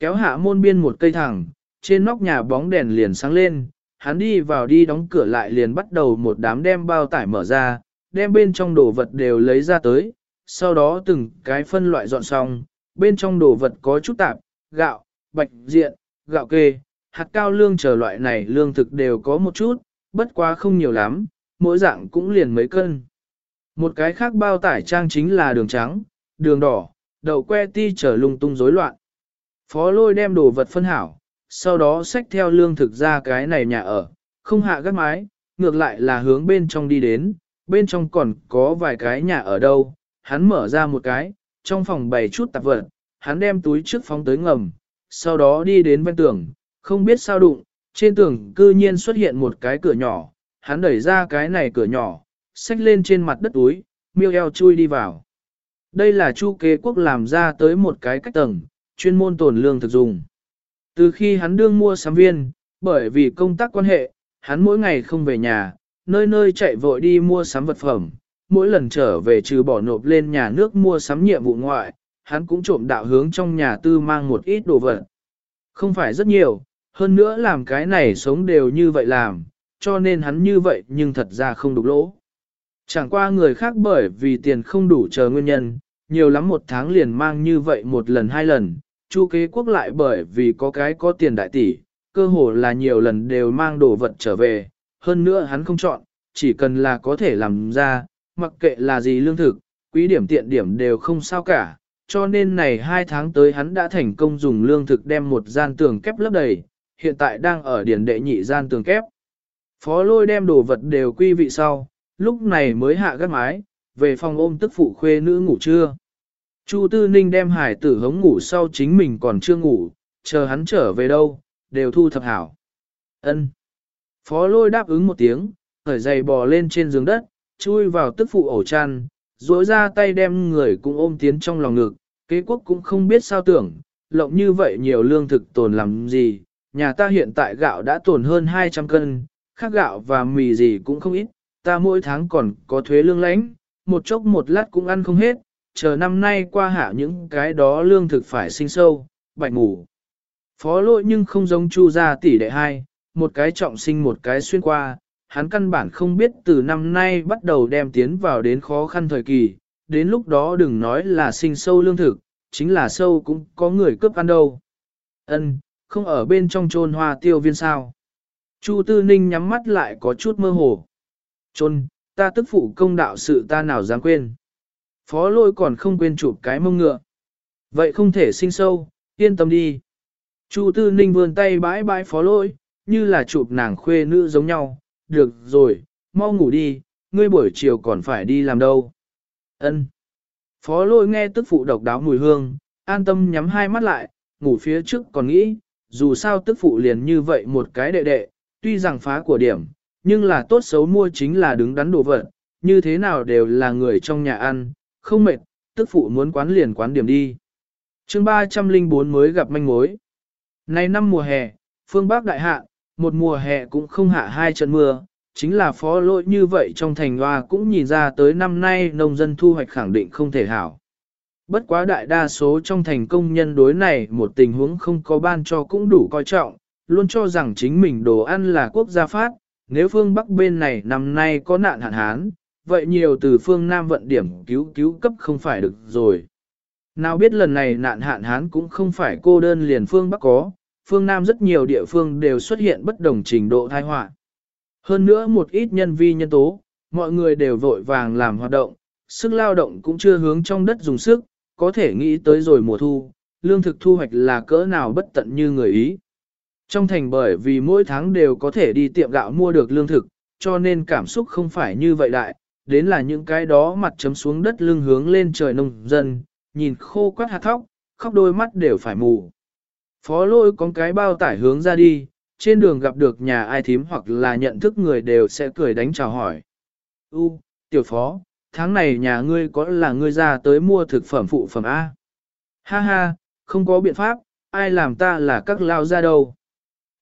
kéo hạ môn biên một cây thẳng, trên nóc nhà bóng đèn liền sáng lên, hắn đi vào đi đóng cửa lại liền bắt đầu một đám đem bao tải mở ra, đem bên trong đồ vật đều lấy ra tới, sau đó từng cái phân loại dọn xong, bên trong đồ vật có chút tạp, gạo, bạch diện, gạo kê, hạt cao lương chờ loại này lương thực đều có một chút, bất quá không nhiều lắm, mỗi dạng cũng liền mấy cân. Một cái khác bao tải trang chính là đường trắng, đường đỏ, đậu que ti trở lung tung rối loạn. Phó lôi đem đồ vật phân hảo, sau đó xách theo lương thực ra cái này nhà ở, không hạ gác mái, ngược lại là hướng bên trong đi đến, bên trong còn có vài cái nhà ở đâu, hắn mở ra một cái, trong phòng bày chút tạp vật, hắn đem túi trước phóng tới ngầm, sau đó đi đến bên tường, không biết sao đụng, trên tường cư nhiên xuất hiện một cái cửa nhỏ, hắn đẩy ra cái này cửa nhỏ, xách lên trên mặt đất túi, miêu eo chui đi vào. Đây là chu kế quốc làm ra tới một cái cách tầng, chuyên môn tồn lương thực dùng. Từ khi hắn đương mua sắm viên, bởi vì công tác quan hệ, hắn mỗi ngày không về nhà, nơi nơi chạy vội đi mua sắm vật phẩm, mỗi lần trở về trừ bỏ nộp lên nhà nước mua sắm nhiệm vụ ngoại, hắn cũng trộm đạo hướng trong nhà tư mang một ít đồ vật. Không phải rất nhiều, hơn nữa làm cái này sống đều như vậy làm, cho nên hắn như vậy nhưng thật ra không đục lỗ. Chẳng qua người khác bởi vì tiền không đủ chờ nguyên nhân, nhiều lắm một tháng liền mang như vậy một lần hai lần, chu kế quốc lại bởi vì có cái có tiền đại tỷ, cơ hồ là nhiều lần đều mang đồ vật trở về, hơn nữa hắn không chọn, chỉ cần là có thể làm ra, mặc kệ là gì lương thực, quý điểm tiện điểm đều không sao cả, cho nên này hai tháng tới hắn đã thành công dùng lương thực đem một gian tường kép lấp đầy, hiện tại đang ở điển đệ nhị gian tường kép. Phó lôi đem đồ vật đều quy vị sau, lúc này mới hạ gác mái, về phòng ôm tức phụ khuê nữ ngủ trưa. Chu Tư Ninh đem hải tử hống ngủ sau chính mình còn chưa ngủ, chờ hắn trở về đâu, đều thu thập hảo. Ân. Phó lôi đáp ứng một tiếng, khởi giày bò lên trên giường đất, chui vào tức phụ ổ chăn, duỗi ra tay đem người cũng ôm tiến trong lòng ngực, kế quốc cũng không biết sao tưởng, lộng như vậy nhiều lương thực tồn làm gì, nhà ta hiện tại gạo đã tồn hơn 200 cân, khác gạo và mì gì cũng không ít, ta mỗi tháng còn có thuế lương lãnh, một chốc một lát cũng ăn không hết, chờ năm nay qua hạ những cái đó lương thực phải sinh sâu, bạch ngủ. Phó lỗi nhưng không giống chu gia tỷ đệ hai, một cái trọng sinh một cái xuyên qua, hắn căn bản không biết từ năm nay bắt đầu đem tiến vào đến khó khăn thời kỳ, đến lúc đó đừng nói là sinh sâu lương thực, chính là sâu cũng có người cướp ăn đâu. Ân, không ở bên trong trôn hoa tiêu viên sao. Chu Tư Ninh nhắm mắt lại có chút mơ hồ. Trôn, ta tức phụ công đạo sự ta nào dám quên. Phó lôi còn không quên chụp cái mông ngựa. Vậy không thể sinh sâu, yên tâm đi. Chu Tư Ninh vươn tay bãi bãi phó lôi, như là chụp nàng khuê nữ giống nhau. Được rồi, mau ngủ đi, ngươi buổi chiều còn phải đi làm đâu. Ân. Phó lôi nghe tức phụ độc đáo mùi hương, an tâm nhắm hai mắt lại, ngủ phía trước còn nghĩ, dù sao tức phụ liền như vậy một cái đệ đệ, tuy rằng phá của điểm, nhưng là tốt xấu mua chính là đứng đắn đồ vật, như thế nào đều là người trong nhà ăn, không mệt, tức phụ muốn quán liền quán điểm đi. chương 304 mới gặp manh mối. Nay năm mùa hè, phương Bắc đại hạ, một mùa hè cũng không hạ hai trận mưa, chính là phó lỗi như vậy trong thành hoa cũng nhìn ra tới năm nay nông dân thu hoạch khẳng định không thể hảo. Bất quá đại đa số trong thành công nhân đối này một tình huống không có ban cho cũng đủ coi trọng, luôn cho rằng chính mình đồ ăn là quốc gia phát, nếu phương Bắc bên này năm nay có nạn hạn hán, vậy nhiều từ phương Nam vận điểm cứu cứu cấp không phải được rồi. Nào biết lần này nạn hạn hán cũng không phải cô đơn liền phương Bắc có, phương Nam rất nhiều địa phương đều xuất hiện bất đồng trình độ thai họa. Hơn nữa một ít nhân vi nhân tố, mọi người đều vội vàng làm hoạt động, sức lao động cũng chưa hướng trong đất dùng sức, có thể nghĩ tới rồi mùa thu, lương thực thu hoạch là cỡ nào bất tận như người Ý. Trong thành bởi vì mỗi tháng đều có thể đi tiệm gạo mua được lương thực, cho nên cảm xúc không phải như vậy đại, đến là những cái đó mặt chấm xuống đất lưng hướng lên trời nông dân, nhìn khô quát hạt thóc, khóc đôi mắt đều phải mù. Phó lôi có cái bao tải hướng ra đi, trên đường gặp được nhà ai thím hoặc là nhận thức người đều sẽ cười đánh chào hỏi. U, tiểu phó, tháng này nhà ngươi có là ngươi ra tới mua thực phẩm phụ phẩm A. Ha ha, không có biện pháp, ai làm ta là các lao ra đâu.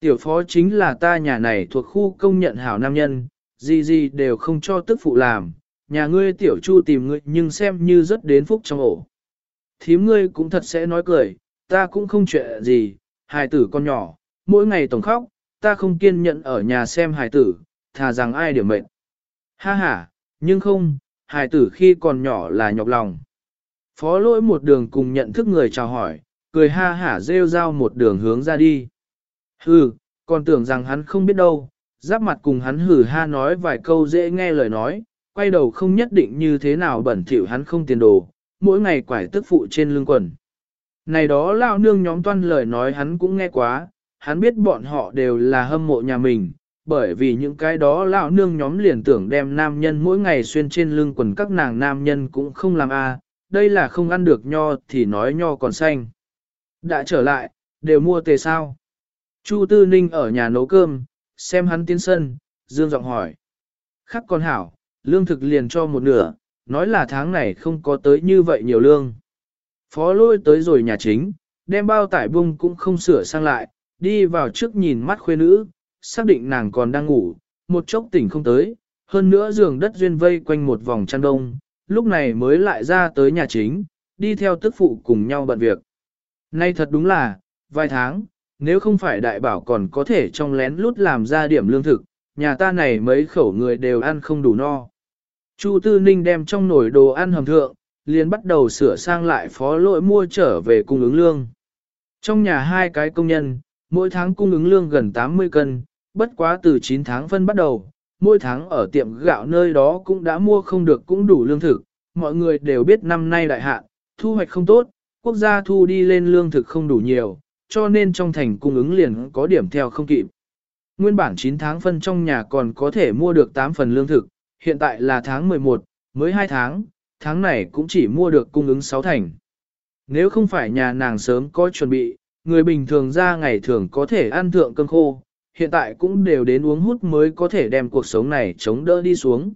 Tiểu phó chính là ta nhà này thuộc khu công nhận hảo nam nhân, gì gì đều không cho tức phụ làm, nhà ngươi tiểu chu tìm ngươi nhưng xem như rất đến phúc trong ổ. Thím ngươi cũng thật sẽ nói cười, ta cũng không chuyện gì, hài tử con nhỏ, mỗi ngày tổng khóc, ta không kiên nhẫn ở nhà xem hài tử, thà rằng ai điểm mệnh. Ha ha, nhưng không, hài tử khi còn nhỏ là nhọc lòng. Phó lỗi một đường cùng nhận thức người chào hỏi, cười ha hả rêu rao một đường hướng ra đi. Hừ, còn tưởng rằng hắn không biết đâu, giáp mặt cùng hắn hử ha nói vài câu dễ nghe lời nói, quay đầu không nhất định như thế nào bẩn thỉu hắn không tiền đồ, mỗi ngày quải tức phụ trên lưng quần. Này đó lao nương nhóm toan lời nói hắn cũng nghe quá, hắn biết bọn họ đều là hâm mộ nhà mình, bởi vì những cái đó lão nương nhóm liền tưởng đem nam nhân mỗi ngày xuyên trên lưng quần các nàng nam nhân cũng không làm a, đây là không ăn được nho thì nói nho còn xanh. Đã trở lại, đều mua tề sao. Chu Tư Ninh ở nhà nấu cơm, xem hắn tiến sân, dương giọng hỏi. Khắc con hảo, lương thực liền cho một nửa, nói là tháng này không có tới như vậy nhiều lương. Phó lôi tới rồi nhà chính, đem bao tải bung cũng không sửa sang lại, đi vào trước nhìn mắt khuê nữ, xác định nàng còn đang ngủ, một chốc tỉnh không tới, hơn nữa giường đất duyên vây quanh một vòng chăn đông, lúc này mới lại ra tới nhà chính, đi theo tức phụ cùng nhau bận việc. Nay thật đúng là, vài tháng, nếu không phải đại bảo còn có thể trong lén lút làm ra điểm lương thực, nhà ta này mấy khẩu người đều ăn không đủ no. Chu Tư Ninh đem trong nồi đồ ăn hầm thượng, liền bắt đầu sửa sang lại phó lỗi mua trở về cung ứng lương. Trong nhà hai cái công nhân, mỗi tháng cung ứng lương gần 80 cân, bất quá từ 9 tháng phân bắt đầu, mỗi tháng ở tiệm gạo nơi đó cũng đã mua không được cũng đủ lương thực, mọi người đều biết năm nay đại hạn, thu hoạch không tốt, quốc gia thu đi lên lương thực không đủ nhiều, cho nên trong thành cung ứng liền có điểm theo không kịp. Nguyên bản 9 tháng phân trong nhà còn có thể mua được 8 phần lương thực, hiện tại là tháng 11, mới 2 tháng, tháng này cũng chỉ mua được cung ứng 6 thành. Nếu không phải nhà nàng sớm có chuẩn bị, người bình thường ra ngày thường có thể ăn thượng cơm khô, hiện tại cũng đều đến uống hút mới có thể đem cuộc sống này chống đỡ đi xuống.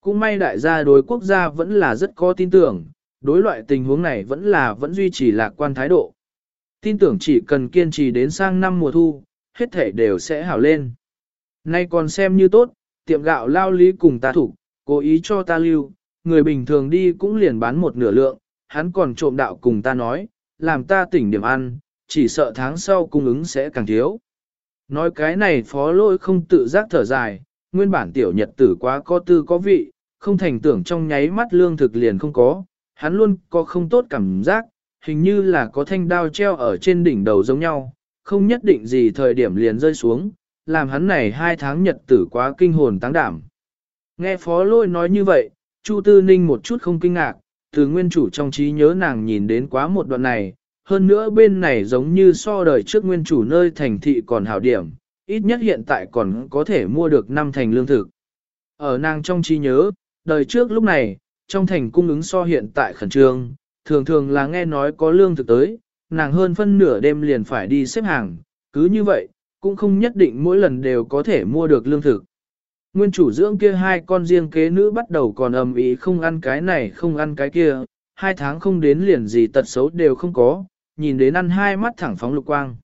Cũng may đại gia đối quốc gia vẫn là rất có tin tưởng, đối loại tình huống này vẫn là vẫn duy trì lạc quan thái độ. Tin tưởng chỉ cần kiên trì đến sang năm mùa thu, hết thể đều sẽ hảo lên. Nay còn xem như tốt, tiệm gạo lao lý cùng ta thủ, cố ý cho ta lưu, người bình thường đi cũng liền bán một nửa lượng, hắn còn trộm đạo cùng ta nói, làm ta tỉnh điểm ăn, chỉ sợ tháng sau cung ứng sẽ càng thiếu. Nói cái này phó lỗi không tự giác thở dài, nguyên bản tiểu nhật tử quá có tư có vị, không thành tưởng trong nháy mắt lương thực liền không có, hắn luôn có không tốt cảm giác, hình như là có thanh đao treo ở trên đỉnh đầu giống nhau, không nhất định gì thời điểm liền rơi xuống, làm hắn này hai tháng nhật tử quá kinh hồn táng đảm. Nghe phó lôi nói như vậy, Chu Tư Ninh một chút không kinh ngạc, từ nguyên chủ trong trí nhớ nàng nhìn đến quá một đoạn này, hơn nữa bên này giống như so đời trước nguyên chủ nơi thành thị còn hảo điểm, ít nhất hiện tại còn có thể mua được năm thành lương thực. Ở nàng trong trí nhớ, đời trước lúc này, trong thành cung ứng so hiện tại khẩn trương, thường thường là nghe nói có lương thực tới, nàng hơn phân nửa đêm liền phải đi xếp hàng, cứ như vậy, cũng không nhất định mỗi lần đều có thể mua được lương thực. Nguyên chủ dưỡng kia hai con riêng kế nữ bắt đầu còn ầm ĩ không ăn cái này không ăn cái kia, hai tháng không đến liền gì tật xấu đều không có, nhìn đến ăn hai mắt thẳng phóng lục quang.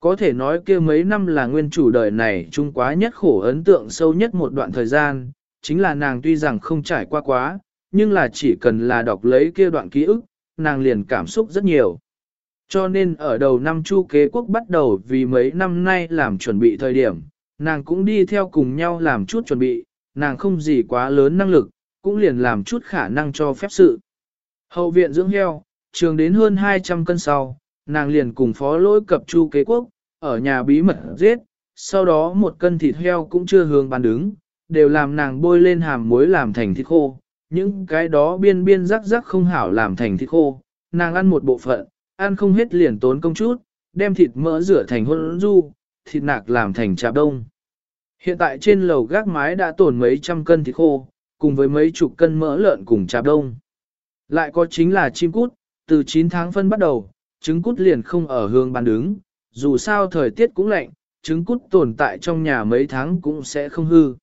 Có thể nói kia mấy năm là nguyên chủ đời này trung quá nhất khổ ấn tượng sâu nhất một đoạn thời gian, chính là nàng tuy rằng không trải qua quá, nhưng là chỉ cần là đọc lấy kia đoạn ký ức, nàng liền cảm xúc rất nhiều. Cho nên ở đầu năm chu kế quốc bắt đầu vì mấy năm nay làm chuẩn bị thời điểm, nàng cũng đi theo cùng nhau làm chút chuẩn bị, nàng không gì quá lớn năng lực, cũng liền làm chút khả năng cho phép sự. Hậu viện dưỡng heo, trường đến hơn 200 cân sau, nàng liền cùng phó lỗi cập chu kế quốc, ở nhà bí mật giết, sau đó một cân thịt heo cũng chưa hướng bán đứng, đều làm nàng bôi lên hàm muối làm thành thịt khô, những cái đó biên biên rắc rắc không hảo làm thành thịt khô, nàng ăn một bộ phận, ăn không hết liền tốn công chút, đem thịt mỡ rửa thành hôn du, thịt nạc làm thành chạp đông. Hiện tại trên lầu gác mái đã tồn mấy trăm cân thịt khô, cùng với mấy chục cân mỡ lợn cùng chạp đông. Lại có chính là chim cút, từ 9 tháng phân bắt đầu, trứng cút liền không ở hương bàn đứng, dù sao thời tiết cũng lạnh, trứng cút tồn tại trong nhà mấy tháng cũng sẽ không hư.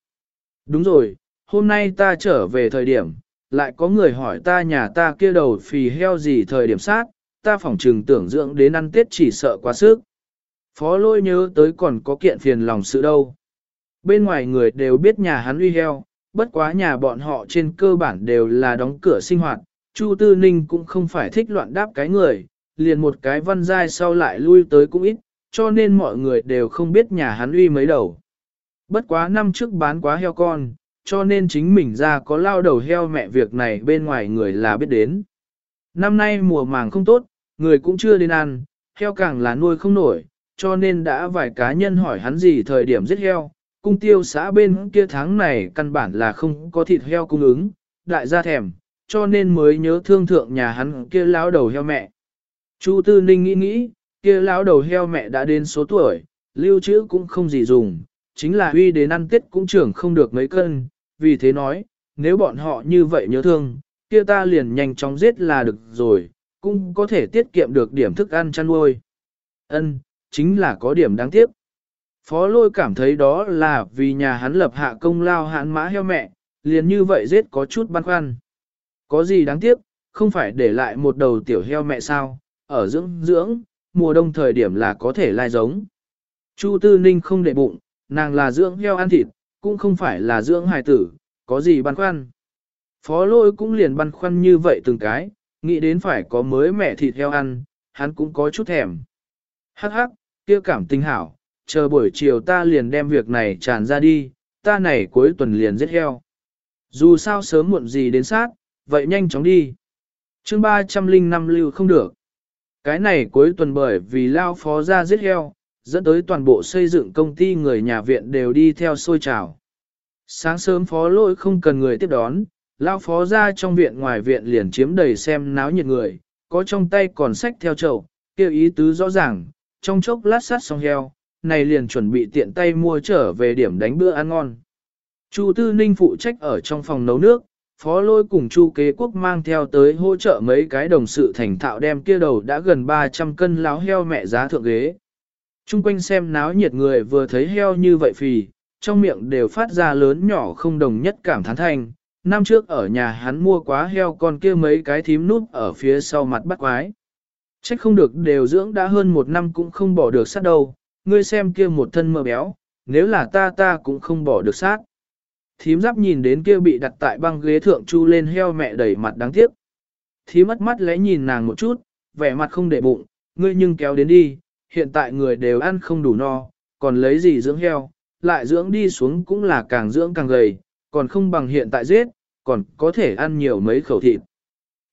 Đúng rồi, hôm nay ta trở về thời điểm, lại có người hỏi ta nhà ta kia đầu phì heo gì thời điểm sát, ta phỏng trừng tưởng dưỡng đến ăn tết chỉ sợ quá sức. Phó lôi nhớ tới còn có kiện phiền lòng sự đâu. Bên ngoài người đều biết nhà hắn uy heo, bất quá nhà bọn họ trên cơ bản đều là đóng cửa sinh hoạt, Chu Tư Ninh cũng không phải thích loạn đáp cái người, liền một cái văn giai sau lại lui tới cũng ít, cho nên mọi người đều không biết nhà hắn uy mấy đầu. Bất quá năm trước bán quá heo con, cho nên chính mình ra có lao đầu heo mẹ việc này bên ngoài người là biết đến. Năm nay mùa màng không tốt, người cũng chưa đến ăn, heo càng là nuôi không nổi, cho nên đã vài cá nhân hỏi hắn gì thời điểm giết heo, cung tiêu xã bên kia tháng này căn bản là không có thịt heo cung ứng, đại gia thèm, cho nên mới nhớ thương thượng nhà hắn kia lão đầu heo mẹ. Chu Tư Ninh nghĩ nghĩ, kia lão đầu heo mẹ đã đến số tuổi, lưu trữ cũng không gì dùng, chính là huy đến ăn tết cũng trưởng không được mấy cân, vì thế nói, nếu bọn họ như vậy nhớ thương, kia ta liền nhanh chóng giết là được rồi, cũng có thể tiết kiệm được điểm thức ăn chăn nuôi. Ân, chính là có điểm đáng tiếc. Phó lôi cảm thấy đó là vì nhà hắn lập hạ công lao hạn mã heo mẹ, liền như vậy giết có chút băn khoăn. Có gì đáng tiếc, không phải để lại một đầu tiểu heo mẹ sao, ở dưỡng dưỡng, mùa đông thời điểm là có thể lai giống. Chu Tư Ninh không để bụng, nàng là dưỡng heo ăn thịt, cũng không phải là dưỡng hài tử, có gì băn khoăn. Phó lôi cũng liền băn khoăn như vậy từng cái, nghĩ đến phải có mới mẹ thịt heo ăn, hắn cũng có chút thèm. Hắc hắc, kia cảm tình hảo, chờ buổi chiều ta liền đem việc này tràn ra đi, ta này cuối tuần liền giết heo. Dù sao sớm muộn gì đến sát, vậy nhanh chóng đi. chương 305 lưu không được. Cái này cuối tuần bởi vì lao phó ra giết heo, dẫn tới toàn bộ xây dựng công ty người nhà viện đều đi theo sôi trào. Sáng sớm phó lỗi không cần người tiếp đón, lao phó ra trong viện ngoài viện liền chiếm đầy xem náo nhiệt người, có trong tay còn sách theo chậu, kêu ý tứ rõ ràng, trong chốc lát sát xong heo, này liền chuẩn bị tiện tay mua trở về điểm đánh bữa ăn ngon. Chu Tư Ninh phụ trách ở trong phòng nấu nước, phó lôi cùng Chu Kế Quốc mang theo tới hỗ trợ mấy cái đồng sự thành thạo đem kia đầu đã gần 300 cân láo heo mẹ giá thượng ghế. Trung quanh xem náo nhiệt người vừa thấy heo như vậy phì, trong miệng đều phát ra lớn nhỏ không đồng nhất cảm thán thành. Năm trước ở nhà hắn mua quá heo con kia mấy cái thím núp ở phía sau mặt bắt quái. Trách không được đều dưỡng đã hơn một năm cũng không bỏ được sát đâu, ngươi xem kia một thân mờ béo, nếu là ta ta cũng không bỏ được sát. Thím giáp nhìn đến kia bị đặt tại băng ghế thượng chu lên heo mẹ đầy mặt đáng tiếc. Thím mất mắt lẽ nhìn nàng một chút, vẻ mặt không để bụng, ngươi nhưng kéo đến đi, hiện tại người đều ăn không đủ no, còn lấy gì dưỡng heo, lại dưỡng đi xuống cũng là càng dưỡng càng gầy, còn không bằng hiện tại giết, còn có thể ăn nhiều mấy khẩu thịt.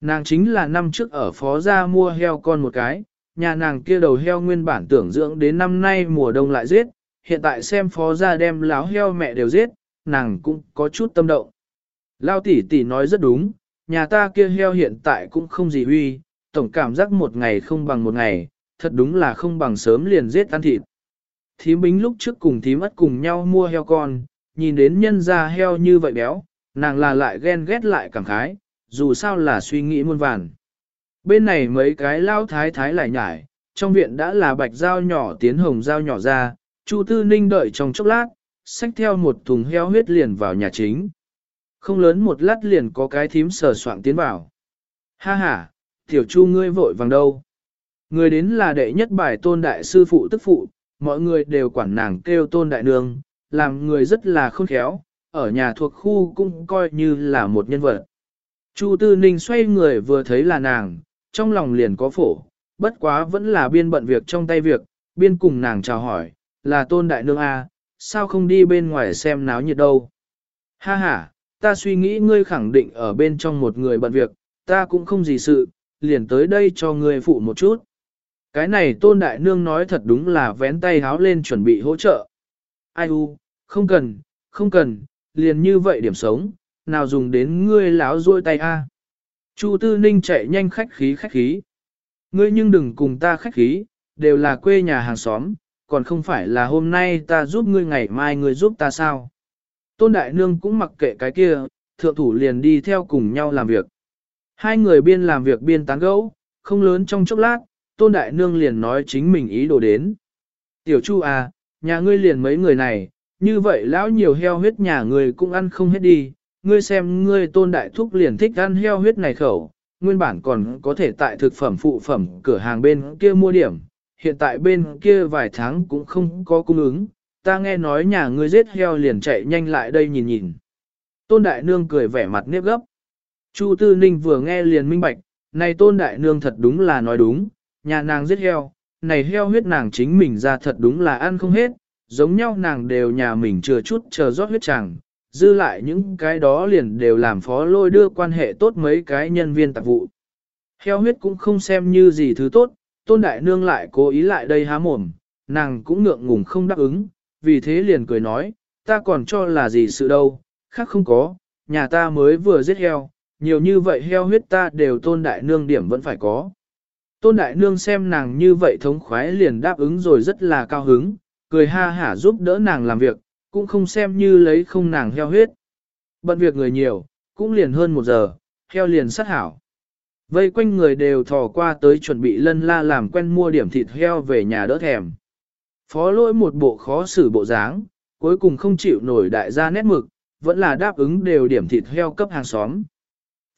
Nàng chính là năm trước ở phó gia mua heo con một cái, nhà nàng kia đầu heo nguyên bản tưởng dưỡng đến năm nay mùa đông lại giết, hiện tại xem phó gia đem láo heo mẹ đều giết, nàng cũng có chút tâm động. Lao tỷ tỷ nói rất đúng, nhà ta kia heo hiện tại cũng không gì huy, tổng cảm giác một ngày không bằng một ngày, thật đúng là không bằng sớm liền giết ăn thịt. Thím bính lúc trước cùng thím ất cùng nhau mua heo con, nhìn đến nhân ra heo như vậy béo, nàng là lại ghen ghét lại cảm khái, dù sao là suy nghĩ muôn vàn. Bên này mấy cái lao thái thái lại nhải, trong viện đã là bạch dao nhỏ tiến hồng dao nhỏ ra, Chu Tư Ninh đợi trong chốc lát, xách theo một thùng heo huyết liền vào nhà chính. Không lớn một lát liền có cái thím sờ soạng tiến vào. Ha ha, tiểu chu ngươi vội vàng đâu. Người đến là đệ nhất bài tôn đại sư phụ tức phụ, mọi người đều quản nàng kêu tôn đại nương, làm người rất là khôn khéo, ở nhà thuộc khu cũng coi như là một nhân vật. Chu Tư Ninh xoay người vừa thấy là nàng, trong lòng liền có phổ, bất quá vẫn là biên bận việc trong tay việc, biên cùng nàng chào hỏi, là tôn đại nương A, sao không đi bên ngoài xem náo nhiệt đâu. Ha ha, ta suy nghĩ ngươi khẳng định ở bên trong một người bận việc, ta cũng không gì sự, liền tới đây cho ngươi phụ một chút. Cái này tôn đại nương nói thật đúng là vén tay háo lên chuẩn bị hỗ trợ. Ai u, không cần, không cần, liền như vậy điểm sống, nào dùng đến ngươi láo ruôi tay a. Chu Tư Ninh chạy nhanh khách khí khách khí. Ngươi nhưng đừng cùng ta khách khí, đều là quê nhà hàng xóm, còn không phải là hôm nay ta giúp ngươi ngày mai ngươi giúp ta sao. Tôn Đại Nương cũng mặc kệ cái kia, thượng thủ liền đi theo cùng nhau làm việc. Hai người biên làm việc biên tán gẫu, không lớn trong chốc lát, Tôn Đại Nương liền nói chính mình ý đồ đến. Tiểu Chu à, nhà ngươi liền mấy người này, như vậy lão nhiều heo huyết nhà ngươi cũng ăn không hết đi, ngươi xem ngươi Tôn Đại Thúc liền thích ăn heo huyết này khẩu, nguyên bản còn có thể tại thực phẩm phụ phẩm cửa hàng bên kia mua điểm, hiện tại bên kia vài tháng cũng không có cung ứng, ta nghe nói nhà ngươi giết heo liền chạy nhanh lại đây nhìn nhìn. Tôn Đại Nương cười vẻ mặt nếp gấp. Chu Tư Ninh vừa nghe liền minh bạch, này Tôn Đại Nương thật đúng là nói đúng, nhà nàng giết heo, này heo huyết nàng chính mình ra thật đúng là ăn không hết, giống nhau nàng đều nhà mình chừa chút chờ rót huyết chẳng, dư lại những cái đó liền đều làm phó lôi đưa quan hệ tốt mấy cái nhân viên tạp vụ. Heo huyết cũng không xem như gì thứ tốt, tôn đại nương lại cố ý lại đây há mồm, nàng cũng ngượng ngùng không đáp ứng, vì thế liền cười nói, ta còn cho là gì sự đâu, khác không có, nhà ta mới vừa giết heo, nhiều như vậy heo huyết ta đều tôn đại nương điểm vẫn phải có. Tôn đại nương xem nàng như vậy thống khoái liền đáp ứng rồi rất là cao hứng, cười ha hả giúp đỡ nàng làm việc, cũng không xem như lấy không nàng heo huyết. Bận việc người nhiều, cũng liền hơn một giờ, heo liền sát hảo. Vây quanh người đều thò qua tới chuẩn bị lân la làm quen mua điểm thịt heo về nhà đỡ thèm. Phó lỗi một bộ khó xử bộ dáng, cuối cùng không chịu nổi đại gia nét mực, vẫn là đáp ứng đều điểm thịt heo cấp hàng xóm.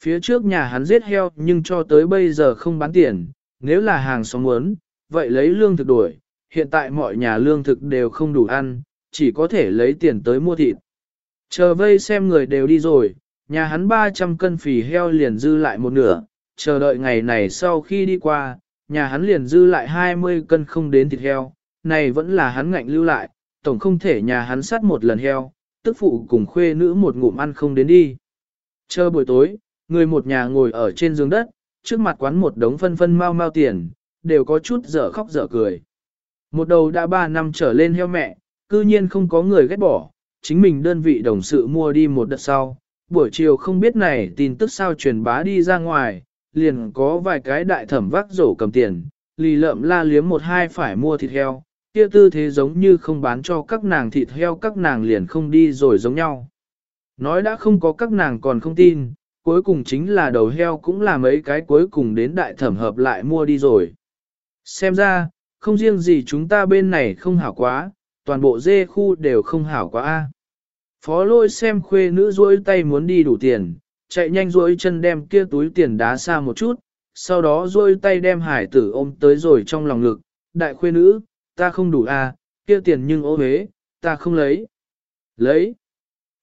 Phía trước nhà hắn giết heo nhưng cho tới bây giờ không bán tiền, nếu là hàng xóm muốn, vậy lấy lương thực đổi, hiện tại mọi nhà lương thực đều không đủ ăn, chỉ có thể lấy tiền tới mua thịt. Chờ vây xem người đều đi rồi, nhà hắn 300 cân phì heo liền dư lại một nửa, chờ đợi ngày này sau khi đi qua, nhà hắn liền dư lại 20 cân không đến thịt heo, này vẫn là hắn ngạnh lưu lại, tổng không thể nhà hắn sát một lần heo, tức phụ cùng khuê nữ một ngụm ăn không đến đi. Chờ buổi tối, người một nhà ngồi ở trên giường đất, trước mặt quán một đống phân phân mau mau tiền, đều có chút dở khóc dở cười. Một đầu đã ba năm trở lên heo mẹ, cư nhiên không có người ghét bỏ, chính mình đơn vị đồng sự mua đi một đợt sau, buổi chiều không biết này tin tức sao truyền bá đi ra ngoài, liền có vài cái đại thẩm vác rổ cầm tiền, lì lợm la liếm một hai phải mua thịt heo, kia tư thế giống như không bán cho các nàng thịt heo các nàng liền không đi rồi giống nhau. Nói đã không có các nàng còn không tin, cuối cùng chính là đầu heo cũng là mấy cái cuối cùng đến đại thẩm hợp lại mua đi rồi. Xem ra, không riêng gì chúng ta bên này không hảo quá, toàn bộ dê khu đều không hảo quá a. Phó lôi xem khuê nữ duỗi tay muốn đi đủ tiền, chạy nhanh duỗi chân đem kia túi tiền đá xa một chút, sau đó duỗi tay đem hải tử ôm tới rồi trong lòng ngực, đại khuê nữ, ta không đủ a, kia tiền nhưng ô hế, ta không lấy. Lấy,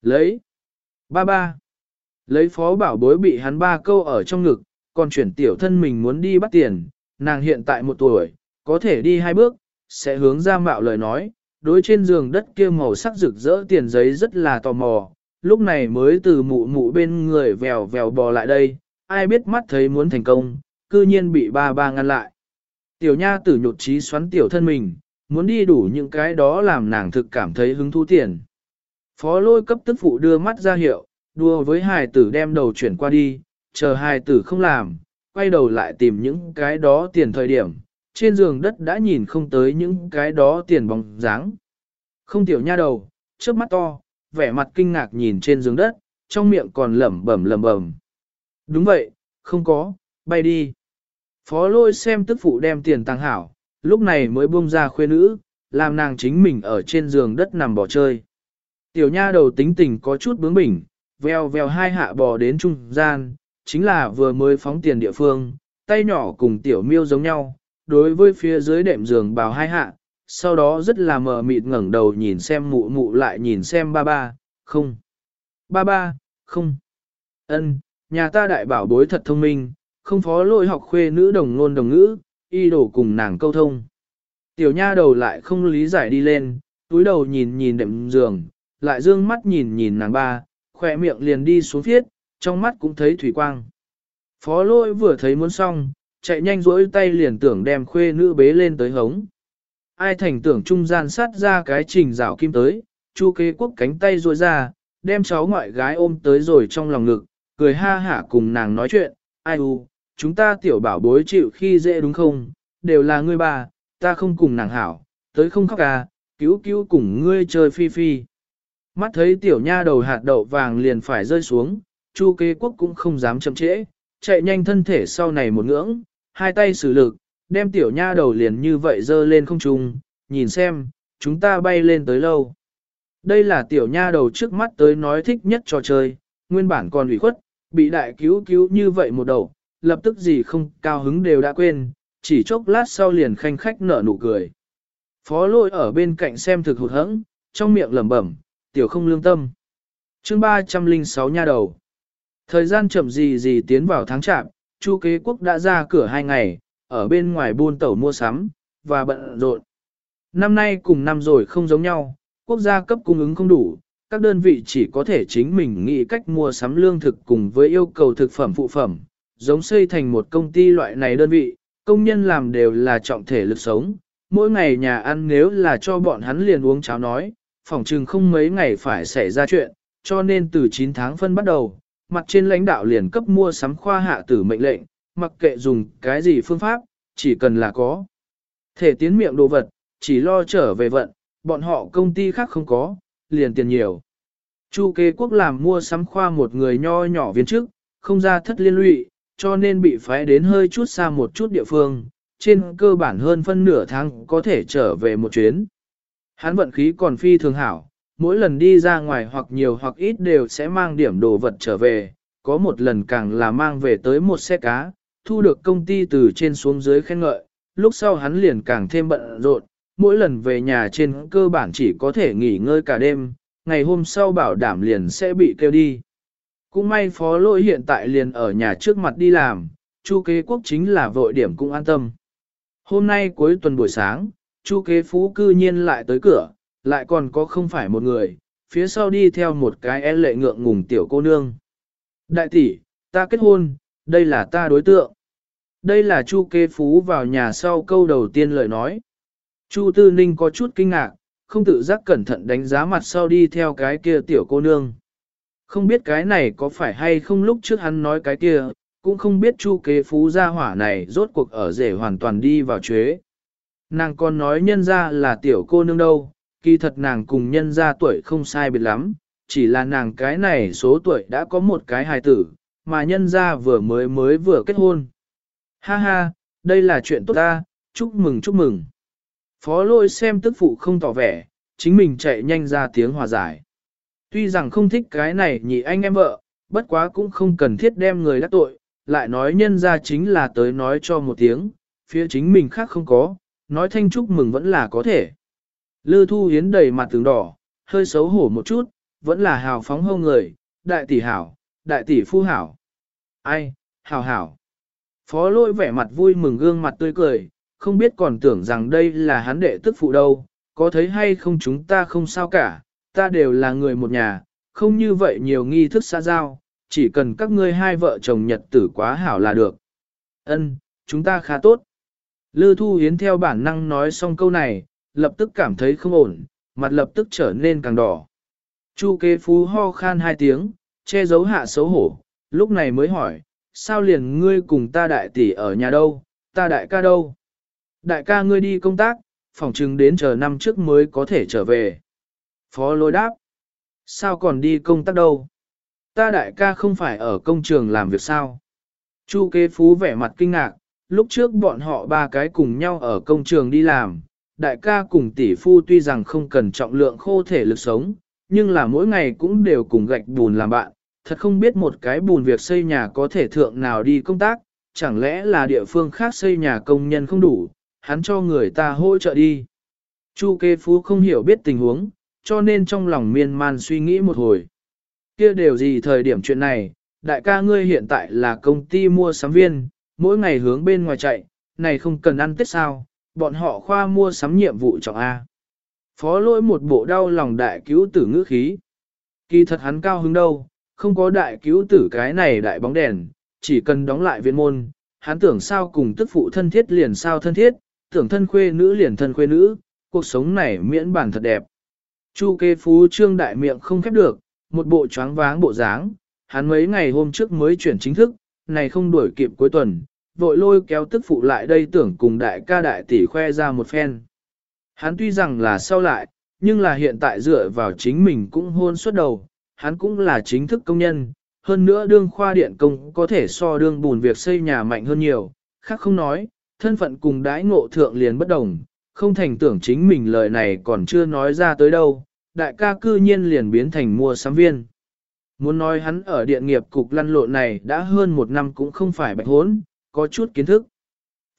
lấy, ba ba. Lấy phó bảo bối bị hắn ba câu ở trong ngực, còn chuyển tiểu thân mình muốn đi bắt tiền, nàng hiện tại một tuổi, có thể đi hai bước, sẽ hướng ra mạo lời nói, đối trên giường đất kia màu sắc rực rỡ tiền giấy rất là tò mò, lúc này mới từ mụ mụ bên người vèo vèo bò lại đây, ai biết mắt thấy muốn thành công, cư nhiên bị ba ba ngăn lại. Tiểu nha tử nhột trí xoắn tiểu thân mình, muốn đi đủ những cái đó làm nàng thực cảm thấy hứng thú tiền. Phó lôi cấp tức phụ đưa mắt ra hiệu, đua với hài tử đem đầu chuyển qua đi, chờ hài tử không làm, quay đầu lại tìm những cái đó tiền thời điểm, trên giường đất đã nhìn không tới những cái đó tiền bóng dáng. Không tiểu nha đầu, trước mắt to, vẻ mặt kinh ngạc nhìn trên giường đất, trong miệng còn lẩm bẩm lẩm bẩm. Đúng vậy, không có, bay đi. Phó lôi xem tức phụ đem tiền tăng hảo, lúc này mới buông ra khuê nữ, làm nàng chính mình ở trên giường đất nằm bỏ chơi. Tiểu nha đầu tính tình có chút bướng bỉnh, veo veo hai hạ bò đến trung gian, chính là vừa mới phóng tiền địa phương, tay nhỏ cùng tiểu miêu giống nhau, đối với phía dưới đệm giường bào hai hạ, sau đó rất là mờ mịt ngẩng đầu nhìn xem mụ mụ lại nhìn xem ba ba, không. Ba ba, không. ân nhà ta đại bảo bối thật thông minh, không phó lôi học khuê nữ đồng ngôn đồng ngữ, y đổ cùng nàng câu thông. Tiểu nha đầu lại không lý giải đi lên, túi đầu nhìn nhìn đệm giường, lại dương mắt nhìn nhìn nàng ba, khỏe miệng liền đi xuống thiết, trong mắt cũng thấy thủy quang. Phó lôi vừa thấy muốn xong, chạy nhanh rỗi tay liền tưởng đem khuê nữ bế lên tới hống. Ai thành tưởng trung gian sát ra cái trình rảo kim tới, chu kế quốc cánh tay ruôi ra, đem cháu ngoại gái ôm tới rồi trong lòng ngực, cười ha hả cùng nàng nói chuyện, ai u, chúng ta tiểu bảo bối chịu khi dễ đúng không, đều là ngươi bà, ta không cùng nàng hảo, tới không khóc à, cứu cứu cùng ngươi chơi phi phi. Mắt thấy tiểu nha đầu hạt đậu vàng liền phải rơi xuống, chu kế quốc cũng không dám chậm trễ, chạy nhanh thân thể sau này một ngưỡng, hai tay sử lực, đem tiểu nha đầu liền như vậy dơ lên không trung, nhìn xem, chúng ta bay lên tới lâu. Đây là tiểu nha đầu trước mắt tới nói thích nhất trò chơi, nguyên bản còn ủy khuất, bị đại cứu cứu như vậy một đầu, lập tức gì không cao hứng đều đã quên, chỉ chốc lát sau liền khanh khách nở nụ cười. Phó lôi ở bên cạnh xem thực hụt hẫng, trong miệng lẩm bẩm, tiểu không lương tâm. chương 306 nha đầu. Thời gian chậm gì gì tiến vào tháng chạm, Chu kế quốc đã ra cửa hai ngày, ở bên ngoài buôn tẩu mua sắm, và bận rộn. Năm nay cùng năm rồi không giống nhau, quốc gia cấp cung ứng không đủ, các đơn vị chỉ có thể chính mình nghĩ cách mua sắm lương thực cùng với yêu cầu thực phẩm phụ phẩm, giống xây thành một công ty loại này đơn vị, công nhân làm đều là trọng thể lực sống, mỗi ngày nhà ăn nếu là cho bọn hắn liền uống cháo nói, phòng trừng không mấy ngày phải xảy ra chuyện, cho nên từ 9 tháng phân bắt đầu, mặt trên lãnh đạo liền cấp mua sắm khoa hạ tử mệnh lệnh, mặc kệ dùng cái gì phương pháp, chỉ cần là có. Thể tiến miệng đồ vật, chỉ lo trở về vận, bọn họ công ty khác không có, liền tiền nhiều. Chu kế quốc làm mua sắm khoa một người nho nhỏ viên chức, không ra thất liên lụy, cho nên bị phái đến hơi chút xa một chút địa phương, trên cơ bản hơn phân nửa tháng có thể trở về một chuyến. Hắn vận khí còn phi thường hảo, mỗi lần đi ra ngoài hoặc nhiều hoặc ít đều sẽ mang điểm đồ vật trở về, có một lần càng là mang về tới một xe cá, thu được công ty từ trên xuống dưới khen ngợi, lúc sau hắn liền càng thêm bận rộn, mỗi lần về nhà trên cơ bản chỉ có thể nghỉ ngơi cả đêm, ngày hôm sau bảo đảm liền sẽ bị kêu đi. Cũng may phó lỗi hiện tại liền ở nhà trước mặt đi làm, chu kế quốc chính là vội điểm cũng an tâm. Hôm nay cuối tuần buổi sáng, chu kế phú cư nhiên lại tới cửa, lại còn có không phải một người, phía sau đi theo một cái e lệ ngượng ngùng tiểu cô nương. Đại tỷ, ta kết hôn, đây là ta đối tượng. Đây là chu kế phú vào nhà sau câu đầu tiên lời nói. Chu Tư Ninh có chút kinh ngạc, không tự giác cẩn thận đánh giá mặt sau đi theo cái kia tiểu cô nương. Không biết cái này có phải hay không lúc trước hắn nói cái kia, cũng không biết chu kế phú gia hỏa này rốt cuộc ở rể hoàn toàn đi vào chế. Nàng còn nói nhân ra là tiểu cô nương đâu, kỳ thật nàng cùng nhân ra tuổi không sai biệt lắm, chỉ là nàng cái này số tuổi đã có một cái hài tử, mà nhân ra vừa mới mới vừa kết hôn. Ha ha, đây là chuyện tốt ta, chúc mừng chúc mừng. Phó lôi xem tức phụ không tỏ vẻ, chính mình chạy nhanh ra tiếng hòa giải. Tuy rằng không thích cái này nhị anh em vợ, bất quá cũng không cần thiết đem người đắc tội, lại nói nhân ra chính là tới nói cho một tiếng, phía chính mình khác không có, nói thanh chúc mừng vẫn là có thể. Lư Thu Hiến đầy mặt tướng đỏ, hơi xấu hổ một chút, vẫn là hào phóng hâu người, đại tỷ hảo, đại tỷ phu hảo. Ai, hảo hảo. Phó lôi vẻ mặt vui mừng gương mặt tươi cười, không biết còn tưởng rằng đây là hắn đệ tức phụ đâu, có thấy hay không chúng ta không sao cả, ta đều là người một nhà, không như vậy nhiều nghi thức xa giao, chỉ cần các ngươi hai vợ chồng nhật tử quá hảo là được. Ân, chúng ta khá tốt. Lư Thu Hiến theo bản năng nói xong câu này, lập tức cảm thấy không ổn, mặt lập tức trở nên càng đỏ. Chu kế phú ho khan hai tiếng, che giấu hạ xấu hổ, lúc này mới hỏi, sao liền ngươi cùng ta đại tỷ ở nhà đâu, ta đại ca đâu? Đại ca ngươi đi công tác, phòng chừng đến chờ năm trước mới có thể trở về. Phó lôi đáp. Sao còn đi công tác đâu? Ta đại ca không phải ở công trường làm việc sao? Chu kế phú vẻ mặt kinh ngạc, lúc trước bọn họ ba cái cùng nhau ở công trường đi làm. Đại ca cùng tỷ phu tuy rằng không cần trọng lượng khô thể lực sống, nhưng là mỗi ngày cũng đều cùng gạch bùn làm bạn. Thật không biết một cái bùn việc xây nhà có thể thượng nào đi công tác, chẳng lẽ là địa phương khác xây nhà công nhân không đủ, hắn cho người ta hỗ trợ đi. Chu kê phú không hiểu biết tình huống, cho nên trong lòng miên man suy nghĩ một hồi. kia đều gì thời điểm chuyện này, đại ca ngươi hiện tại là công ty mua sắm viên, mỗi ngày hướng bên ngoài chạy, này không cần ăn tết sao, bọn họ khoa mua sắm nhiệm vụ trọng A. Phó lỗi một bộ đau lòng đại cứu tử ngữ khí. Kỳ thật hắn cao hứng đâu, không có đại cứu tử cái này đại bóng đèn, chỉ cần đóng lại viên môn, hắn tưởng sao cùng tức phụ thân thiết liền sao thân thiết, tưởng thân khuê nữ liền thân khuê nữ, cuộc sống này miễn bản thật đẹp. Chu kê phú trương đại miệng không khép được, một bộ choáng váng bộ dáng, hắn mấy ngày hôm trước mới chuyển chính thức, này không đuổi kịp cuối tuần, vội lôi kéo tức phụ lại đây tưởng cùng đại ca đại tỷ khoe ra một phen. Hắn tuy rằng là sau lại, nhưng là hiện tại dựa vào chính mình cũng hôn suốt đầu, hắn cũng là chính thức công nhân, hơn nữa đương khoa điện công có thể so đương bùn việc xây nhà mạnh hơn nhiều, khác không nói, thân phận cùng đãi ngộ thượng liền bất đồng, không thành tưởng chính mình lời này còn chưa nói ra tới đâu, đại ca cư nhiên liền biến thành mua sắm viên. Muốn nói hắn ở điện nghiệp cục lăn lộn này đã hơn một năm cũng không phải bạch hốn, có chút kiến thức.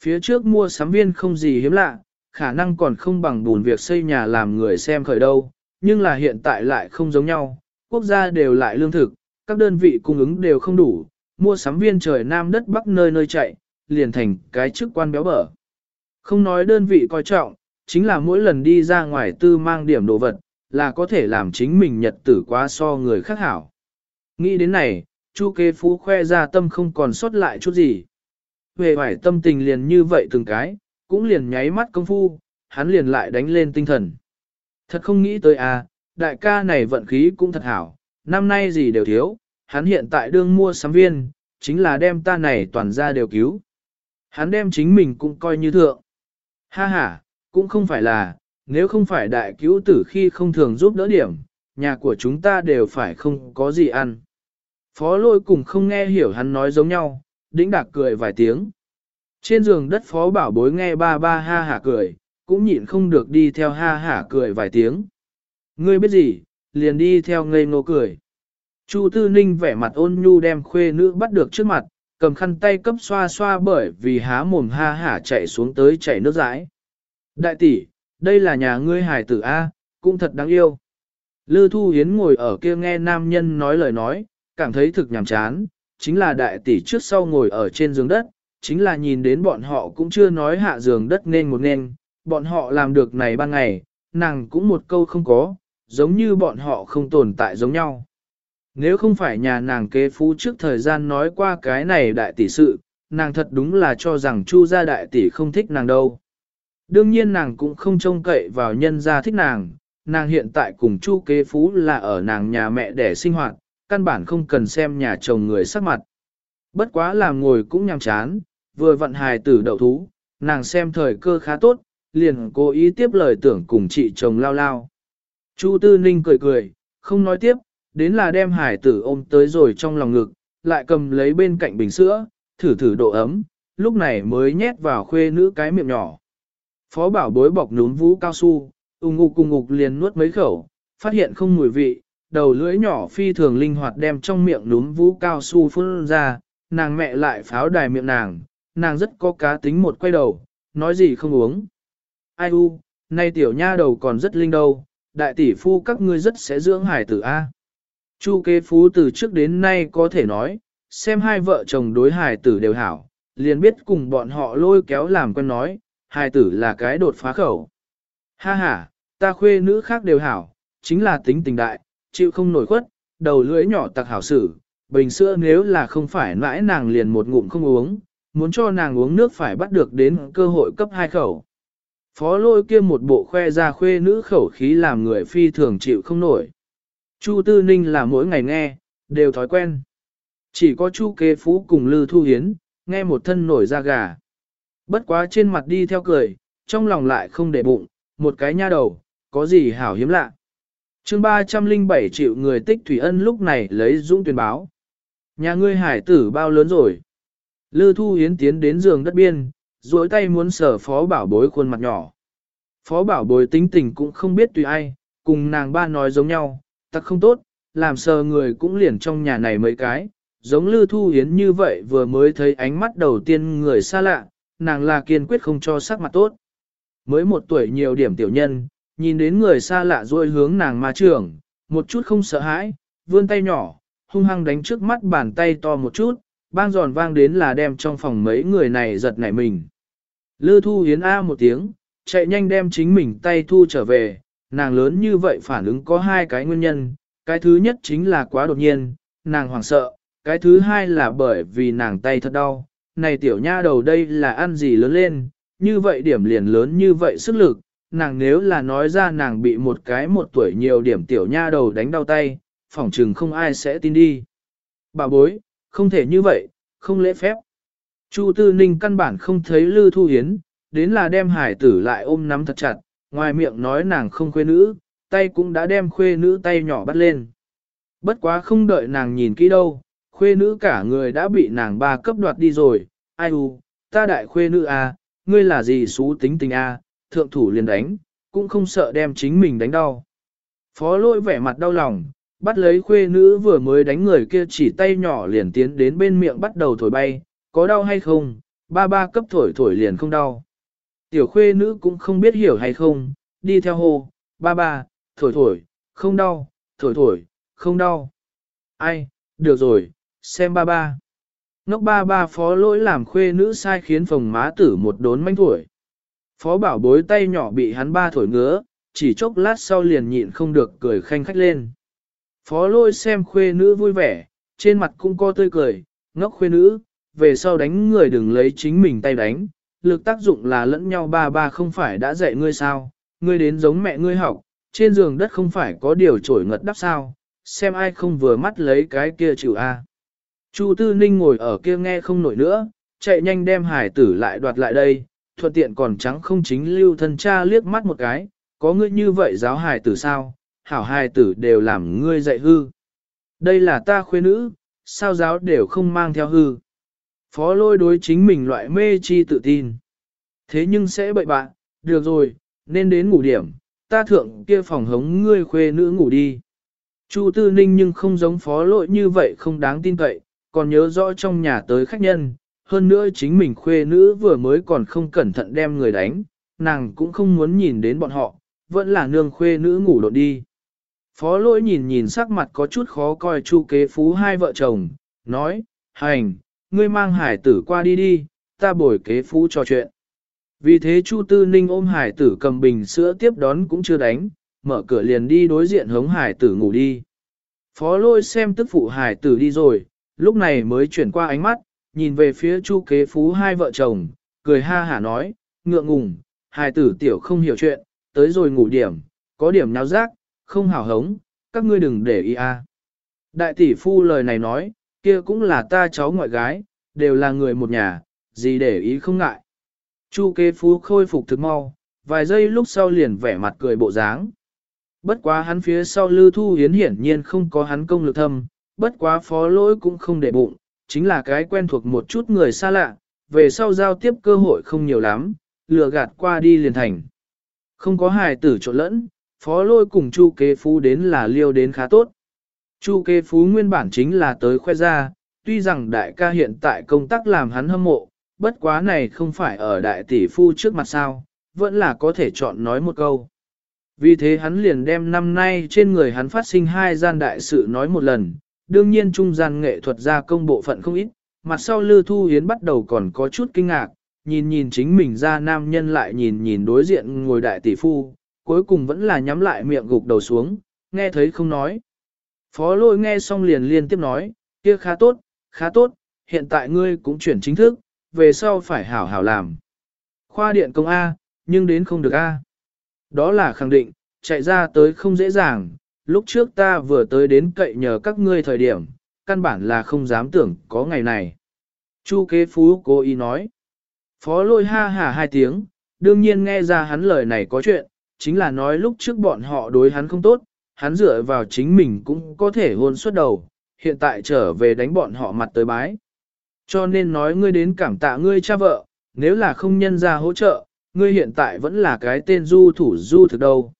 Phía trước mua sắm viên không gì hiếm lạ, khả năng còn không bằng bùn việc xây nhà làm người xem khởi đâu, nhưng là hiện tại lại không giống nhau, quốc gia đều lại lương thực, các đơn vị cung ứng đều không đủ, mua sắm viên trời nam đất bắc nơi nơi chạy, liền thành cái chức quan béo bở. Không nói đơn vị coi trọng, chính là mỗi lần đi ra ngoài tư mang điểm đồ vật, là có thể làm chính mình nhật tử quá so người khác hảo. Nghĩ đến này, Chu kế phú khoe ra tâm không còn sót lại chút gì. Về hoài tâm tình liền như vậy từng cái, cũng liền nháy mắt công phu, hắn liền lại đánh lên tinh thần. Thật không nghĩ tới à, đại ca này vận khí cũng thật hảo, năm nay gì đều thiếu, hắn hiện tại đương mua sắm viên, chính là đem ta này toàn ra đều cứu. Hắn đem chính mình cũng coi như thượng. Ha ha, cũng không phải là, nếu không phải đại cứu tử khi không thường giúp đỡ điểm, nhà của chúng ta đều phải không có gì ăn. Phó lôi cùng không nghe hiểu hắn nói giống nhau, đĩnh đạc cười vài tiếng. Trên giường đất phó bảo bối nghe ba ba ha hả cười, cũng nhịn không được đi theo ha hả cười vài tiếng. Ngươi biết gì, liền đi theo ngây ngô cười. Chu Tư Ninh vẻ mặt ôn nhu đem khuê nữ bắt được trước mặt, cầm khăn tay cấp xoa xoa bởi vì há mồm ha hả chạy xuống tới chảy nước rãi. Đại tỷ, đây là nhà ngươi hải tử A, cũng thật đáng yêu. Lư Thu Hiến ngồi ở kia nghe nam nhân nói lời nói, cảm thấy thực nhàm chán, chính là đại tỷ trước sau ngồi ở trên giường đất, chính là nhìn đến bọn họ cũng chưa nói hạ giường đất nên một nên, bọn họ làm được này ban ngày, nàng cũng một câu không có, giống như bọn họ không tồn tại giống nhau. Nếu không phải nhà nàng kế phú trước thời gian nói qua cái này đại tỷ sự, nàng thật đúng là cho rằng chu gia đại tỷ không thích nàng đâu. Đương nhiên nàng cũng không trông cậy vào nhân gia thích nàng, nàng hiện tại cùng chu kế phú là ở nàng nhà mẹ để sinh hoạt, căn bản không cần xem nhà chồng người sắc mặt. Bất quá làm ngồi cũng nhằm chán, vừa vận hài tử đậu thú, nàng xem thời cơ khá tốt, liền cố ý tiếp lời tưởng cùng chị chồng lao lao. Chu Tư Ninh cười cười, không nói tiếp, đến là đem hải tử ôm tới rồi trong lòng ngực, lại cầm lấy bên cạnh bình sữa, thử thử độ ấm, lúc này mới nhét vào khuê nữ cái miệng nhỏ. Phó bảo bối bọc núm vũ cao su, ung ngục cùng ngục liền nuốt mấy khẩu, phát hiện không mùi vị, đầu lưỡi nhỏ phi thường linh hoạt đem trong miệng núm vũ cao su phun ra, nàng mẹ lại pháo đài miệng nàng, nàng rất có cá tính một quay đầu, nói gì không uống. Ai u, nay tiểu nha đầu còn rất linh đâu, đại tỷ phu các ngươi rất sẽ dưỡng hải tử A. Chu kế phú từ trước đến nay có thể nói, xem hai vợ chồng đối hải tử đều hảo, liền biết cùng bọn họ lôi kéo làm quen nói, hải tử là cái đột phá khẩu. Ha ha, ta khuê nữ khác đều hảo, chính là tính tình đại, chịu không nổi khuất, đầu lưỡi nhỏ tặc hảo sử, bình sữa nếu là không phải mãi nàng liền một ngụm không uống, muốn cho nàng uống nước phải bắt được đến cơ hội cấp hai khẩu. Phó lôi kia một bộ khoe ra khuê nữ khẩu khí làm người phi thường chịu không nổi. Chu Tư Ninh là mỗi ngày nghe, đều thói quen. Chỉ có Chu Kế Phú cùng Lư Thu Hiến, nghe một thân nổi da gà. Bất quá trên mặt đi theo cười, trong lòng lại không để bụng, một cái nha đầu, có gì hảo hiếm lạ chương 307 triệu người tích thủy ân lúc này lấy dũng tuyên báo. Nhà ngươi hải tử bao lớn rồi? Lư Thu Hiến tiến đến giường đất biên, duỗi tay muốn sở phó bảo bối khuôn mặt nhỏ. Phó bảo bối tính tình cũng không biết tùy ai, cùng nàng ba nói giống nhau, tắc không tốt, làm sờ người cũng liền trong nhà này mấy cái, giống Lư Thu Hiến như vậy vừa mới thấy ánh mắt đầu tiên người xa lạ, nàng là kiên quyết không cho sắc mặt tốt. Mới một tuổi nhiều điểm tiểu nhân, nhìn đến người xa lạ rồi hướng nàng ma trưởng, một chút không sợ hãi, vươn tay nhỏ, hung hăng đánh trước mắt bàn tay to một chút, bang giòn vang đến là đem trong phòng mấy người này giật nảy mình. Lư Thu Hiến A một tiếng, chạy nhanh đem chính mình tay thu trở về, nàng lớn như vậy phản ứng có hai cái nguyên nhân, cái thứ nhất chính là quá đột nhiên, nàng hoảng sợ, cái thứ hai là bởi vì nàng tay thật đau, này tiểu nha đầu đây là ăn gì lớn lên, như vậy điểm liền lớn như vậy sức lực, nàng nếu là nói ra nàng bị một cái một tuổi nhiều điểm tiểu nha đầu đánh đau tay, phỏng chừng không ai sẽ tin đi. Bà bối, không thể như vậy, không lễ phép. Chu Tư Ninh căn bản không thấy Lư Thu Hiến, đến là đem hải tử lại ôm nắm thật chặt, ngoài miệng nói nàng không khuê nữ, tay cũng đã đem khuê nữ tay nhỏ bắt lên. Bất quá không đợi nàng nhìn kỹ đâu, khuê nữ cả người đã bị nàng ba cấp đoạt đi rồi, ai u, ta đại khuê nữ à, ngươi là gì xú tính tình à, thượng thủ liền đánh, cũng không sợ đem chính mình đánh đau. Phó lôi vẻ mặt đau lòng, bắt lấy khuê nữ vừa mới đánh người kia chỉ tay nhỏ liền tiến đến bên miệng bắt đầu thổi bay, có đau hay không, ba ba cấp thổi thổi liền không đau. Tiểu khuê nữ cũng không biết hiểu hay không, đi theo hô, ba ba, thổi thổi, không đau, thổi thổi, không đau. Ai, được rồi, xem ba ba. Ngốc ba ba phó lỗi làm khuê nữ sai khiến phòng má tử một đốn manh thổi. Phó bảo bối tay nhỏ bị hắn ba thổi ngứa, chỉ chốc lát sau liền nhịn không được cười khanh khách lên. Phó lôi xem khuê nữ vui vẻ, trên mặt cũng có tươi cười, ngốc khuê nữ, về sau đánh người đừng lấy chính mình tay đánh, lực tác dụng là lẫn nhau ba ba không phải đã dạy ngươi sao, ngươi đến giống mẹ ngươi học, trên giường đất không phải có điều trổi ngật đắp sao, xem ai không vừa mắt lấy cái kia chịu a. Chu Tư Ninh ngồi ở kia nghe không nổi nữa, chạy nhanh đem hải tử lại đoạt lại đây, thuận tiện còn trắng không chính lưu thân cha liếc mắt một cái, có ngươi như vậy giáo hải tử sao, hảo hài tử đều làm ngươi dạy hư. Đây là ta khuê nữ, sao giáo đều không mang theo hư. Phó lôi đối chính mình loại mê chi tự tin. Thế nhưng sẽ bậy bạn, được rồi, nên đến ngủ điểm, ta thượng kia phòng hống ngươi khuê nữ ngủ đi. Chu Tư Ninh nhưng không giống phó lỗi như vậy không đáng tin cậy, còn nhớ rõ trong nhà tới khách nhân, hơn nữa chính mình khuê nữ vừa mới còn không cẩn thận đem người đánh, nàng cũng không muốn nhìn đến bọn họ, vẫn là nương khuê nữ ngủ lộn đi. Phó lỗi nhìn nhìn sắc mặt có chút khó coi chu kế phú hai vợ chồng, nói, hành, ngươi mang hải tử qua đi đi, ta bồi kế phú trò chuyện. Vì thế Chu Tư Ninh ôm hải tử cầm bình sữa tiếp đón cũng chưa đánh, mở cửa liền đi đối diện hống hải tử ngủ đi. Phó lôi xem tức phụ hải tử đi rồi, lúc này mới chuyển qua ánh mắt, nhìn về phía Chu kế phú hai vợ chồng, cười ha hả nói, ngượng ngùng, hai tử tiểu không hiểu chuyện, tới rồi ngủ điểm, có điểm nháo rác, không hảo hống, các ngươi đừng để ý a. Đại tỷ phu lời này nói, kia cũng là ta cháu ngoại gái, đều là người một nhà, gì để ý không ngại. Chu kế phú khôi phục thực mau, vài giây lúc sau liền vẻ mặt cười bộ dáng. Bất quá hắn phía sau Lư Thu Hiến hiển nhiên không có hắn công lực thâm, bất quá phó lỗi cũng không để bụng, chính là cái quen thuộc một chút người xa lạ, về sau giao tiếp cơ hội không nhiều lắm, lừa gạt qua đi liền thành. Không có hài tử trộn lẫn, phó lôi cùng Chu kế phú đến là liêu đến khá tốt. Chu kế phú nguyên bản chính là tới khoe ra, tuy rằng đại ca hiện tại công tác làm hắn hâm mộ, bất quá này không phải ở đại tỷ phu trước mặt sao, vẫn là có thể chọn nói một câu. Vì thế hắn liền đem năm nay trên người hắn phát sinh hai gian đại sự nói một lần, đương nhiên trung gian nghệ thuật gia công bộ phận không ít, mặt sau Lư Thu Hiến bắt đầu còn có chút kinh ngạc, nhìn nhìn chính mình ra nam nhân lại nhìn nhìn đối diện ngồi đại tỷ phu, cuối cùng vẫn là nhắm lại miệng gục đầu xuống, nghe thấy không nói. Phó lôi nghe xong liền liên tiếp nói, kia khá tốt, khá tốt, hiện tại ngươi cũng chuyển chính thức, về sau phải hảo hảo làm. Khoa điện công A, nhưng đến không được A. Đó là khẳng định, chạy ra tới không dễ dàng, lúc trước ta vừa tới đến cậy nhờ các ngươi thời điểm, căn bản là không dám tưởng có ngày này. Chu kế phú cố ý nói. Phó lôi ha hà hai tiếng, đương nhiên nghe ra hắn lời này có chuyện, chính là nói lúc trước bọn họ đối hắn không tốt, hắn dựa vào chính mình cũng có thể hôn suốt đầu, hiện tại trở về đánh bọn họ mặt tới bái. Cho nên nói ngươi đến cảm tạ ngươi cha vợ, nếu là không nhân ra hỗ trợ, ngươi hiện tại vẫn là cái tên du thủ du thực đâu.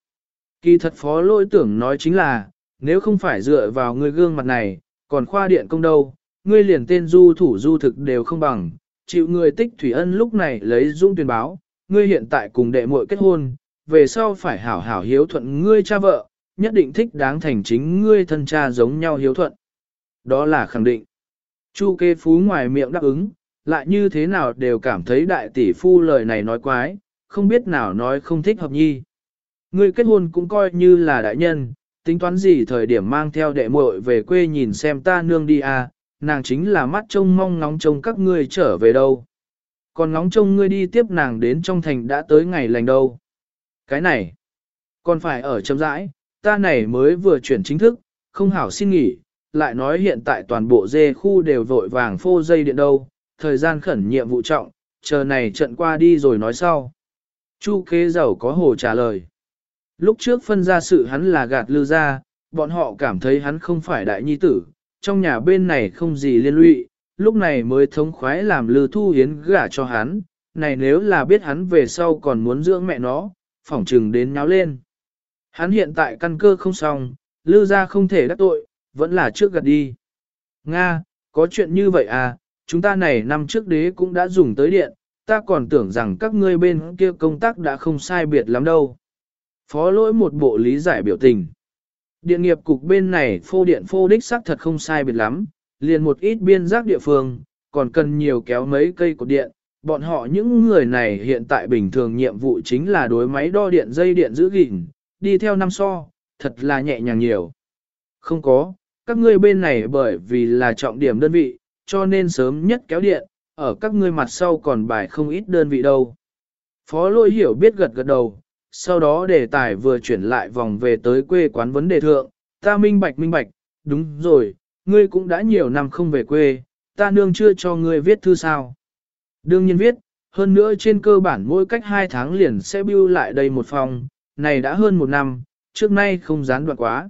Kỳ thật phó lỗi tưởng nói chính là, nếu không phải dựa vào người gương mặt này, còn khoa điện công đâu, ngươi liền tên du thủ du thực đều không bằng, chịu người tích thủy ân lúc này lấy dung tuyên báo, ngươi hiện tại cùng đệ muội kết hôn, về sau phải hảo hảo hiếu thuận ngươi cha vợ, nhất định thích đáng thành chính ngươi thân cha giống nhau hiếu thuận. Đó là khẳng định. Chu kê phú ngoài miệng đáp ứng, lại như thế nào đều cảm thấy đại tỷ phu lời này nói quái, không biết nào nói không thích hợp nhi. Ngươi kết hôn cũng coi như là đại nhân, tính toán gì thời điểm mang theo đệ muội về quê nhìn xem ta nương đi à, nàng chính là mắt trông mong ngóng trông các ngươi trở về đâu. Còn ngóng trông ngươi đi tiếp nàng đến trong thành đã tới ngày lành đâu. Cái này, còn phải ở chấm rãi, ta này mới vừa chuyển chính thức, không hảo xin nghỉ, lại nói hiện tại toàn bộ dê khu đều vội vàng phô dây điện đâu, thời gian khẩn nhiệm vụ trọng, chờ này trận qua đi rồi nói sau. Chu kế giàu có hồ trả lời. Lúc trước phân ra sự hắn là gạt lư ra, bọn họ cảm thấy hắn không phải đại nhi tử, trong nhà bên này không gì liên lụy, lúc này mới thống khoái làm lư thu hiến gả cho hắn, này nếu là biết hắn về sau còn muốn dưỡng mẹ nó, phỏng trừng đến nháo lên. Hắn hiện tại căn cơ không xong, lư ra không thể đắc tội, vẫn là trước gạt đi. Nga, có chuyện như vậy à, chúng ta này năm trước đế cũng đã dùng tới điện, ta còn tưởng rằng các ngươi bên kia công tác đã không sai biệt lắm đâu. Phó lỗi một bộ lý giải biểu tình. Điện nghiệp cục bên này phô điện phô đích xác thật không sai biệt lắm, liền một ít biên giác địa phương, còn cần nhiều kéo mấy cây cột điện. Bọn họ những người này hiện tại bình thường nhiệm vụ chính là đối máy đo điện dây điện giữ gìn, đi theo năm so, thật là nhẹ nhàng nhiều. Không có, các ngươi bên này bởi vì là trọng điểm đơn vị, cho nên sớm nhất kéo điện, ở các ngươi mặt sau còn bài không ít đơn vị đâu. Phó lôi hiểu biết gật gật đầu, sau đó đề tài vừa chuyển lại vòng về tới quê quán vấn đề thượng, ta minh bạch minh bạch, đúng rồi, ngươi cũng đã nhiều năm không về quê, ta nương chưa cho ngươi viết thư sao. Đương nhiên viết, hơn nữa trên cơ bản mỗi cách hai tháng liền sẽ bưu lại đây một phòng, này đã hơn một năm, trước nay không gián đoạn quá.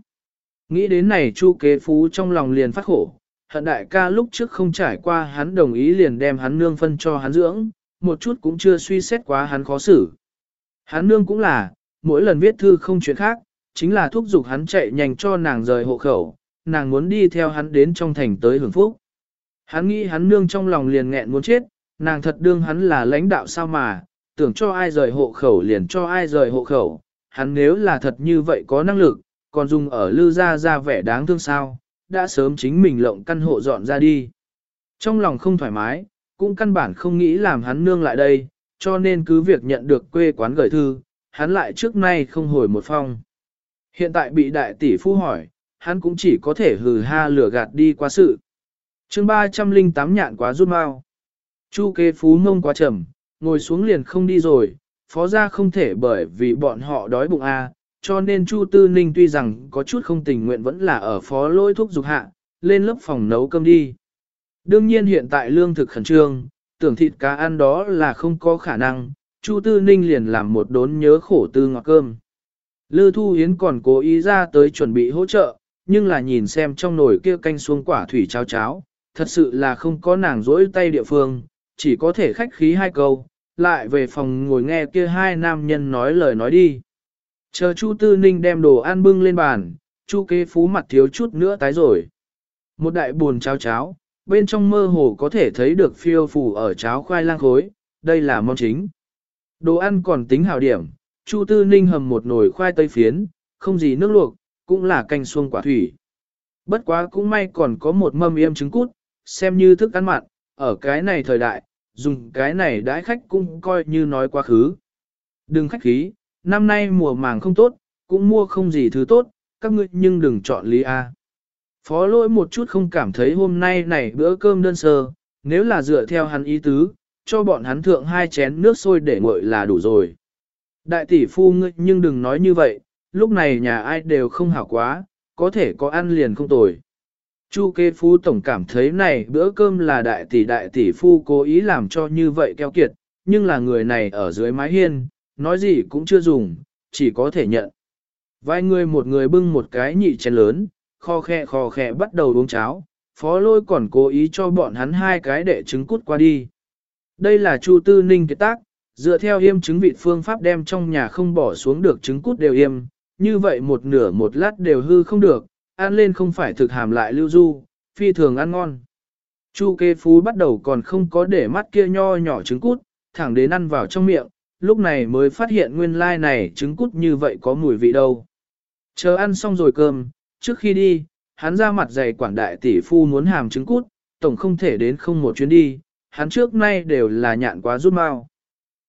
Nghĩ đến này chu kế phú trong lòng liền phát khổ, hận đại ca lúc trước không trải qua hắn đồng ý liền đem hắn nương phân cho hắn dưỡng, một chút cũng chưa suy xét quá hắn khó xử. Hắn nương cũng là, mỗi lần viết thư không chuyện khác, chính là thúc giục hắn chạy nhanh cho nàng rời hộ khẩu, nàng muốn đi theo hắn đến trong thành tới hưởng phúc. Hắn nghĩ hắn nương trong lòng liền nghẹn muốn chết, nàng thật đương hắn là lãnh đạo sao mà, tưởng cho ai rời hộ khẩu liền cho ai rời hộ khẩu, hắn nếu là thật như vậy có năng lực, còn dùng ở lư ra ra vẻ đáng thương sao, đã sớm chính mình lộng căn hộ dọn ra đi. Trong lòng không thoải mái, cũng căn bản không nghĩ làm hắn nương lại đây, cho nên cứ việc nhận được quê quán gửi thư, hắn lại trước nay không hồi một phong. Hiện tại bị đại tỷ phu hỏi, hắn cũng chỉ có thể hừ ha lửa gạt đi qua sự. chương 308 nhạn quá rút mau. Chu kế phú ngông quá trầm, ngồi xuống liền không đi rồi, phó ra không thể bởi vì bọn họ đói bụng a cho nên Chu Tư Ninh tuy rằng có chút không tình nguyện vẫn là ở phó lôi thuốc dục hạ, lên lớp phòng nấu cơm đi. Đương nhiên hiện tại lương thực khẩn trương, tưởng thịt cá ăn đó là không có khả năng, Chu Tư Ninh liền làm một đốn nhớ khổ tư ngọt cơm. Lư Thu Hiến còn cố ý ra tới chuẩn bị hỗ trợ, nhưng là nhìn xem trong nồi kia canh xuống quả thủy cháo cháo, thật sự là không có nàng rỗi tay địa phương, chỉ có thể khách khí hai câu, lại về phòng ngồi nghe kia hai nam nhân nói lời nói đi. Chờ Chu Tư Ninh đem đồ ăn bưng lên bàn, Chu kế phú mặt thiếu chút nữa tái rồi. Một đại buồn cháo cháo, bên trong mơ hồ có thể thấy được phiêu phủ ở cháo khoai lang khối, đây là món chính. Đồ ăn còn tính hảo điểm, Chu Tư Ninh hầm một nồi khoai tây phiến, không gì nước luộc, cũng là canh xuông quả thủy. Bất quá cũng may còn có một mâm yêm trứng cút, xem như thức ăn mặn, ở cái này thời đại, dùng cái này đãi khách cũng coi như nói quá khứ. Đừng khách khí, năm nay mùa màng không tốt, cũng mua không gì thứ tốt, các ngươi nhưng đừng chọn lý A. Phó lỗi một chút không cảm thấy hôm nay này bữa cơm đơn sơ, nếu là dựa theo hắn ý tứ, cho bọn hắn thượng hai chén nước sôi để nguội là đủ rồi. Đại tỷ phu ngươi nhưng đừng nói như vậy, lúc này nhà ai đều không hảo quá, có thể có ăn liền không tồi. Chu kê phu tổng cảm thấy này bữa cơm là đại tỷ đại tỷ phu cố ý làm cho như vậy keo kiệt, nhưng là người này ở dưới mái hiên, nói gì cũng chưa dùng, chỉ có thể nhận. Vài người một người bưng một cái nhị chén lớn, kho khe kho khe bắt đầu uống cháo, phó lôi còn cố ý cho bọn hắn hai cái để trứng cút qua đi. Đây là Chu Tư Ninh kết tác, dựa theo yêm trứng vịt phương pháp đem trong nhà không bỏ xuống được trứng cút đều yêm, như vậy một nửa một lát đều hư không được, ăn lên không phải thực hàm lại lưu du, phi thường ăn ngon. Chu kê phú bắt đầu còn không có để mắt kia nho nhỏ trứng cút, thẳng đến ăn vào trong miệng, lúc này mới phát hiện nguyên lai này trứng cút như vậy có mùi vị đâu. Chờ ăn xong rồi cơm, trước khi đi, hắn ra mặt dày quản đại tỷ phu muốn hàm trứng cút, tổng không thể đến không một chuyến đi, hắn trước nay đều là nhạn quá rút mau.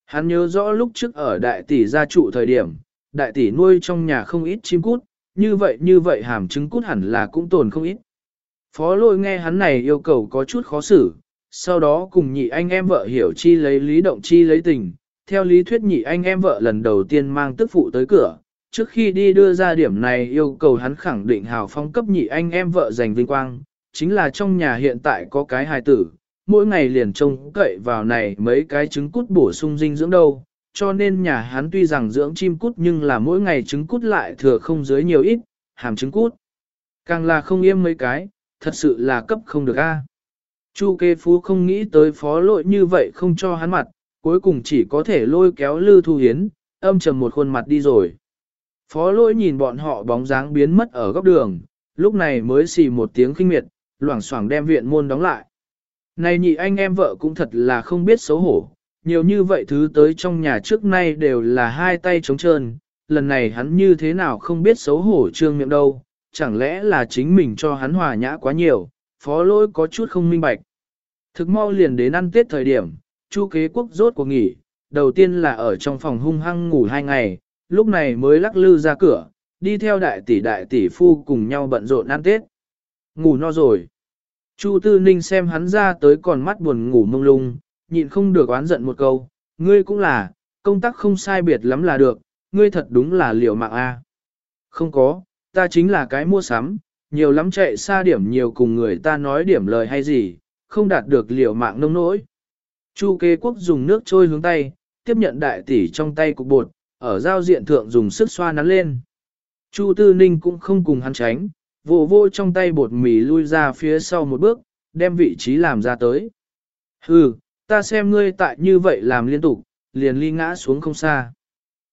Hắn nhớ rõ lúc trước ở đại tỷ gia trụ thời điểm, đại tỷ nuôi trong nhà không ít chim cút, như vậy như vậy hàm trứng cút hẳn là cũng tồn không ít. Phó lôi nghe hắn này yêu cầu có chút khó xử, sau đó cùng nhị anh em vợ hiểu chi lấy lý động chi lấy tình, theo lý thuyết nhị anh em vợ lần đầu tiên mang tức phụ tới cửa, trước khi đi đưa ra điểm này yêu cầu hắn khẳng định hào phong cấp nhị anh em vợ giành vinh quang, chính là trong nhà hiện tại có cái hài tử, mỗi ngày liền trông cậy vào này mấy cái trứng cút bổ sung dinh dưỡng đâu, cho nên nhà hắn tuy rằng dưỡng chim cút nhưng là mỗi ngày trứng cút lại thừa không dưới nhiều ít, hàm trứng cút. Càng là không yêm mấy cái, thật sự là cấp không được a. À. Chu kê phú không nghĩ tới phó lội như vậy không cho hắn mặt, cuối cùng chỉ có thể lôi kéo Lư Thu Hiến, âm trầm một khuôn mặt đi rồi. Phó lỗi nhìn bọn họ bóng dáng biến mất ở góc đường, lúc này mới xì một tiếng kinh miệt, loảng xoảng đem viện môn đóng lại. Này nhị anh em vợ cũng thật là không biết xấu hổ, nhiều như vậy thứ tới trong nhà trước nay đều là hai tay trống trơn, lần này hắn như thế nào không biết xấu hổ trương miệng đâu, chẳng lẽ là chính mình cho hắn hòa nhã quá nhiều, phó lỗi có chút không minh bạch. Thực mau liền đến ăn tết thời điểm, Chu kế quốc rốt cuộc nghỉ, đầu tiên là ở trong phòng hung hăng ngủ hai ngày, lúc này mới lắc lư ra cửa, đi theo đại tỷ đại tỷ phu cùng nhau bận rộn ăn tết. Ngủ no rồi. Chu Tư Ninh xem hắn ra tới còn mắt buồn ngủ mông lung, nhịn không được oán giận một câu, ngươi cũng là, công tác không sai biệt lắm là được, ngươi thật đúng là liều mạng a. Không có, ta chính là cái mua sắm, nhiều lắm chạy xa điểm nhiều cùng người ta nói điểm lời hay gì, không đạt được liều mạng nông nỗi. Chu kế quốc dùng nước trôi hướng tay, tiếp nhận đại tỷ trong tay cục bột, ở giao diện thượng dùng sức xoa nắn lên. Chu tư ninh cũng không cùng hắn tránh, vô vô trong tay bột mì lui ra phía sau một bước, đem vị trí làm ra tới. Hừ, ta xem ngươi tại như vậy làm liên tục, liền ly ngã xuống không xa.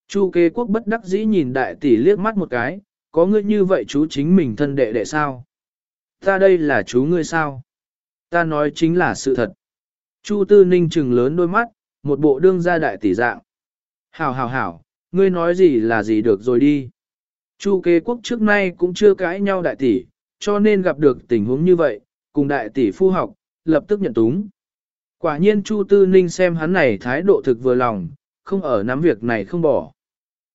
Chu kế quốc bất đắc dĩ nhìn đại tỷ liếc mắt một cái, có ngươi như vậy chú chính mình thân đệ đệ sao? Ta đây là chú ngươi sao? Ta nói chính là sự thật. Chu tư ninh trừng lớn đôi mắt, một bộ đương gia đại tỷ dạng. Hảo hảo hảo, ngươi nói gì là gì được rồi đi. Chu kế quốc trước nay cũng chưa cãi nhau đại tỷ, cho nên gặp được tình huống như vậy, cùng đại tỷ phu học, lập tức nhận túng. Quả nhiên Chu Tư Ninh xem hắn này thái độ thực vừa lòng, không ở nắm việc này không bỏ.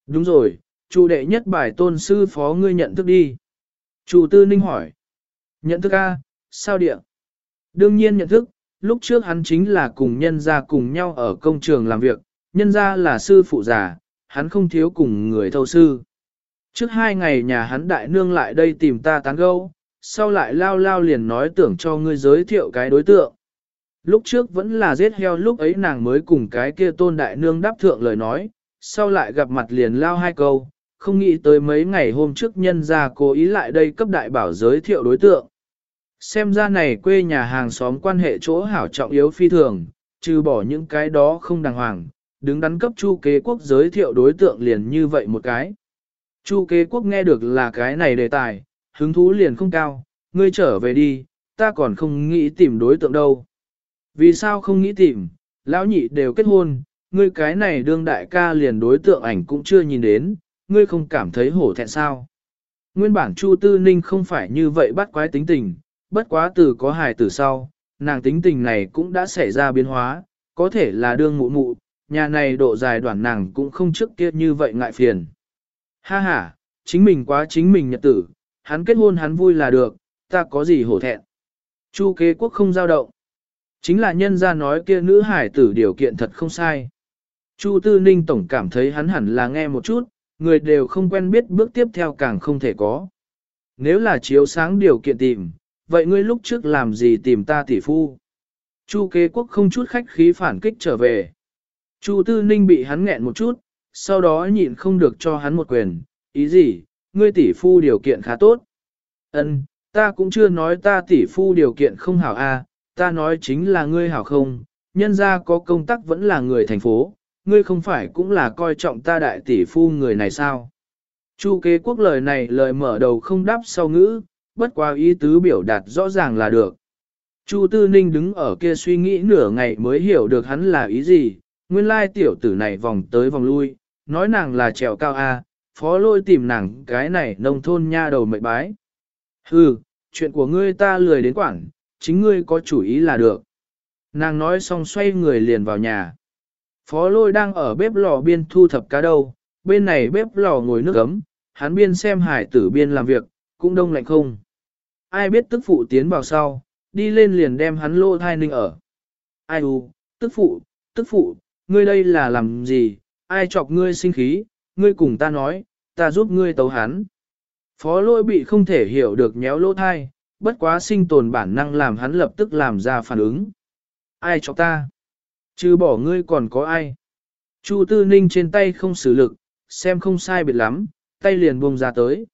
Đúng rồi, Chu đệ nhất bài tôn sư phó ngươi nhận thức đi. Chu Tư Ninh hỏi. Nhận thức A, sao địa? Đương nhiên nhận thức, lúc trước hắn chính là cùng nhân gia cùng nhau ở công trường làm việc, nhân gia là sư phụ già, hắn không thiếu cùng người thâu sư. Trước hai ngày nhà hắn đại nương lại đây tìm ta tán gẫu, sau lại lao lao liền nói tưởng cho ngươi giới thiệu cái đối tượng. Lúc trước vẫn là giết heo lúc ấy nàng mới cùng cái kia tôn đại nương đáp thượng lời nói, sau lại gặp mặt liền lao hai câu, không nghĩ tới mấy ngày hôm trước nhân ra cố ý lại đây cấp đại bảo giới thiệu đối tượng. Xem ra này quê nhà hàng xóm quan hệ chỗ hảo trọng yếu phi thường, trừ bỏ những cái đó không đàng hoàng, đứng đắn cấp chu kế quốc giới thiệu đối tượng liền như vậy một cái. Chu kế quốc nghe được là cái này đề tài, hứng thú liền không cao, ngươi trở về đi, ta còn không nghĩ tìm đối tượng đâu. Vì sao không nghĩ tìm, lão nhị đều kết hôn, ngươi cái này đương đại ca liền đối tượng ảnh cũng chưa nhìn đến, ngươi không cảm thấy hổ thẹn sao. Nguyên bản Chu Tư Ninh không phải như vậy bắt quái tính tình, bất quá từ có hài từ sau, nàng tính tình này cũng đã xảy ra biến hóa, có thể là đương mụ mụ, nhà này độ dài đoạn nàng cũng không trước kia như vậy ngại phiền. Ha ha, chính mình quá chính mình nhật tử, hắn kết hôn hắn vui là được, ta có gì hổ thẹn. Chu kế quốc không giao động. Chính là nhân ra nói kia nữ hải tử điều kiện thật không sai. Chu Tư Ninh Tổng cảm thấy hắn hẳn là nghe một chút, người đều không quen biết bước tiếp theo càng không thể có. Nếu là chiếu sáng điều kiện tìm, vậy ngươi lúc trước làm gì tìm ta tỷ phu? Chu kế quốc không chút khách khí phản kích trở về. Chu Tư Ninh bị hắn nghẹn một chút, sau đó nhịn không được cho hắn một quyền. Ý gì, ngươi tỷ phu điều kiện khá tốt. Ân, ta cũng chưa nói ta tỷ phu điều kiện không hảo a, ta nói chính là ngươi hảo không, nhân ra có công tác vẫn là người thành phố, ngươi không phải cũng là coi trọng ta đại tỷ phu người này sao. Chu kế quốc lời này lời mở đầu không đáp sau ngữ, bất qua ý tứ biểu đạt rõ ràng là được. Chu Tư Ninh đứng ở kia suy nghĩ nửa ngày mới hiểu được hắn là ý gì, nguyên lai tiểu tử này vòng tới vòng lui, nói nàng là trèo cao A, phó lôi tìm nàng cái này nông thôn nha đầu mệnh bái. Hừ, chuyện của ngươi ta lười đến quảng, chính ngươi có chủ ý là được. Nàng nói xong xoay người liền vào nhà. Phó lôi đang ở bếp lò biên thu thập cá đâu, bên này bếp lò ngồi nước ấm, hắn biên xem hải tử biên làm việc, cũng đông lạnh không. Ai biết tức phụ tiến vào sau, đi lên liền đem hắn lô thai ninh ở. Ai u, tức phụ, tức phụ, ngươi đây là làm gì, ai chọc ngươi sinh khí, ngươi cùng ta nói, ta giúp ngươi tấu hắn. Phó lôi bị không thể hiểu được nhéo lỗ thai, bất quá sinh tồn bản năng làm hắn lập tức làm ra phản ứng. Ai cho ta? Chứ bỏ ngươi còn có ai? Chu Tư Ninh trên tay không xử lực, xem không sai biệt lắm, tay liền buông ra tới.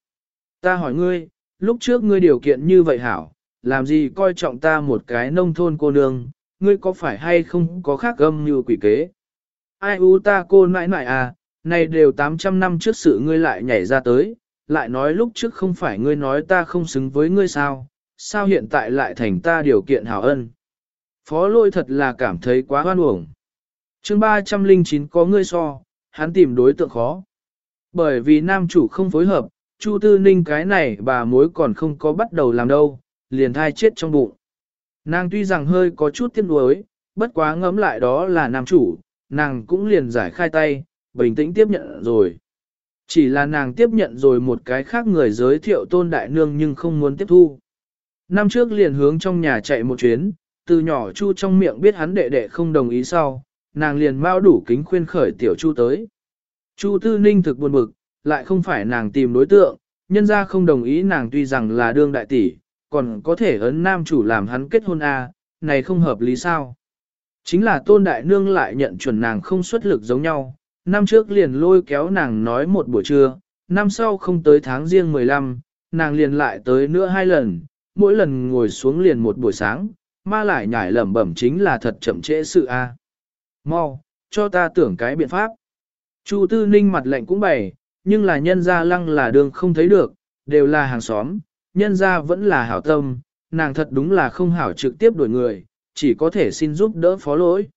Ta hỏi ngươi, lúc trước ngươi điều kiện như vậy hảo, làm gì coi trọng ta một cái nông thôn cô nương, ngươi có phải hay không có khác âm như quỷ kế? Ai u ta cô nãi nãi à, này đều 800 năm trước sự ngươi lại nhảy ra tới, lại nói lúc trước không phải ngươi nói ta không xứng với ngươi sao, sao hiện tại lại thành ta điều kiện hảo ân. Phó lôi thật là cảm thấy quá hoan uổng. chương 309 có ngươi so, hắn tìm đối tượng khó. Bởi vì nam chủ không phối hợp, Chu Tư Ninh cái này bà mối còn không có bắt đầu làm đâu, liền thai chết trong bụng. Nàng tuy rằng hơi có chút tiếc nuối, bất quá ngẫm lại đó là nam chủ, nàng cũng liền giải khai tay, bình tĩnh tiếp nhận rồi. Chỉ là nàng tiếp nhận rồi một cái khác người giới thiệu tôn đại nương nhưng không muốn tiếp thu. Năm trước liền hướng trong nhà chạy một chuyến, từ nhỏ chu trong miệng biết hắn đệ đệ không đồng ý sau, nàng liền mau đủ kính khuyên khởi tiểu chu tới. Chu tư ninh thực buồn bực, lại không phải nàng tìm đối tượng, nhân ra không đồng ý nàng tuy rằng là đương đại tỷ, còn có thể ấn nam chủ làm hắn kết hôn a, này không hợp lý sao. Chính là tôn đại nương lại nhận chuẩn nàng không xuất lực giống nhau, năm trước liền lôi kéo nàng nói một buổi trưa, năm sau không tới tháng riêng 15, nàng liền lại tới nữa hai lần, mỗi lần ngồi xuống liền một buổi sáng, ma lại nhảy lẩm bẩm chính là thật chậm trễ sự a. Mau, cho ta tưởng cái biện pháp. Chu Tư Ninh mặt lệnh cũng bày, nhưng là nhân gia lăng là đường không thấy được, đều là hàng xóm, nhân gia vẫn là hảo tâm, nàng thật đúng là không hảo trực tiếp đổi người, chỉ có thể xin giúp đỡ phó lỗi.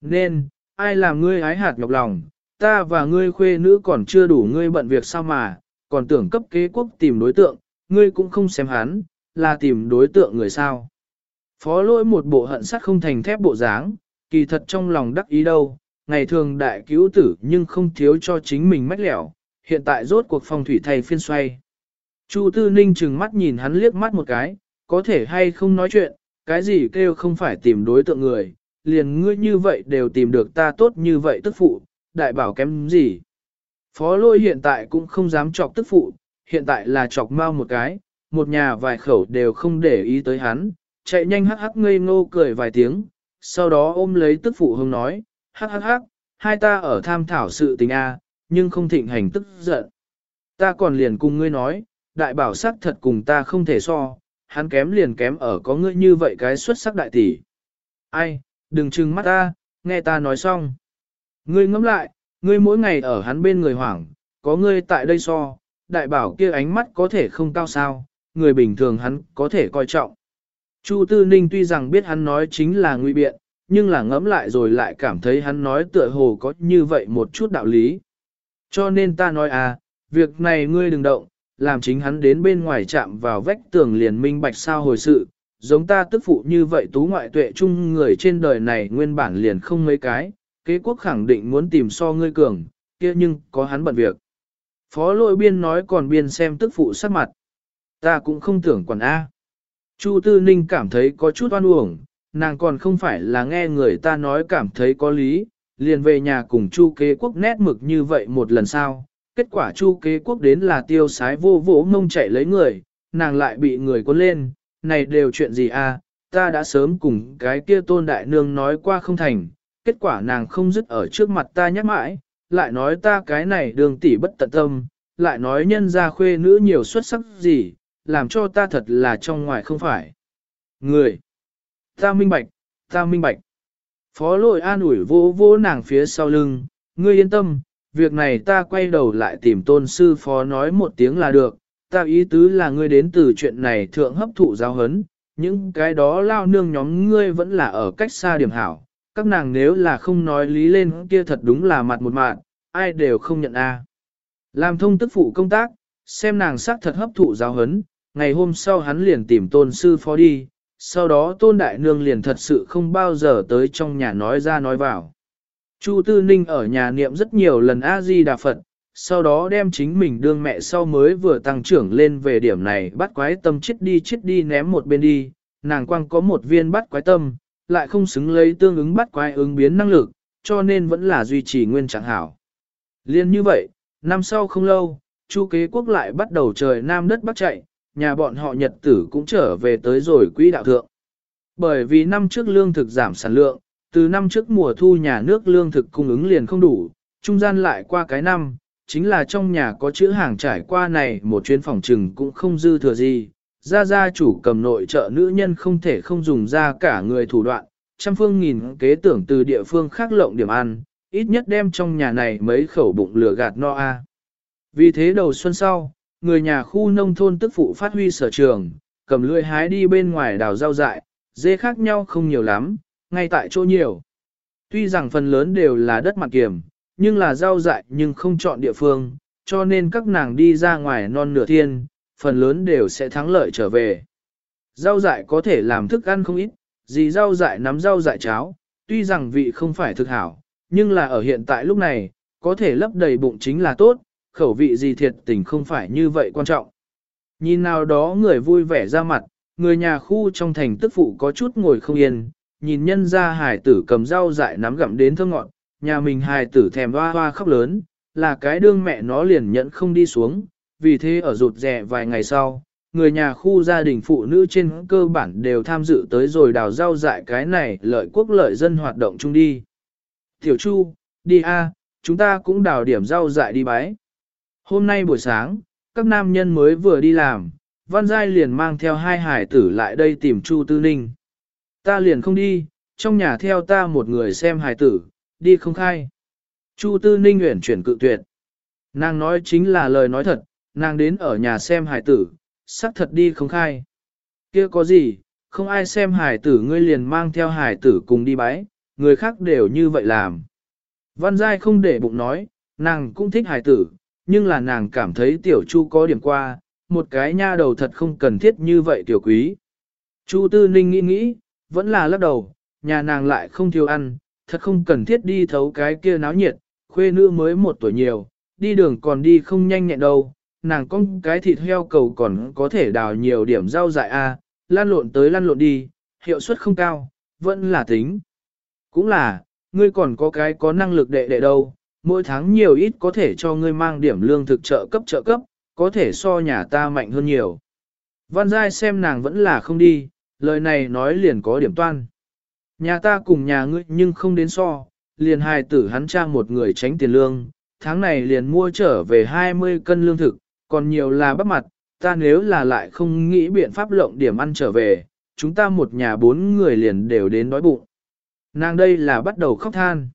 Nên, ai làm ngươi ái hạt nhọc lòng, ta và ngươi khuê nữ còn chưa đủ ngươi bận việc sao mà, còn tưởng cấp kế quốc tìm đối tượng, ngươi cũng không xem hắn, là tìm đối tượng người sao. Phó lỗi một bộ hận sắt không thành thép bộ dáng, kỳ thật trong lòng đắc ý đâu, ngày thường đại cứu tử nhưng không thiếu cho chính mình mách lẻo, hiện tại rốt cuộc phong thủy thay phiên xoay. Chu Tư Ninh chừng mắt nhìn hắn liếc mắt một cái, có thể hay không nói chuyện, cái gì kêu không phải tìm đối tượng người, liền ngươi như vậy đều tìm được ta tốt như vậy tức phụ, đại bảo kém gì. Phó lôi hiện tại cũng không dám chọc tức phụ, hiện tại là chọc mau một cái, một nhà vài khẩu đều không để ý tới hắn, chạy nhanh hắc hắc ngây ngô cười vài tiếng, sau đó ôm lấy tức phụ hông nói, hắc hắc hắc, hai ta ở tham thảo sự tình A, nhưng không thịnh hành tức giận. Ta còn liền cùng ngươi nói, đại bảo sắc thật cùng ta không thể so, hắn kém liền kém ở có ngươi như vậy cái xuất sắc đại tỷ. Ai, đừng trừng mắt ta, nghe ta nói xong. Ngươi ngẫm lại, ngươi mỗi ngày ở hắn bên người hoảng, có ngươi tại đây so, đại bảo kia ánh mắt có thể không cao sao, người bình thường hắn có thể coi trọng. Chu Tư Ninh tuy rằng biết hắn nói chính là nguy biện, nhưng là ngẫm lại rồi lại cảm thấy hắn nói tựa hồ có như vậy một chút đạo lý. Cho nên ta nói à, việc này ngươi đừng động, làm chính hắn đến bên ngoài chạm vào vách tường liền minh bạch sao hồi sự, giống ta tức phụ như vậy tú ngoại tuệ chung người trên đời này nguyên bản liền không mấy cái, kế quốc khẳng định muốn tìm so ngươi cường, kia nhưng có hắn bận việc. Phó lội biên nói còn biên xem tức phụ sắc mặt. Ta cũng không tưởng quản A. Chu Tư Ninh cảm thấy có chút oan uổng, nàng còn không phải là nghe người ta nói cảm thấy có lý, liền về nhà cùng Chu kế quốc nét mực như vậy một lần sau. Kết quả Chu kế quốc đến là tiêu sái vô vỗ mông chạy lấy người, nàng lại bị người cuốn lên, này đều chuyện gì à? ta đã sớm cùng cái kia tôn đại nương nói qua không thành, kết quả nàng không dứt ở trước mặt ta nhắc mãi, lại nói ta cái này đường tỷ bất tận tâm, lại nói nhân gia khuê nữ nhiều xuất sắc gì, làm cho ta thật là trong ngoài không phải. Người, ta minh bạch, ta minh bạch. Phó lội an ủi vô vô nàng phía sau lưng, ngươi yên tâm, việc này ta quay đầu lại tìm tôn sư phó nói một tiếng là được, ta ý tứ là ngươi đến từ chuyện này thượng hấp thụ giáo hấn, những cái đó lao nương nhóm ngươi vẫn là ở cách xa điểm hảo, các nàng nếu là không nói lý lên kia thật đúng là mặt một mạng, ai đều không nhận a. Làm thông tức phụ công tác, xem nàng xác thật hấp thụ giáo hấn, ngày hôm sau hắn liền tìm tôn sư phó đi, sau đó tôn đại nương liền thật sự không bao giờ tới trong nhà nói ra nói vào. Chu Tư Ninh ở nhà niệm rất nhiều lần A-di-đà Phật, sau đó đem chính mình đương mẹ sau mới vừa tăng trưởng lên về điểm này bắt quái tâm chết đi chết đi ném một bên đi, nàng quang có một viên bắt quái tâm, lại không xứng lấy tương ứng bắt quái ứng biến năng lực, cho nên vẫn là duy trì nguyên trạng hảo. Liên như vậy, năm sau không lâu, Chu kế quốc lại bắt đầu trời nam đất bắc chạy, nhà bọn họ nhật tử cũng trở về tới rồi quỹ đạo thượng. Bởi vì năm trước lương thực giảm sản lượng, từ năm trước mùa thu nhà nước lương thực cung ứng liền không đủ, trung gian lại qua cái năm, chính là trong nhà có chữ hàng trải qua này một chuyến phòng trừng cũng không dư thừa gì. Gia gia chủ cầm nội trợ nữ nhân không thể không dùng ra cả người thủ đoạn, trăm phương nghìn kế tưởng từ địa phương khác lộng điểm ăn, ít nhất đem trong nhà này mấy khẩu bụng lửa gạt no a. Vì thế đầu xuân sau, người nhà khu nông thôn tức phụ phát huy sở trường, cầm lưỡi hái đi bên ngoài đào rau dại, dê khác nhau không nhiều lắm, ngay tại chỗ nhiều. Tuy rằng phần lớn đều là đất mặt kiềm, nhưng là rau dại nhưng không chọn địa phương, cho nên các nàng đi ra ngoài non nửa thiên, phần lớn đều sẽ thắng lợi trở về. Rau dại có thể làm thức ăn không ít, gì rau dại nắm rau dại cháo, tuy rằng vị không phải thực hảo, nhưng là ở hiện tại lúc này, có thể lấp đầy bụng chính là tốt, khẩu vị gì thiệt tình không phải như vậy quan trọng. Nhìn nào đó người vui vẻ ra mặt, người nhà khu trong thành tức phụ có chút ngồi không yên, nhìn nhân ra hải tử cầm rau dại nắm gặm đến thơm ngọn, nhà mình hải tử thèm hoa hoa khóc lớn, là cái đương mẹ nó liền nhận không đi xuống, vì thế ở rụt rẻ vài ngày sau, người nhà khu gia đình phụ nữ trên cơ bản đều tham dự tới rồi đào rau dại cái này lợi quốc lợi dân hoạt động chung đi. Tiểu Chu, đi a, chúng ta cũng đào điểm rau dại đi bái. Hôm nay buổi sáng, các nam nhân mới vừa đi làm, Văn Giai liền mang theo hai hải tử lại đây tìm Chu Tư Ninh. Ta liền không đi, trong nhà theo ta một người xem hài tử, đi không khai. Chu Tư Ninh nguyện chuyển cự tuyệt. Nàng nói chính là lời nói thật, nàng đến ở nhà xem hài tử, sắc thật đi không khai. kia có gì, không ai xem hài tử ngươi liền mang theo hài tử cùng đi bái, người khác đều như vậy làm. Văn Giai không để bụng nói, nàng cũng thích hài tử, nhưng là nàng cảm thấy tiểu chu có điểm qua, một cái nha đầu thật không cần thiết như vậy tiểu quý. Chu Tư Ninh nghĩ nghĩ, vẫn là lắc đầu, nhà nàng lại không thiếu ăn, thật không cần thiết đi thấu cái kia náo nhiệt, khuê nữ mới một tuổi nhiều, đi đường còn đi không nhanh nhẹn đâu, nàng có cái thịt heo cầu còn có thể đào nhiều điểm rau dại a, à, lan lộn tới lan lộn đi, hiệu suất không cao, vẫn là tính. Cũng là, ngươi còn có cái có năng lực đệ đệ đâu, mỗi tháng nhiều ít có thể cho ngươi mang điểm lương thực trợ cấp trợ cấp, có thể so nhà ta mạnh hơn nhiều. Văn Giai xem nàng vẫn là không đi, lời này nói liền có điểm toan. Nhà ta cùng nhà ngươi nhưng không đến so, liền hài tử hắn trang một người tránh tiền lương, tháng này liền mua trở về 20 cân lương thực, còn nhiều là bắp mặt, ta nếu là lại không nghĩ biện pháp lộng điểm ăn trở về, chúng ta một nhà bốn người liền đều đến đói bụng. Nàng đây là bắt đầu khóc than.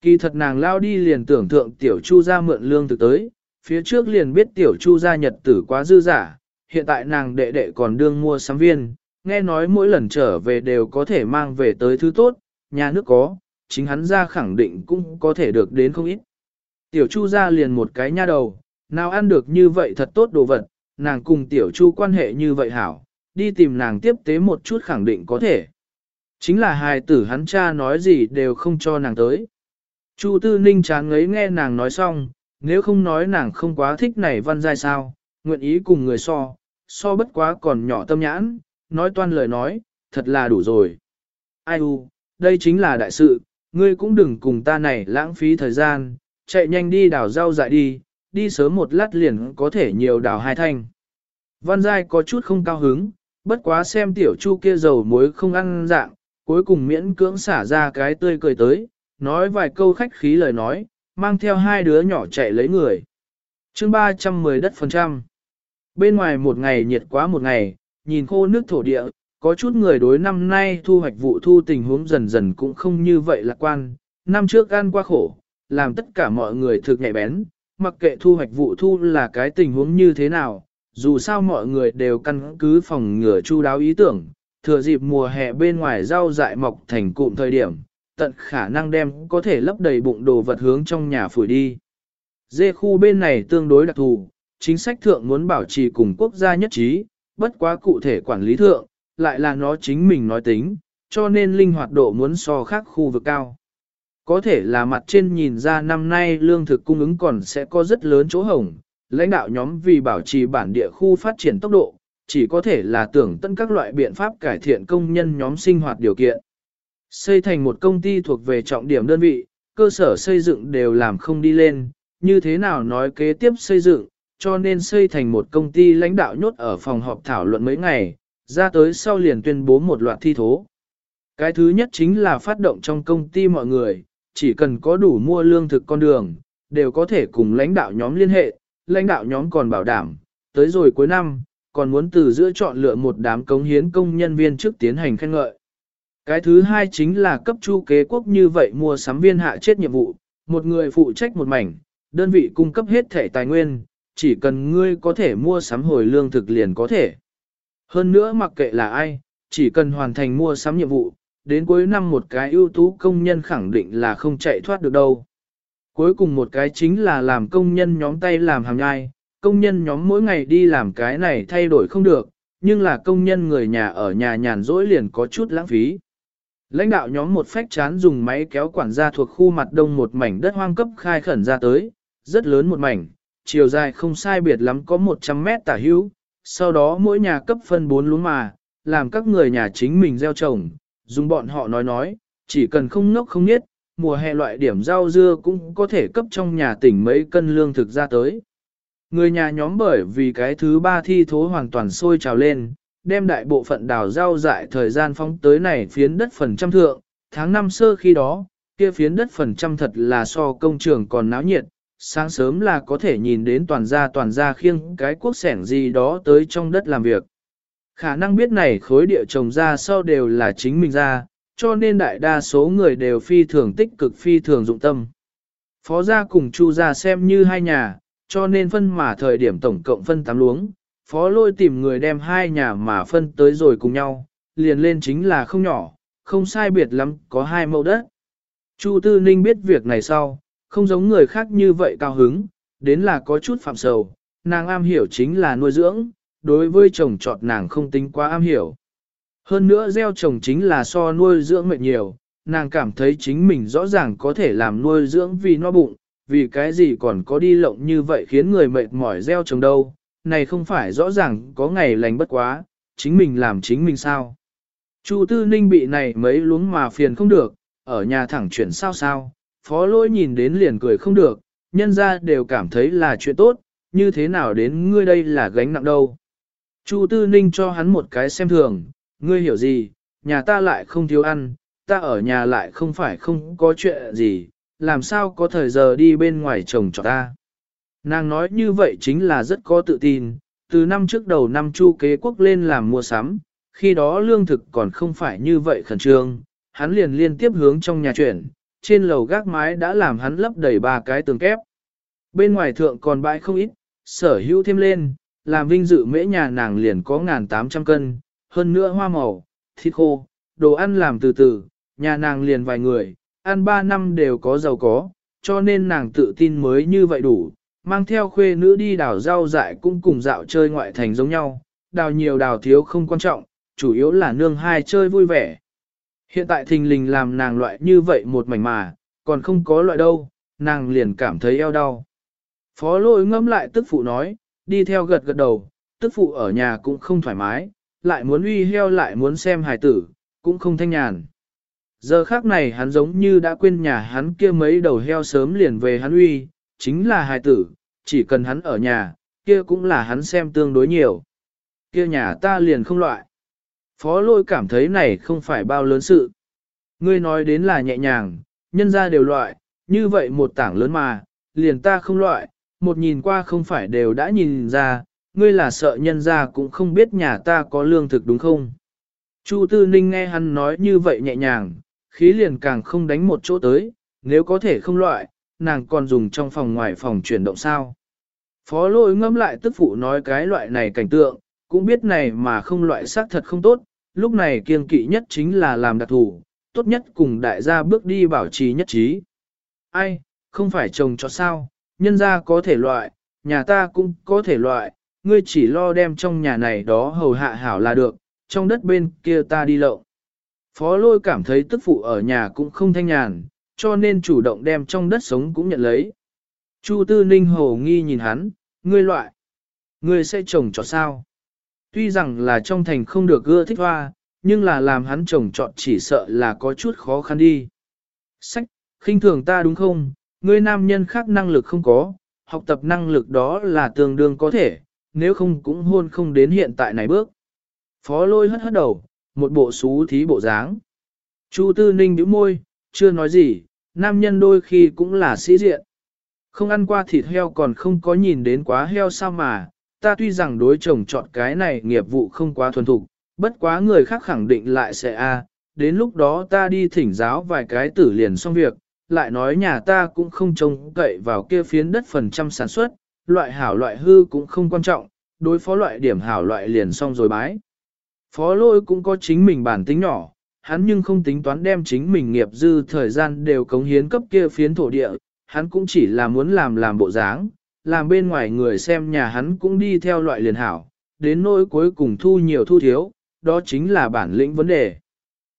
Kỳ thật nàng lao đi liền tưởng thượng tiểu chu ra mượn lương thực tới, phía trước liền biết tiểu chu gia nhật tử quá dư giả, hiện tại nàng đệ đệ còn đương mua sắm viên, nghe nói mỗi lần trở về đều có thể mang về tới thứ tốt, nhà nước có, chính hắn ra khẳng định cũng có thể được đến không ít. Tiểu chu ra liền một cái nha đầu, nào ăn được như vậy thật tốt đồ vật, nàng cùng tiểu chu quan hệ như vậy hảo, đi tìm nàng tiếp tế một chút khẳng định có thể. Chính là hài tử hắn cha nói gì đều không cho nàng tới. Chu tư ninh chán ngấy nghe nàng nói xong, nếu không nói nàng không quá thích này văn giai sao, nguyện ý cùng người so, so bất quá còn nhỏ tâm nhãn, nói toan lời nói, thật là đủ rồi. Ai u, đây chính là đại sự, ngươi cũng đừng cùng ta này lãng phí thời gian, chạy nhanh đi đào rau dại đi, đi sớm một lát liền có thể nhiều đào hai thanh. Văn Giai có chút không cao hứng, bất quá xem tiểu chu kia dầu muối không ăn dạng, cuối cùng miễn cưỡng xả ra cái tươi cười tới, nói vài câu khách khí lời nói, mang theo hai đứa nhỏ chạy lấy người. chương 310 đất phần trăm. Bên ngoài một ngày nhiệt quá một ngày, nhìn khô nước thổ địa, có chút người đối năm nay thu hoạch vụ thu tình huống dần dần cũng không như vậy lạc quan. Năm trước ăn qua khổ, làm tất cả mọi người thực nhạy bén, mặc kệ thu hoạch vụ thu là cái tình huống như thế nào, dù sao mọi người đều căn cứ phòng ngừa chu đáo ý tưởng, thừa dịp mùa hè bên ngoài rau dại mọc thành cụm thời điểm, tận khả năng đem có thể lấp đầy bụng đồ vật hướng trong nhà phủi đi. Dê khu bên này tương đối đặc thù, chính sách thượng muốn bảo trì cùng quốc gia nhất trí, bất quá cụ thể quản lý thượng, lại là nó chính mình nói tính, cho nên linh hoạt độ muốn so khác khu vực cao. Có thể là mặt trên nhìn ra năm nay lương thực cung ứng còn sẽ có rất lớn chỗ hồng, lãnh đạo nhóm vì bảo trì bản địa khu phát triển tốc độ, chỉ có thể là tưởng tận các loại biện pháp cải thiện công nhân nhóm sinh hoạt điều kiện. Xây thành một công ty thuộc về trọng điểm đơn vị, cơ sở xây dựng đều làm không đi lên, như thế nào nói kế tiếp xây dựng, cho nên xây thành một công ty lãnh đạo nhốt ở phòng họp thảo luận mấy ngày, ra tới sau liền tuyên bố một loạt thi thố. Cái thứ nhất chính là phát động trong công ty mọi người, chỉ cần có đủ mua lương thực con đường, đều có thể cùng lãnh đạo nhóm liên hệ, lãnh đạo nhóm còn bảo đảm, tới rồi cuối năm, còn muốn từ giữa chọn lựa một đám cống hiến công nhân viên trước tiến hành khen ngợi. Cái thứ hai chính là cấp chu kế quốc như vậy mua sắm viên hạ chết nhiệm vụ, một người phụ trách một mảnh, đơn vị cung cấp hết thể tài nguyên, chỉ cần ngươi có thể mua sắm hồi lương thực liền có thể. Hơn nữa mặc kệ là ai, chỉ cần hoàn thành mua sắm nhiệm vụ, đến cuối năm một cái ưu tú công nhân khẳng định là không chạy thoát được đâu. Cuối cùng một cái chính là làm công nhân nhóm tay làm hàng nhai, công nhân nhóm mỗi ngày đi làm cái này thay đổi không được, nhưng là công nhân người nhà ở nhà nhàn rỗi liền có chút lãng phí. Lãnh đạo nhóm một phách chán dùng máy kéo quản gia thuộc khu mặt đông một mảnh đất hoang cấp khai khẩn ra tới, rất lớn một mảnh, chiều dài không sai biệt lắm có 100 mét tả hữu, sau đó mỗi nhà cấp phân bốn lúa mà, làm các người nhà chính mình gieo trồng, dùng bọn họ nói nói, chỉ cần không nốc không nhiết, mùa hè loại điểm rau dưa cũng có thể cấp trong nhà tỉnh mấy cân lương thực ra tới. Người nhà nhóm bởi vì cái thứ ba thi thố hoàn toàn sôi trào lên, đem đại bộ phận đào rau dại thời gian phóng tới này phiến đất phần trăm thượng, tháng năm sơ khi đó, kia phiến đất phần trăm thật là so công trường còn náo nhiệt, sáng sớm là có thể nhìn đến toàn gia toàn gia khiêng cái quốc sẻng gì đó tới trong đất làm việc. Khả năng biết này khối địa trồng ra sau đều là chính mình ra, cho nên đại đa số người đều phi thường tích cực phi thường dụng tâm. Phó gia cùng Chu gia xem như hai nhà, cho nên phân mà thời điểm tổng cộng phân tám luống, phó lôi tìm người đem hai nhà mà phân tới rồi cùng nhau, liền lên chính là không nhỏ, không sai biệt lắm, có hai mẫu đất. Chu Tư Ninh biết việc này sau, không giống người khác như vậy cao hứng, đến là có chút phạm sầu, nàng am hiểu chính là nuôi dưỡng, đối với chồng trọt nàng không tính quá am hiểu. Hơn nữa gieo trồng chính là so nuôi dưỡng mệt nhiều, nàng cảm thấy chính mình rõ ràng có thể làm nuôi dưỡng vì no bụng, vì cái gì còn có đi lộng như vậy khiến người mệt mỏi gieo trồng đâu, này không phải rõ ràng có ngày lành bất quá, chính mình làm chính mình sao. Chu Tư Ninh bị này mấy luống mà phiền không được, ở nhà thẳng chuyển sao sao, phó lỗi nhìn đến liền cười không được, nhân ra đều cảm thấy là chuyện tốt, như thế nào đến ngươi đây là gánh nặng đâu. Chu Tư Ninh cho hắn một cái xem thường, ngươi hiểu gì, nhà ta lại không thiếu ăn, ta ở nhà lại không phải không có chuyện gì, làm sao có thời giờ đi bên ngoài chồng cho ta. Nàng nói như vậy chính là rất có tự tin, từ năm trước đầu năm chu kế quốc lên làm mua sắm, khi đó lương thực còn không phải như vậy khẩn trương, hắn liền liên tiếp hướng trong nhà chuyển, trên lầu gác mái đã làm hắn lấp đầy ba cái tường kép. Bên ngoài thượng còn bãi không ít, sở hữu thêm lên, làm vinh dự mễ nhà nàng liền có ngàn tám trăm cân, hơn nữa hoa màu, thịt khô, đồ ăn làm từ từ, nhà nàng liền vài người, ăn ba năm đều có giàu có, cho nên nàng tự tin mới như vậy đủ, mang theo khuê nữ đi đào rau dại cũng cùng dạo chơi ngoại thành giống nhau, đào nhiều đào thiếu không quan trọng, chủ yếu là nương hai chơi vui vẻ. Hiện tại thình lình làm nàng loại như vậy một mảnh mà, còn không có loại đâu, nàng liền cảm thấy eo đau. Phó lôi ngâm lại tức phụ nói, đi theo gật gật đầu, tức phụ ở nhà cũng không thoải mái, lại muốn uy heo lại muốn xem hài tử, cũng không thanh nhàn. Giờ khác này hắn giống như đã quên nhà hắn kia mấy đầu heo sớm liền về hắn uy, chính là hài tử, chỉ cần hắn ở nhà, kia cũng là hắn xem tương đối nhiều. Kia nhà ta liền không loại. Phó lôi cảm thấy này không phải bao lớn sự. Ngươi nói đến là nhẹ nhàng, nhân ra đều loại, như vậy một tảng lớn mà, liền ta không loại, một nhìn qua không phải đều đã nhìn ra, ngươi là sợ nhân ra cũng không biết nhà ta có lương thực đúng không? Chu Tư Ninh nghe hắn nói như vậy nhẹ nhàng, khí liền càng không đánh một chỗ tới, nếu có thể không loại, nàng còn dùng trong phòng ngoài phòng chuyển động sao. Phó lôi ngâm lại tức phụ nói cái loại này cảnh tượng, cũng biết này mà không loại xác thật không tốt, lúc này kiên kỵ nhất chính là làm đặc thủ, tốt nhất cùng đại gia bước đi bảo trì nhất trí. Ai, không phải chồng cho sao, nhân gia có thể loại, nhà ta cũng có thể loại, ngươi chỉ lo đem trong nhà này đó hầu hạ hảo là được, trong đất bên kia ta đi lậu. Phó lôi cảm thấy tức phụ ở nhà cũng không thanh nhàn, cho nên chủ động đem trong đất sống cũng nhận lấy. Chu Tư Ninh hồ nghi nhìn hắn, ngươi loại, ngươi sẽ trồng cho sao? Tuy rằng là trong thành không được ưa thích hoa, nhưng là làm hắn chồng chọn chỉ sợ là có chút khó khăn đi. Sách, khinh thường ta đúng không? Ngươi nam nhân khác năng lực không có, học tập năng lực đó là tương đương có thể, nếu không cũng hôn không đến hiện tại này bước. Phó lôi hất hất đầu, một bộ xú thí bộ dáng. Chu Tư Ninh nhíu môi, chưa nói gì, nam nhân đôi khi cũng là sĩ diện. Không ăn qua thịt heo còn không có nhìn đến quá heo sao mà, ta tuy rằng đối chồng chọn cái này nghiệp vụ không quá thuần thục, bất quá người khác khẳng định lại sẽ a. đến lúc đó ta đi thỉnh giáo vài cái tử liền xong việc, lại nói nhà ta cũng không trông cậy vào kia phiến đất phần trăm sản xuất, loại hảo loại hư cũng không quan trọng, đối phó loại điểm hảo loại liền xong rồi bái. Phó lôi cũng có chính mình bản tính nhỏ, hắn nhưng không tính toán đem chính mình nghiệp dư thời gian đều cống hiến cấp kia phiến thổ địa, hắn cũng chỉ là muốn làm làm bộ dáng, làm bên ngoài người xem nhà hắn cũng đi theo loại liền hảo, đến nỗi cuối cùng thu nhiều thu thiếu, đó chính là bản lĩnh vấn đề.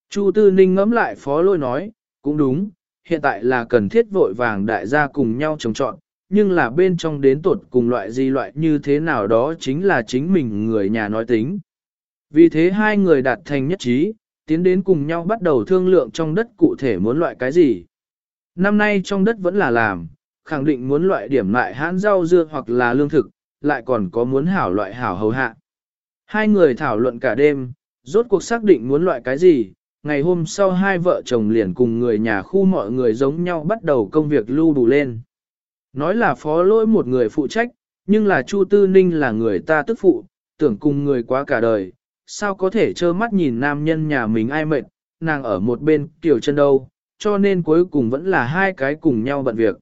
Chu Tư Ninh ngẫm lại phó lôi nói, cũng đúng, hiện tại là cần thiết vội vàng đại gia cùng nhau trồng trọn, nhưng là bên trong đến tột cùng loại gì loại như thế nào đó chính là chính mình người nhà nói tính. Vì thế hai người đạt thành nhất trí, tiến đến cùng nhau bắt đầu thương lượng trong đất cụ thể muốn loại cái gì. Năm nay trong đất vẫn là làm, khẳng định muốn loại điểm lại hãn rau dưa hoặc là lương thực, lại còn có muốn hảo loại hảo hầu hạ. Hai người thảo luận cả đêm, rốt cuộc xác định muốn loại cái gì, ngày hôm sau hai vợ chồng liền cùng người nhà khu mọi người giống nhau bắt đầu công việc lưu đủ lên. Nói là phó lỗi một người phụ trách, nhưng là Chu Tư Ninh là người ta tức phụ, tưởng cùng người quá cả đời, sao có thể trơ mắt nhìn nam nhân nhà mình ai mệt, nàng ở một bên kiểu chân đâu, cho nên cuối cùng vẫn là hai cái cùng nhau bận việc.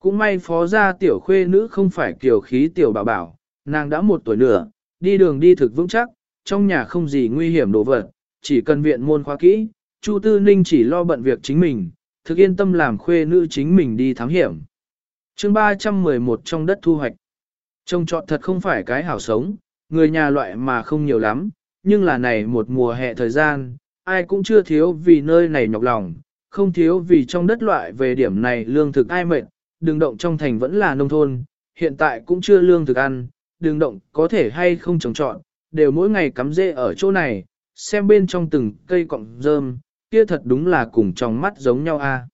Cũng may phó gia tiểu khuê nữ không phải kiểu khí tiểu bảo bảo, nàng đã một tuổi nữa, đi đường đi thực vững chắc, trong nhà không gì nguy hiểm đổ vật, chỉ cần viện môn khóa kỹ, Chu Tư Ninh chỉ lo bận việc chính mình, thực yên tâm làm khuê nữ chính mình đi thám hiểm. chương 311 trong đất thu hoạch. Trông trọt thật không phải cái hảo sống, người nhà loại mà không nhiều lắm, nhưng là này một mùa hè thời gian, ai cũng chưa thiếu vì nơi này nhọc lòng, không thiếu vì trong đất loại về điểm này lương thực ai mệt, đường động trong thành vẫn là nông thôn, hiện tại cũng chưa lương thực ăn, đường động có thể hay không trồng trọn, đều mỗi ngày cắm rễ ở chỗ này, xem bên trong từng cây cọng rơm, kia thật đúng là cùng trong mắt giống nhau a.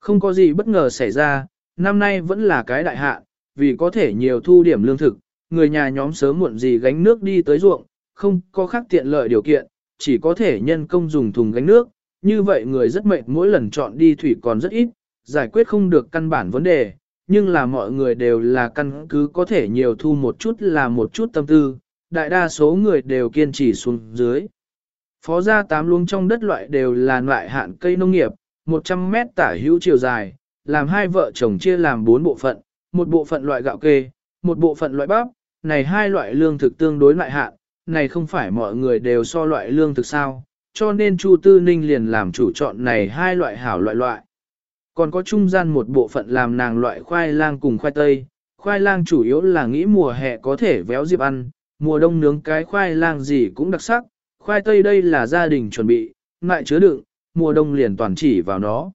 Không có gì bất ngờ xảy ra, năm nay vẫn là cái đại hạ, vì có thể nhiều thu điểm lương thực, người nhà nhóm sớm muộn gì gánh nước đi tới ruộng, không có khác tiện lợi điều kiện, chỉ có thể nhân công dùng thùng gánh nước, như vậy người rất mệt mỗi lần chọn đi thủy còn rất ít, giải quyết không được căn bản vấn đề, nhưng là mọi người đều là căn cứ có thể nhiều thu một chút là một chút tâm tư, đại đa số người đều kiên trì xuống dưới. Phó gia tám luống trong đất loại đều là loại hạn cây nông nghiệp, 100 mét tả hữu chiều dài, làm hai vợ chồng chia làm bốn bộ phận, một bộ phận loại gạo kê, một bộ phận loại bắp, này hai loại lương thực tương đối loại hạn, này không phải mọi người đều so loại lương thực sao, cho nên Chu Tư Ninh liền làm chủ chọn này hai loại hảo loại loại. Còn có trung gian một bộ phận làm nàng loại khoai lang cùng khoai tây, khoai lang chủ yếu là nghĩ mùa hè có thể véo dịp ăn, mùa đông nướng cái khoai lang gì cũng đặc sắc, khoai tây đây là gia đình chuẩn bị, ngại chứa đựng, mùa đông liền toàn chỉ vào nó.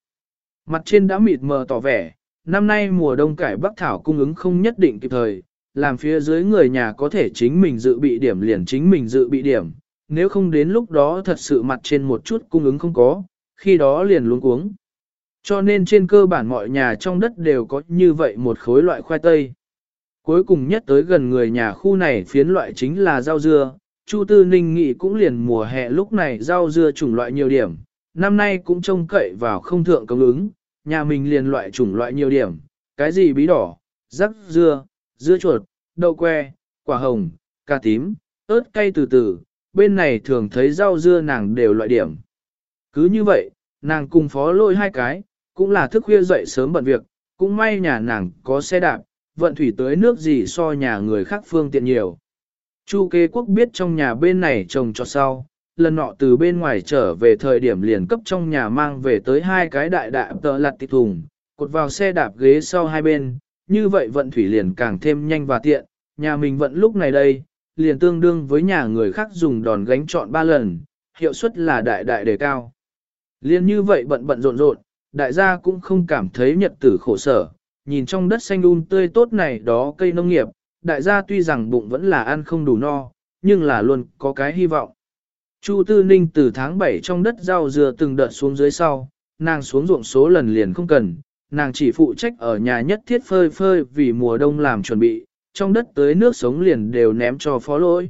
Mặt trên đã mịt mờ tỏ vẻ, năm nay mùa đông cải bắc thảo cung ứng không nhất định kịp thời, làm phía dưới người nhà có thể chính mình dự bị điểm liền chính mình dự bị điểm, nếu không đến lúc đó thật sự mặt trên một chút cung ứng không có, khi đó liền luống cuống. Cho nên trên cơ bản mọi nhà trong đất đều có như vậy một khối loại khoai tây. Cuối cùng nhất tới gần người nhà khu này phiến loại chính là rau dưa, Chu Tư Ninh nghĩ cũng liền mùa hè lúc này rau dưa chủng loại nhiều điểm, năm nay cũng trông cậy vào không thượng công ứng, nhà mình liền loại chủng loại nhiều điểm, cái gì bí đỏ, rắc dưa, dưa chuột, đậu que, quả hồng, cà tím, ớt cay từ từ, bên này thường thấy rau dưa nàng đều loại điểm. Cứ như vậy, nàng cùng phó lôi hai cái, cũng là thức khuya dậy sớm bận việc, cũng may nhà nàng có xe đạp, vận thủy tới nước gì so nhà người khác phương tiện nhiều. Chu kế quốc biết trong nhà bên này trồng cho sau, lần nọ từ bên ngoài trở về thời điểm liền cấp trong nhà mang về tới hai cái đại đại tợ lặt tịch thùng, cột vào xe đạp ghế sau hai bên, như vậy vận thủy liền càng thêm nhanh và tiện, nhà mình vận lúc này đây, liền tương đương với nhà người khác dùng đòn gánh chọn ba lần, hiệu suất là đại đại đề cao. Liên như vậy bận bận rộn rộn, đại gia cũng không cảm thấy nhật tử khổ sở, nhìn trong đất xanh un tươi tốt này đó cây nông nghiệp, đại gia tuy rằng bụng vẫn là ăn không đủ no, nhưng là luôn có cái hy vọng. Chu Tư Ninh từ tháng 7 trong đất rau dừa từng đợt xuống dưới sau, nàng xuống ruộng số lần liền không cần, nàng chỉ phụ trách ở nhà nhất thiết phơi phơi vì mùa đông làm chuẩn bị, trong đất tới nước sống liền đều ném cho phó lôi.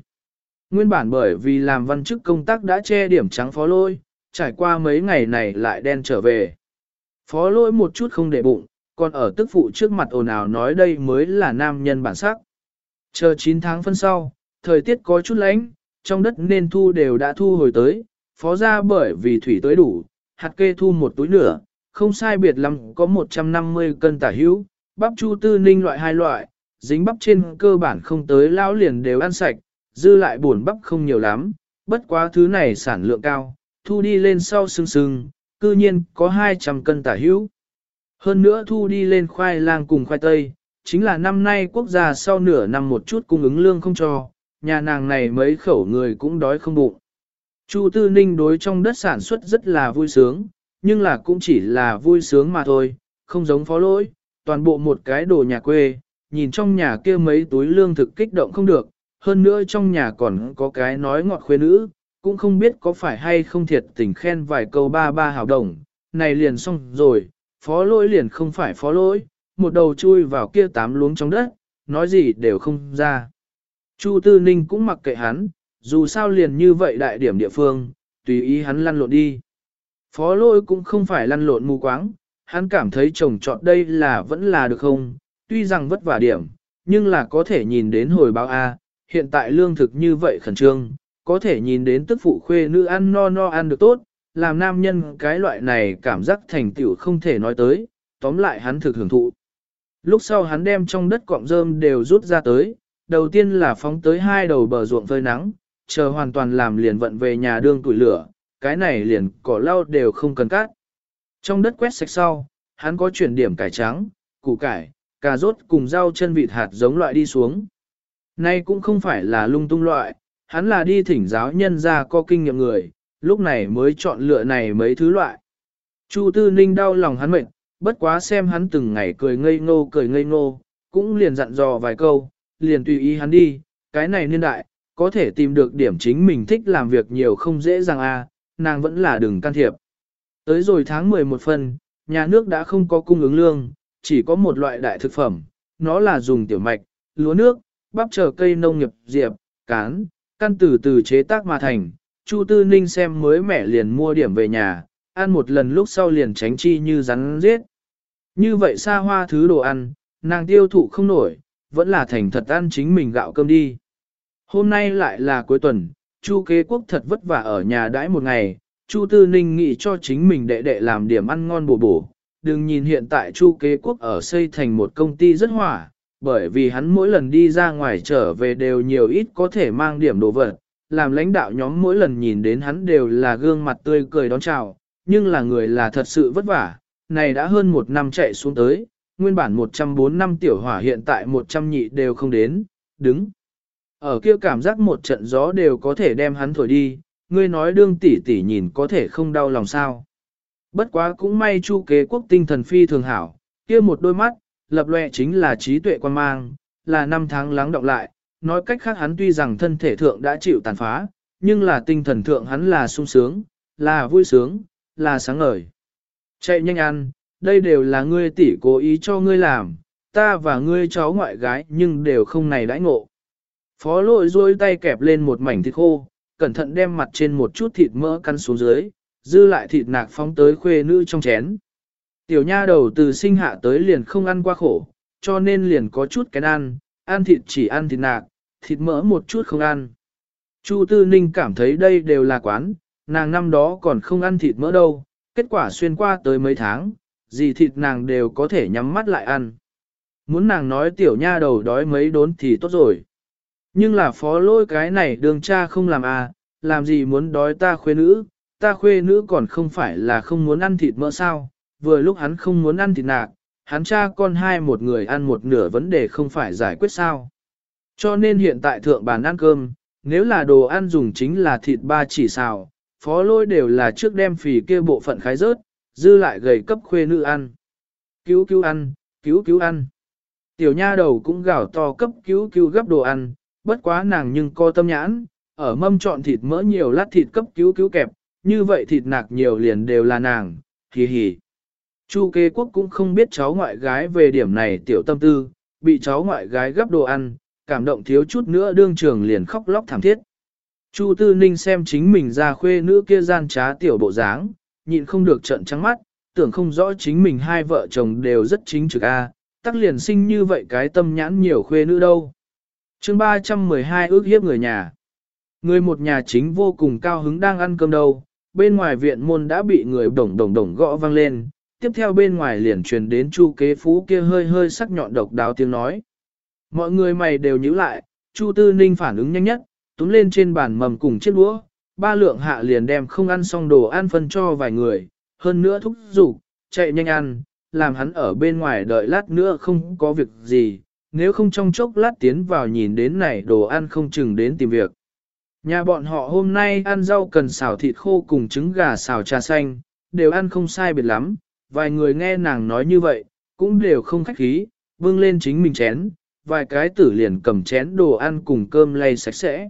Nguyên bản bởi vì làm văn chức công tác đã che điểm trắng phó lôi, trải qua mấy ngày này lại đen trở về. Phó lỗi một chút không để bụng, còn ở tức phụ trước mặt ồn ào nói đây mới là nam nhân bản sắc. Chờ 9 tháng phân sau, thời tiết có chút lạnh, trong đất nên thu đều đã thu hồi tới, phó ra bởi vì thủy tới đủ, hạt kê thu một túi nửa, không sai biệt lắm có 150 cân tả hữu, bắp chu tư ninh loại hai loại, dính bắp trên cơ bản không tới lão liền đều ăn sạch, dư lại buồn bắp không nhiều lắm, bất quá thứ này sản lượng cao, thu đi lên sau sưng sưng, cư nhiên có 200 cân tả hữu. Hơn nữa thu đi lên khoai lang cùng khoai tây, chính là năm nay quốc gia sau nửa năm một chút cung ứng lương không cho, nhà nàng này mấy khẩu người cũng đói không bụng. Chu Tư Ninh đối trong đất sản xuất rất là vui sướng, nhưng là cũng chỉ là vui sướng mà thôi, không giống phó lỗi, toàn bộ một cái đồ nhà quê, nhìn trong nhà kia mấy túi lương thực kích động không được, hơn nữa trong nhà còn có cái nói ngọt khuê nữ, cũng không biết có phải hay không thiệt tình khen vài câu ba ba hào đồng, này liền xong rồi, phó lỗi liền không phải phó lỗi, một đầu chui vào kia tám luống trong đất, nói gì đều không ra. Chu Tư Ninh cũng mặc kệ hắn, dù sao liền như vậy đại điểm địa phương, tùy ý hắn lăn lộn đi. Phó lỗi cũng không phải lăn lộn mù quáng, hắn cảm thấy chồng chọn đây là vẫn là được không, tuy rằng vất vả điểm, nhưng là có thể nhìn đến hồi báo A, hiện tại lương thực như vậy khẩn trương, có thể nhìn đến tức phụ khuê nữ ăn no no ăn được tốt, làm nam nhân cái loại này cảm giác thành tựu không thể nói tới, tóm lại hắn thực hưởng thụ. Lúc sau hắn đem trong đất cọng rơm đều rút ra tới, đầu tiên là phóng tới hai đầu bờ ruộng phơi nắng, chờ hoàn toàn làm liền vận về nhà đương tuổi lửa, cái này liền cỏ lau đều không cần cắt. Trong đất quét sạch sau, hắn có chuyển điểm cải trắng, củ cải, cà rốt cùng rau chân vịt hạt giống loại đi xuống. Nay cũng không phải là lung tung loại, hắn là đi thỉnh giáo nhân ra có kinh nghiệm người, lúc này mới chọn lựa này mấy thứ loại. Chu Tư Ninh đau lòng hắn mệt, bất quá xem hắn từng ngày cười ngây ngô cười ngây ngô, cũng liền dặn dò vài câu, liền tùy ý hắn đi, cái này niên đại, có thể tìm được điểm chính mình thích làm việc nhiều không dễ dàng a, à, nàng vẫn là đừng can thiệp. Tới rồi tháng 11 phần nhà nước đã không có cung ứng lương, chỉ có một loại đại thực phẩm, nó là dùng tiểu mạch, lúa nước, bắp chờ cây nông nghiệp diệp, cán, căn từ từ chế tác mà thành. Chu Tư Ninh xem mới mẻ liền mua điểm về nhà, ăn một lần lúc sau liền tránh chi như rắn giết. Như vậy xa hoa thứ đồ ăn, nàng tiêu thụ không nổi, vẫn là thành thật ăn chính mình gạo cơm đi. Hôm nay lại là cuối tuần, Chu kế quốc thật vất vả ở nhà đãi một ngày, Chu Tư Ninh nghĩ cho chính mình đệ đệ làm điểm ăn ngon bổ bổ. Đừng nhìn hiện tại Chu kế quốc ở xây thành một công ty rất hỏa, bởi vì hắn mỗi lần đi ra ngoài trở về đều nhiều ít có thể mang điểm đồ vật, làm lãnh đạo nhóm mỗi lần nhìn đến hắn đều là gương mặt tươi cười đón chào, nhưng là người là thật sự vất vả, này đã hơn một năm chạy xuống tới, nguyên bản 104 năm tiểu hỏa hiện tại 100 nhị đều không đến, đứng. Ở kia cảm giác một trận gió đều có thể đem hắn thổi đi, ngươi nói đương tỷ tỷ nhìn có thể không đau lòng sao. Bất quá cũng may chu kế quốc tinh thần phi thường hảo, kia một đôi mắt, lập lệ chính là trí tuệ quan mang, là năm tháng lắng đọng lại, nói cách khác hắn tuy rằng thân thể thượng đã chịu tàn phá, nhưng là tinh thần thượng hắn là sung sướng, là vui sướng, là sáng ngời. Chạy nhanh ăn, đây đều là ngươi tỷ cố ý cho ngươi làm, ta và ngươi cháu ngoại gái nhưng đều không này đãi ngộ. Phó lội duỗi tay kẹp lên một mảnh thịt khô, cẩn thận đem mặt trên một chút thịt mỡ căn xuống dưới, dư lại thịt nạc phóng tới khuê nữ trong chén. Tiểu nha đầu từ sinh hạ tới liền không ăn qua khổ, cho nên liền có chút cái ăn, ăn thịt chỉ ăn thịt nạc, thịt mỡ một chút không ăn. Chu Tư Ninh cảm thấy đây đều là quán, nàng năm đó còn không ăn thịt mỡ đâu, kết quả xuyên qua tới mấy tháng, gì thịt nàng đều có thể nhắm mắt lại ăn. Muốn nàng nói tiểu nha đầu đói mấy đốn thì tốt rồi. Nhưng là phó lôi cái này đường cha không làm à, làm gì muốn đói ta khuê nữ, ta khuê nữ còn không phải là không muốn ăn thịt mỡ sao, vừa lúc hắn không muốn ăn thịt nạc, hắn cha con hai một người ăn một nửa vấn đề không phải giải quyết sao. Cho nên hiện tại thượng bàn ăn cơm, nếu là đồ ăn dùng chính là thịt ba chỉ xào, phó lôi đều là trước đem phì kia bộ phận khái rớt, dư lại gầy cấp khuê nữ ăn. Cứu cứu ăn, cứu cứu ăn. Tiểu nha đầu cũng gào to cấp cứu cứu gấp đồ ăn, bất quá nàng nhưng co tâm nhãn, ở mâm chọn thịt mỡ nhiều lát thịt cấp cứu cứu kẹp, như vậy thịt nạc nhiều liền đều là nàng, hì hì. Chu kế quốc cũng không biết cháu ngoại gái về điểm này tiểu tâm tư, bị cháu ngoại gái gấp đồ ăn, cảm động thiếu chút nữa đương trường liền khóc lóc thảm thiết. Chu tư ninh xem chính mình ra khuê nữ kia gian trá tiểu bộ dáng, nhịn không được trận trắng mắt, tưởng không rõ chính mình hai vợ chồng đều rất chính trực a, tắc liền sinh như vậy cái tâm nhãn nhiều khuê nữ đâu. chương 312 ước hiếp người nhà. Người một nhà chính vô cùng cao hứng đang ăn cơm đâu, bên ngoài viện môn đã bị người đồng đồng đồng gõ vang lên, tiếp theo bên ngoài liền truyền đến chu kế phú kia hơi hơi sắc nhọn độc đáo tiếng nói. Mọi người mày đều nhíu lại, chu tư ninh phản ứng nhanh nhất, túm lên trên bàn mầm cùng chiếc đũa, ba lượng hạ liền đem không ăn xong đồ ăn phân cho vài người, hơn nữa thúc giục, chạy nhanh ăn, làm hắn ở bên ngoài đợi lát nữa không có việc gì, nếu không trong chốc lát tiến vào nhìn đến này đồ ăn không chừng đến tìm việc. Nhà bọn họ hôm nay ăn rau cần xào thịt khô cùng trứng gà xào trà xanh, đều ăn không sai biệt lắm, vài người nghe nàng nói như vậy, cũng đều không khách khí, vương lên chính mình chén, vài cái tử liền cầm chén đồ ăn cùng cơm lay sạch sẽ.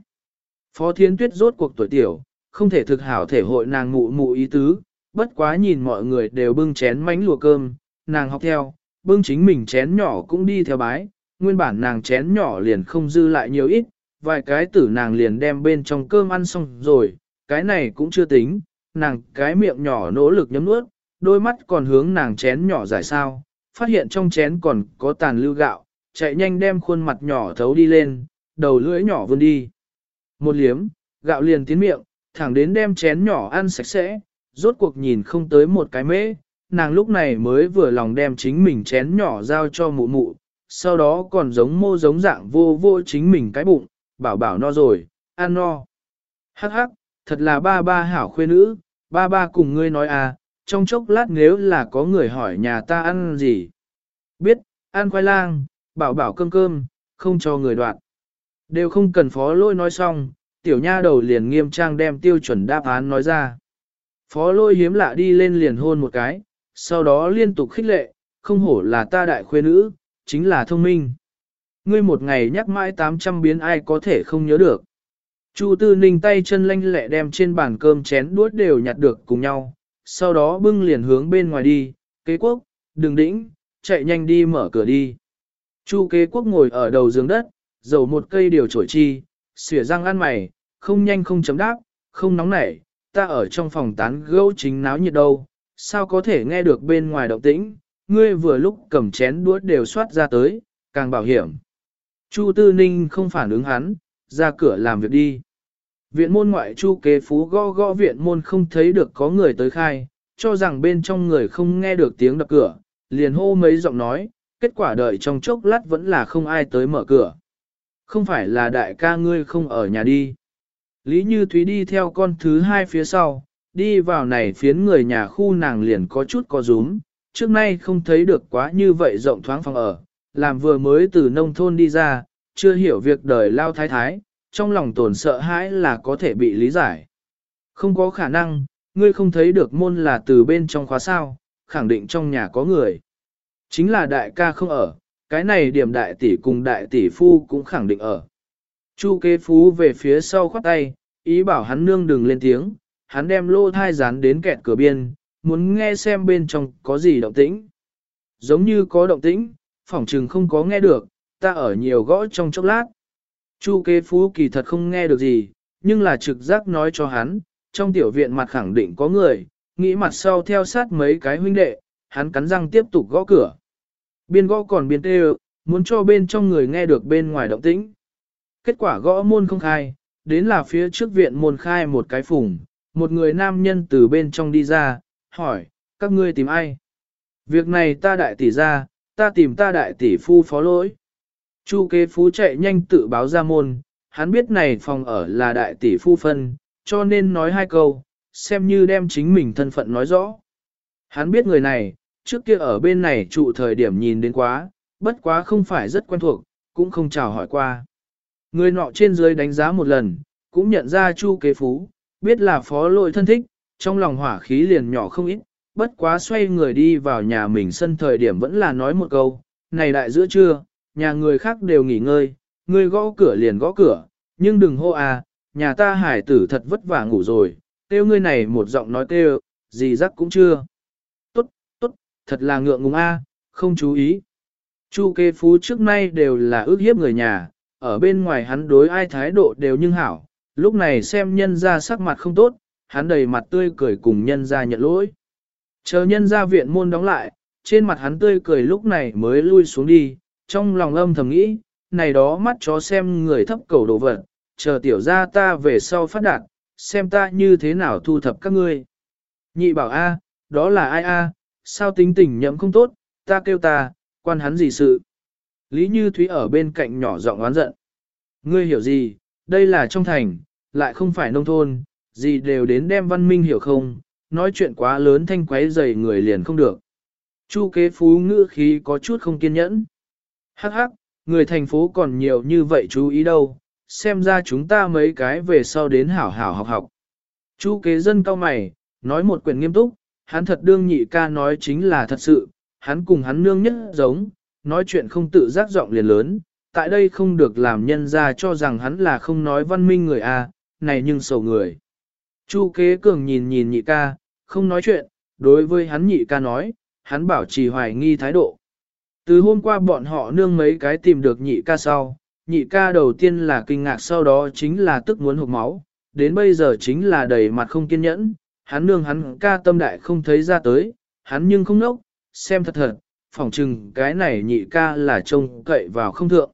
Phó Thiên Tuyết rốt cuộc tuổi tiểu, không thể thực hảo thể hội nàng mụ mụ ý tứ, bất quá nhìn mọi người đều bưng chén mánh lùa cơm, nàng học theo, bưng chính mình chén nhỏ cũng đi theo bái, nguyên bản nàng chén nhỏ liền không dư lại nhiều ít, vài cái tử nàng liền đem bên trong cơm ăn xong rồi, cái này cũng chưa tính, nàng cái miệng nhỏ nỗ lực nhấm nuốt, đôi mắt còn hướng nàng chén nhỏ giải sao, phát hiện trong chén còn có tàn lưu gạo, chạy nhanh đem khuôn mặt nhỏ thấu đi lên, đầu lưỡi nhỏ vươn đi. Một liếm, gạo liền tiến miệng, thẳng đến đem chén nhỏ ăn sạch sẽ, rốt cuộc nhìn không tới một cái mễ, nàng lúc này mới vừa lòng đem chính mình chén nhỏ giao cho mụ mụ, sau đó còn giống mô giống dạng vô vô chính mình cái bụng, bảo bảo no rồi, ăn no. Hắc hắc, thật là ba ba hảo khuê nữ, ba ba cùng ngươi nói à, trong chốc lát nếu là có người hỏi nhà ta ăn gì. Biết, ăn khoai lang, bảo bảo cơm cơm, không cho người đoạn. Đều không cần phó lôi nói xong, tiểu nha đầu liền nghiêm trang đem tiêu chuẩn đáp án nói ra. Phó lôi hiếm lạ đi lên liền hôn một cái, sau đó liên tục khích lệ, không hổ là ta đại khuê nữ, chính là thông minh. Ngươi một ngày nhắc mãi 800 biến ai có thể không nhớ được. Chu Tư Ninh tay chân lanh lẹ đem trên bàn cơm chén đuốt đều nhặt được cùng nhau, sau đó bưng liền hướng bên ngoài đi, kế quốc, đừng đĩnh, chạy nhanh đi mở cửa đi. Chu kế quốc ngồi ở đầu giường đất, dầu một cây điều trổi chi, xỉa răng ăn mày, không nhanh không chấm đáp, không nóng nảy, ta ở trong phòng tán gẫu chính náo nhiệt đâu, sao có thể nghe được bên ngoài động tĩnh, ngươi vừa lúc cầm chén đuốt đều xoát ra tới, càng bảo hiểm. Chu Tư Ninh không phản ứng hắn, ra cửa làm việc đi. Viện môn ngoại chu kế phú gõ gõ viện môn không thấy được có người tới khai, cho rằng bên trong người không nghe được tiếng đập cửa, liền hô mấy giọng nói, kết quả đợi trong chốc lát vẫn là không ai tới mở cửa. Không phải là đại ca ngươi không ở nhà đi. Lý Như Thúy đi theo con thứ hai phía sau, đi vào này phiến người nhà khu nàng liền có chút có rúm, trước nay không thấy được quá như vậy rộng thoáng phòng ở, làm vừa mới từ nông thôn đi ra, chưa hiểu việc đời lao thái thái, trong lòng tồn sợ hãi là có thể bị lý giải. Không có khả năng, ngươi không thấy được môn là từ bên trong khóa sao, khẳng định trong nhà có người. Chính là đại ca không ở, cái này điểm đại tỷ cùng đại tỷ phu cũng khẳng định ở. Chu kế phú về phía sau khoát tay, ý bảo hắn nương đừng lên tiếng, hắn đem lô thai dán đến kẹt cửa biên, muốn nghe xem bên trong có gì động tĩnh. Giống như có động tĩnh, phỏng trừng không có nghe được, ta ở nhiều gõ trong chốc lát. Chu kế phú kỳ thật không nghe được gì, nhưng là trực giác nói cho hắn, trong tiểu viện mặt khẳng định có người, nghĩ mặt sau theo sát mấy cái huynh đệ, hắn cắn răng tiếp tục gõ cửa. Biên gõ còn biên tê muốn cho bên trong người nghe được bên ngoài động tĩnh. Kết quả gõ môn không khai, đến là phía trước viện môn khai một cái phùng, một người nam nhân từ bên trong đi ra, hỏi, các ngươi tìm ai? Việc này ta đại tỷ ra, ta tìm ta đại tỷ phu phó lỗi. Chu kế phú chạy nhanh tự báo ra môn, hắn biết này phòng ở là đại tỷ phu phân, cho nên nói hai câu, xem như đem chính mình thân phận nói rõ. Hắn biết người này, trước kia ở bên này trụ thời điểm nhìn đến quá, bất quá không phải rất quen thuộc, cũng không chào hỏi qua. Người nọ trên dưới đánh giá một lần, cũng nhận ra chu kế phú, biết là phó lội thân thích, trong lòng hỏa khí liền nhỏ không ít, bất quá xoay người đi vào nhà mình sân thời điểm vẫn là nói một câu, này đại giữa trưa, nhà người khác đều nghỉ ngơi, người gõ cửa liền gõ cửa, nhưng đừng hô à, nhà ta hải tử thật vất vả ngủ rồi, Tiêu ngươi này một giọng nói tiêu, gì rắc cũng chưa. Tốt, tốt, thật là ngượng ngùng a, không chú ý. Chu kê phú trước nay đều là ước hiếp người nhà, ở bên ngoài hắn đối ai thái độ đều nhưng hảo, lúc này xem nhân ra sắc mặt không tốt, hắn đầy mặt tươi cười cùng nhân ra nhận lỗi. Chờ nhân ra viện môn đóng lại, trên mặt hắn tươi cười lúc này mới lui xuống đi, trong lòng âm thầm nghĩ, này đó mắt chó xem người thấp cầu đồ vật, chờ tiểu ra ta về sau phát đạt, xem ta như thế nào thu thập các ngươi. Nhị bảo A, đó là ai A, sao tính tình nhậm không tốt, ta kêu ta, quan hắn gì sự. Lý Như Thúy ở bên cạnh nhỏ giọng oán giận. Ngươi hiểu gì, đây là trong thành, lại không phải nông thôn, gì đều đến đem văn minh hiểu không, nói chuyện quá lớn thanh quấy dày người liền không được. Chu kế phú ngữ khí có chút không kiên nhẫn. Hắc hắc, người thành phố còn nhiều như vậy chú ý đâu, xem ra chúng ta mấy cái về sau đến hảo hảo học học. Chu kế dân cao mày, nói một quyển nghiêm túc, hắn thật đương nhị ca nói chính là thật sự, hắn cùng hắn nương nhất giống, nói chuyện không tự giác giọng liền lớn, tại đây không được làm nhân ra cho rằng hắn là không nói văn minh người a, này nhưng sầu người. Chu kế cường nhìn nhìn nhị ca, không nói chuyện, đối với hắn nhị ca nói, hắn bảo trì hoài nghi thái độ. Từ hôm qua bọn họ nương mấy cái tìm được nhị ca sau, nhị ca đầu tiên là kinh ngạc sau đó chính là tức muốn hụt máu, đến bây giờ chính là đầy mặt không kiên nhẫn, hắn nương hắn ca tâm đại không thấy ra tới, hắn nhưng không nốc, xem thật thật, phỏng chừng cái này nhị ca là trông cậy vào không thượng.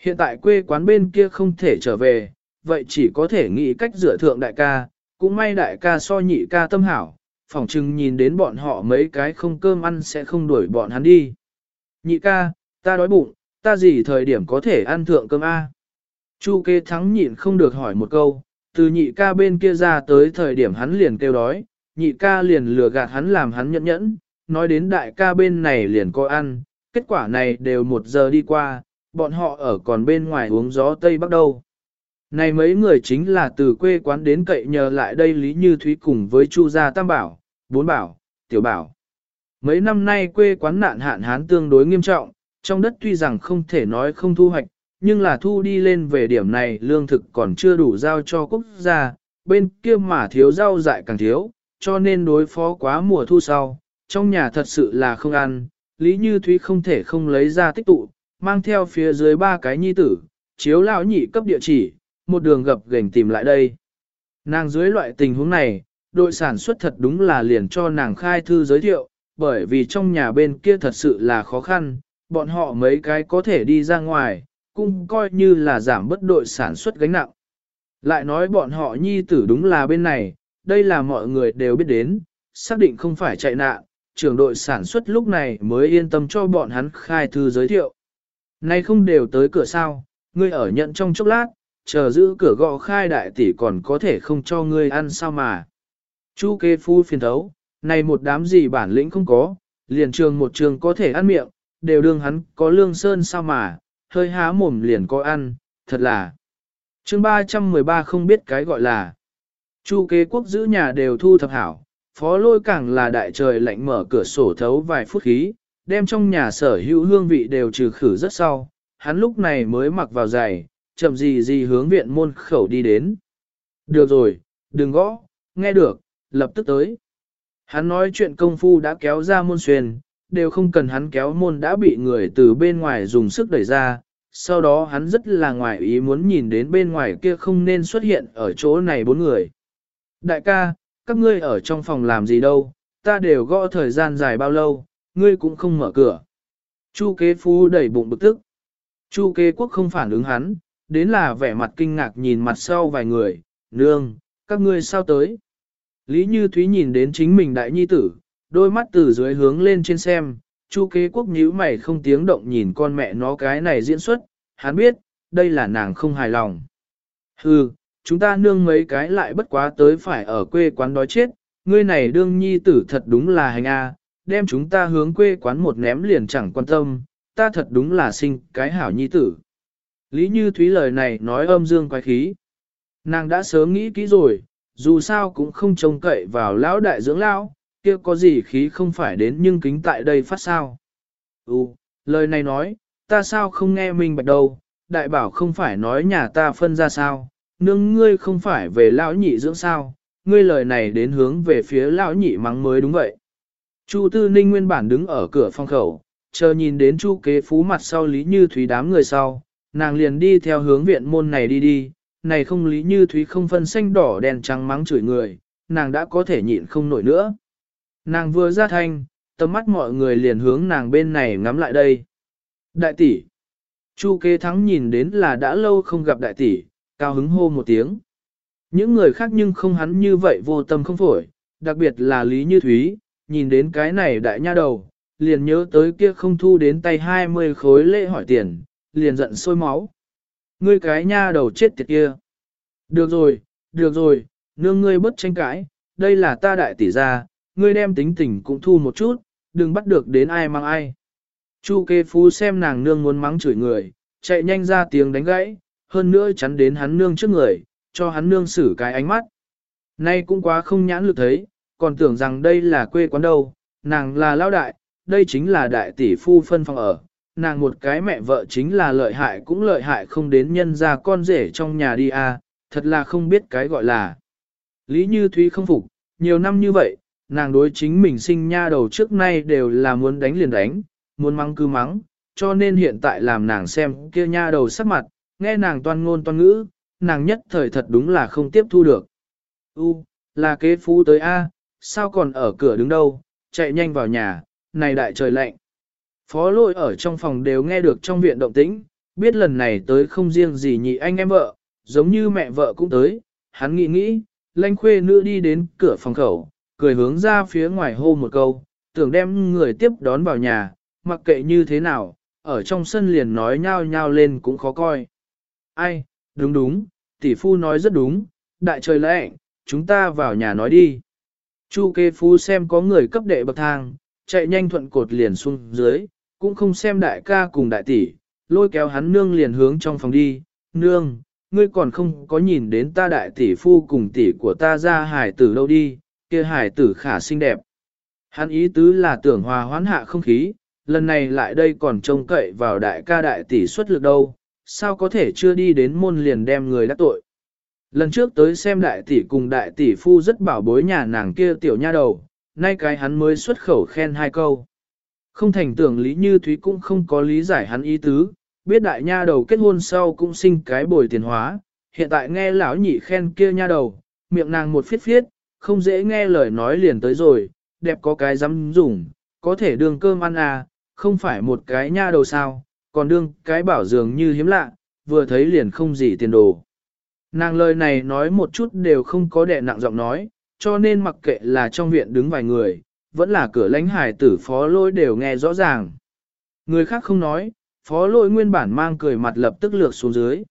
Hiện tại quê quán bên kia không thể trở về, vậy chỉ có thể nghĩ cách dựa thượng đại ca, cũng may đại ca so nhị ca tâm hảo, phỏng chừng nhìn đến bọn họ mấy cái không cơm ăn sẽ không đuổi bọn hắn đi. Nhị ca, ta đói bụng, ta gì thời điểm có thể ăn thượng cơm A? Chu kê thắng nhịn không được hỏi một câu, từ nhị ca bên kia ra tới thời điểm hắn liền kêu đói, nhị ca liền lừa gạt hắn làm hắn nhẫn nhẫn, nói đến đại ca bên này liền coi ăn, kết quả này đều một giờ đi qua, bọn họ ở còn bên ngoài uống gió Tây Bắc đâu. Này mấy người chính là từ quê quán đến cậy nhờ lại đây Lý Như Thúy cùng với Chu gia Tam Bảo, Bốn Bảo, Tiểu Bảo. Mấy năm nay quê quán nạn hạn hán tương đối nghiêm trọng, trong đất tuy rằng không thể nói không thu hoạch, nhưng là thu đi lên về điểm này lương thực còn chưa đủ giao cho quốc gia, bên kia mà thiếu rau dại càng thiếu, cho nên đối phó quá mùa thu sau, trong nhà thật sự là không ăn, Lý Như Thúy không thể không lấy ra tích tụ, mang theo phía dưới ba cái nhi tử, chiếu lão nhị cấp địa chỉ, một đường gập gành tìm lại đây. Nàng dưới loại tình huống này, đội sản xuất thật đúng là liền cho nàng khai thư giới thiệu, bởi vì trong nhà bên kia thật sự là khó khăn, bọn họ mấy cái có thể đi ra ngoài, cũng coi như là giảm bất đội sản xuất gánh nặng. Lại nói bọn họ nhi tử đúng là bên này, đây là mọi người đều biết đến, xác định không phải chạy nạn, trưởng đội sản xuất lúc này mới yên tâm cho bọn hắn khai thư giới thiệu. Nay không đều tới cửa sao, ngươi ở nhận trong chốc lát, chờ giữ cửa gõ khai đại tỷ còn có thể không cho ngươi ăn sao mà. Chu kê phu phiền thấu, này một đám gì bản lĩnh không có, liền trường một trường có thể ăn miệng, đều đương hắn có lương sơn sao mà, hơi há mồm liền có ăn, thật là. chương 313 không biết cái gọi là. Chu kế quốc giữ nhà đều thu thập hảo, phó lôi càng là đại trời lạnh mở cửa sổ thấu vài phút khí, đem trong nhà sở hữu hương vị đều trừ khử rất sau, hắn lúc này mới mặc vào giày, chậm gì gì hướng viện môn khẩu đi đến. Được rồi, đừng gõ, nghe được, lập tức tới. Hắn nói chuyện công phu đã kéo ra môn xuyên, đều không cần hắn kéo môn đã bị người từ bên ngoài dùng sức đẩy ra, sau đó hắn rất là ngoài ý muốn nhìn đến bên ngoài kia không nên xuất hiện ở chỗ này bốn người. Đại ca, các ngươi ở trong phòng làm gì đâu, ta đều gõ thời gian dài bao lâu, ngươi cũng không mở cửa. Chu kế phu đẩy bụng bực tức. Chu kế quốc không phản ứng hắn, đến là vẻ mặt kinh ngạc nhìn mặt sau vài người, nương, các ngươi sao tới. Lý Như Thúy nhìn đến chính mình đại nhi tử, đôi mắt từ dưới hướng lên trên xem, Chu kế quốc nhíu mày không tiếng động nhìn con mẹ nó cái này diễn xuất, hắn biết, đây là nàng không hài lòng. Hừ, chúng ta nương mấy cái lại bất quá tới phải ở quê quán đói chết, ngươi này đương nhi tử thật đúng là hành a, đem chúng ta hướng quê quán một ném liền chẳng quan tâm, ta thật đúng là sinh cái hảo nhi tử. Lý Như Thúy lời này nói âm dương quái khí. Nàng đã sớm nghĩ kỹ rồi, dù sao cũng không trông cậy vào lão đại dưỡng lão, kia có gì khí không phải đến nhưng kính tại đây phát sao. Ừ, lời này nói, ta sao không nghe minh bạch đâu, đại bảo không phải nói nhà ta phân ra sao, nương ngươi không phải về lão nhị dưỡng sao, ngươi lời này đến hướng về phía lão nhị mắng mới đúng vậy. Chu Tư Ninh nguyên bản đứng ở cửa phòng khẩu, chờ nhìn đến Chu kế phú mặt sau Lý Như Thúy đám người sau, nàng liền đi theo hướng viện môn này đi đi, này không Lý Như Thúy không phân xanh đỏ đèn trắng mắng chửi người, nàng đã có thể nhịn không nổi nữa. Nàng vừa ra thanh, tầm mắt mọi người liền hướng nàng bên này ngắm lại đây. Đại tỷ. Chu kế thắng nhìn đến là đã lâu không gặp đại tỷ, cao hứng hô một tiếng. Những người khác nhưng không hắn như vậy vô tâm không phổi, đặc biệt là Lý Như Thúy, nhìn đến cái này đại nha đầu, liền nhớ tới kia không thu đến tay 20 khối lễ hỏi tiền, liền giận sôi máu. Ngươi cái nha đầu chết tiệt kia. Được rồi, được rồi, nương ngươi bất tranh cãi, đây là ta đại tỷ gia, ngươi đem tính tình cũng thu một chút, đừng bắt được đến ai mang ai. Chu kê phú xem nàng nương muốn mắng chửi người, chạy nhanh ra tiếng đánh gãy, hơn nữa chắn đến hắn nương trước người, cho hắn nương xử cái ánh mắt. Nay cũng quá không nhãn lực thấy, còn tưởng rằng đây là quê quán đâu, nàng là lao đại, đây chính là đại tỷ phu phân phòng ở, nàng một cái mẹ vợ chính là lợi hại cũng lợi hại không đến nhân ra con rể trong nhà đi à, thật là không biết cái gọi là. Lý Như Thúy không phục, nhiều năm như vậy, nàng đối chính mình sinh nha đầu trước nay đều là muốn đánh liền đánh, muốn mắng cứ mắng, cho nên hiện tại làm nàng xem kia nha đầu sắc mặt, nghe nàng toan ngôn toan ngữ, nàng nhất thời thật đúng là không tiếp thu được. U, là kế phú tới A, sao còn ở cửa đứng đâu, chạy nhanh vào nhà, này đại trời lạnh. Phó lôi ở trong phòng đều nghe được trong viện động tĩnh, biết lần này tới không riêng gì nhị anh em vợ, giống như mẹ vợ cũng tới, hắn nghĩ nghĩ, lanh khuê nữ đi đến cửa phòng khẩu, cười hướng ra phía ngoài hô một câu, tưởng đem người tiếp đón vào nhà, mặc kệ như thế nào, ở trong sân liền nói nhao nhao lên cũng khó coi. Ai, đúng đúng, tỷ phu nói rất đúng, đại trời lạnh, chúng ta vào nhà nói đi. Chu kê phu xem có người cấp đệ bậc thang, chạy nhanh thuận cột liền xuống dưới, cũng không xem đại ca cùng đại tỷ, lôi kéo hắn nương liền hướng trong phòng đi, nương, ngươi còn không có nhìn đến ta đại tỷ phu cùng tỷ của ta ra hải tử đâu đi, kia hải tử khả xinh đẹp. Hắn ý tứ là tưởng hòa hoãn hạ không khí, lần này lại đây còn trông cậy vào đại ca đại tỷ xuất lực đâu, sao có thể chưa đi đến môn liền đem người đắc tội. Lần trước tới xem đại tỷ cùng đại tỷ phu rất bảo bối nhà nàng kia tiểu nha đầu, nay cái hắn mới xuất khẩu khen hai câu. Không thành tưởng Lý Như Thúy cũng không có lý giải hắn ý tứ, biết đại nha đầu kết hôn sau cũng sinh cái bồi tiền hóa, hiện tại nghe lão nhị khen kia nha đầu, miệng nàng một phiết phiết, không dễ nghe lời nói liền tới rồi, đẹp có cái dám dùng, có thể đương cơm ăn à, không phải một cái nha đầu sao, còn đương cái bảo dường như hiếm lạ, vừa thấy liền không gì tiền đồ. Nàng lời này nói một chút đều không có đẻ nặng giọng nói, cho nên mặc kệ là trong viện đứng vài người, vẫn là cửa lãnh hải tử phó lôi đều nghe rõ ràng. Người khác không nói, phó lôi nguyên bản mang cười mặt lập tức lược xuống dưới.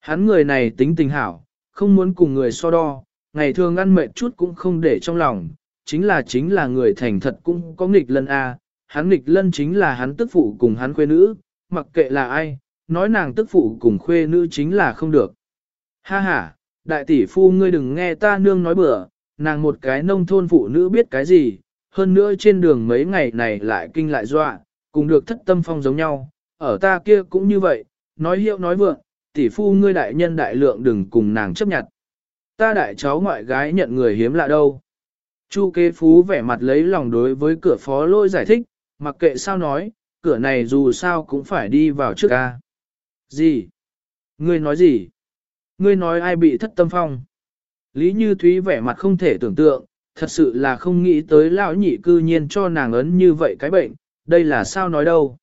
Hắn người này tính tình hảo, không muốn cùng người so đo, ngày thường ăn mệt chút cũng không để trong lòng, chính là chính là người thành thật cũng có nghịch lân A, hắn nghịch lân chính là hắn tức phụ cùng hắn khuê nữ, mặc kệ là ai, nói nàng tức phụ cùng khuê nữ chính là không được. Ha ha, đại tỷ phu ngươi đừng nghe ta nương nói bừa, nàng một cái nông thôn phụ nữ biết cái gì, hơn nữa trên đường mấy ngày này lại kinh lại dọa, cùng được thất tâm phong giống nhau, ở ta kia cũng như vậy, nói hiệu nói vượng, tỷ phu ngươi đại nhân đại lượng đừng cùng nàng chấp nhận. Ta đại cháu ngoại gái nhận người hiếm lạ đâu. Chu kế phú vẻ mặt lấy lòng đối với cửa phó lôi giải thích, mặc kệ sao nói, cửa này dù sao cũng phải đi vào trước ca. Gì? Ngươi nói gì? Ngươi nói ai bị thất tâm phong? Lý Như Thúy vẻ mặt không thể tưởng tượng, thật sự là không nghĩ tới lão nhị cư nhiên cho nàng ấn như vậy cái bệnh, đây là sao nói đâu.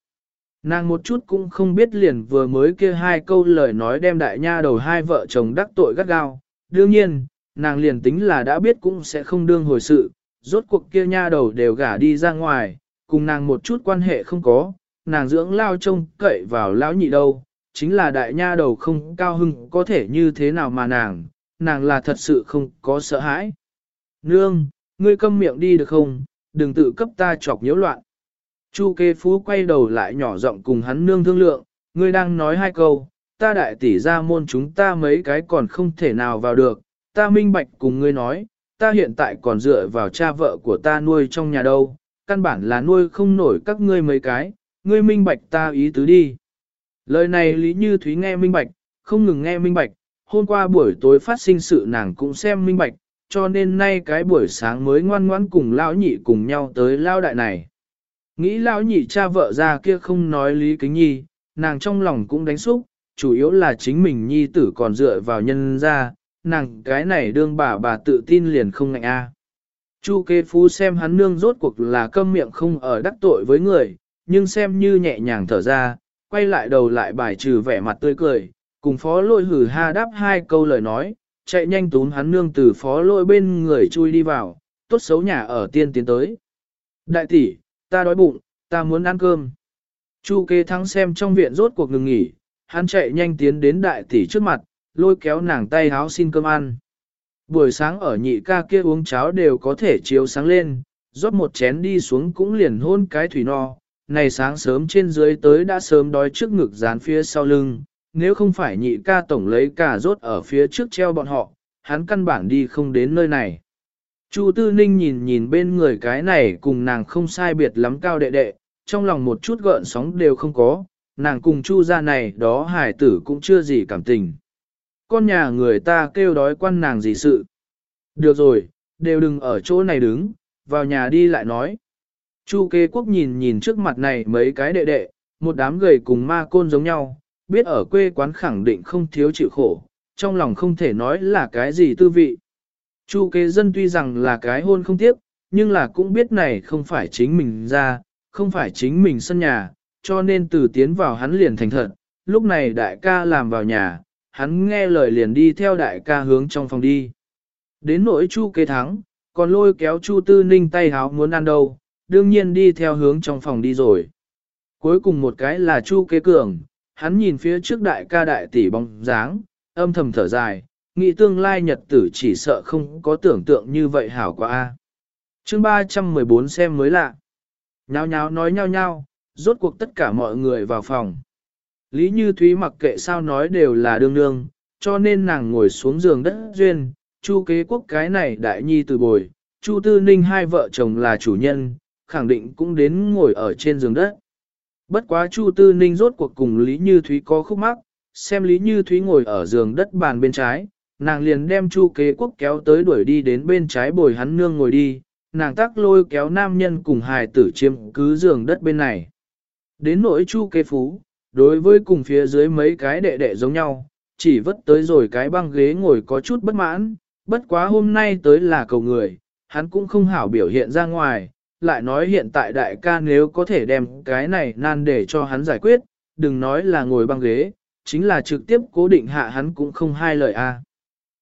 Nàng một chút cũng không biết liền vừa mới kia hai câu lời nói đem đại nha đầu hai vợ chồng đắc tội gắt gao. Đương nhiên, nàng liền tính là đã biết cũng sẽ không đương hồi sự, rốt cuộc kia nha đầu đều gả đi ra ngoài, cùng nàng một chút quan hệ không có, nàng dưỡng lao trông cậy vào lão nhị đâu, chính là đại nha đầu không cao hưng có thể như thế nào mà nàng, nàng là thật sự không có sợ hãi. Nương, ngươi câm miệng đi được không, đừng tự cấp ta chọc nhiễu loạn. Chu kê phú quay đầu lại nhỏ giọng cùng hắn nương thương lượng, ngươi đang nói hai câu, ta đại tỷ ra môn chúng ta mấy cái còn không thể nào vào được, ta minh bạch cùng ngươi nói, ta hiện tại còn dựa vào cha vợ của ta nuôi trong nhà đâu, căn bản là nuôi không nổi các ngươi mấy cái, ngươi minh bạch ta ý tứ đi. Lời này Lý Như Thúy nghe minh bạch, không ngừng nghe minh bạch, hôm qua buổi tối phát sinh sự nàng cũng xem minh bạch, cho nên nay cái buổi sáng mới ngoan ngoãn cùng lão nhị cùng nhau tới lao đại này. Nghĩ lão nhị cha vợ ra kia không nói Lý Kính Nhi, nàng trong lòng cũng đánh xúc, chủ yếu là chính mình nhi tử còn dựa vào nhân ra, nàng cái này đương bà bà tự tin liền không ngạnh a. Chu kê phú xem hắn nương rốt cuộc là câm miệng không ở đắc tội với người, nhưng xem như nhẹ nhàng thở ra, quay lại đầu lại bài trừ vẻ mặt tươi cười, cùng phó lôi hử ha đáp hai câu lời nói, chạy nhanh túm hắn nương từ phó lôi bên người chui đi vào, tốt xấu nhà ở tiên tiến tới. Đại tỷ, ta đói bụng, ta muốn ăn cơm. Chu kê thắng xem trong viện rốt cuộc ngừng nghỉ, hắn chạy nhanh tiến đến đại tỷ trước mặt, lôi kéo nàng tay háo xin cơm ăn. Buổi sáng ở nhị ca kia uống cháo đều có thể chiếu sáng lên, rót một chén đi xuống cũng liền hôn cái thủy no, này sáng sớm trên dưới tới đã sớm đói trước ngực dán phía sau lưng, nếu không phải nhị ca tổng lấy cả rốt ở phía trước treo bọn họ, hắn căn bản đi không đến nơi này. Chu Tư Ninh nhìn nhìn bên người cái này cùng nàng không sai biệt lắm cao đệ đệ, trong lòng một chút gợn sóng đều không có, nàng cùng Chu gia này đó hải tử cũng chưa gì cảm tình. Con nhà người ta kêu đói quan nàng gì sự. Được rồi, đều đừng ở chỗ này đứng, vào nhà đi lại nói. Chu kế quốc nhìn nhìn trước mặt này mấy cái đệ đệ, một đám gầy cùng ma côn giống nhau, biết ở quê quán khẳng định không thiếu chịu khổ, trong lòng không thể nói là cái gì tư vị. Chu kế dân tuy rằng là cái hôn không tiếc, nhưng là cũng biết này không phải chính mình ra, không phải chính mình sân nhà, cho nên từ tiến vào hắn liền thành thật. Lúc này đại ca làm vào nhà, hắn nghe lời liền đi theo đại ca hướng trong phòng đi. Đến nỗi chu kế thắng, còn lôi kéo chu tư ninh tay háo muốn ăn đâu, đương nhiên đi theo hướng trong phòng đi rồi. Cuối cùng một cái là chu kế cường, hắn nhìn phía trước đại ca đại tỷ bóng dáng, âm thầm thở dài, nghĩ tương lai nhật tử chỉ sợ không có tưởng tượng như vậy hảo quá a. Chương 314 xem mới lạ. Nhao nhao nói nhao nhao, rốt cuộc tất cả mọi người vào phòng. Lý Như Thúy mặc kệ sao nói đều là đương đương, cho nên nàng ngồi xuống giường đất duyên, Chu kế quốc cái này đại nhi từ bồi, Chu Tư Ninh hai vợ chồng là chủ nhân, khẳng định cũng đến ngồi ở trên giường đất. Bất quá Chu Tư Ninh rốt cuộc cùng Lý Như Thúy có khúc mắc, xem Lý Như Thúy ngồi ở giường đất bàn bên trái, nàng liền đem Chu kế quốc kéo tới đuổi đi đến bên trái bồi hắn nương ngồi đi, nàng tắc lôi kéo nam nhân cùng hài tử chiếm cứ giường đất bên này. Đến nỗi Chu kế phú, đối với cùng phía dưới mấy cái đệ đệ giống nhau, chỉ vất tới rồi cái băng ghế ngồi có chút bất mãn, bất quá hôm nay tới là cầu người, hắn cũng không hảo biểu hiện ra ngoài, lại nói hiện tại đại ca nếu có thể đem cái này nan để cho hắn giải quyết, đừng nói là ngồi băng ghế, chính là trực tiếp cố định hạ hắn cũng không hai lời a.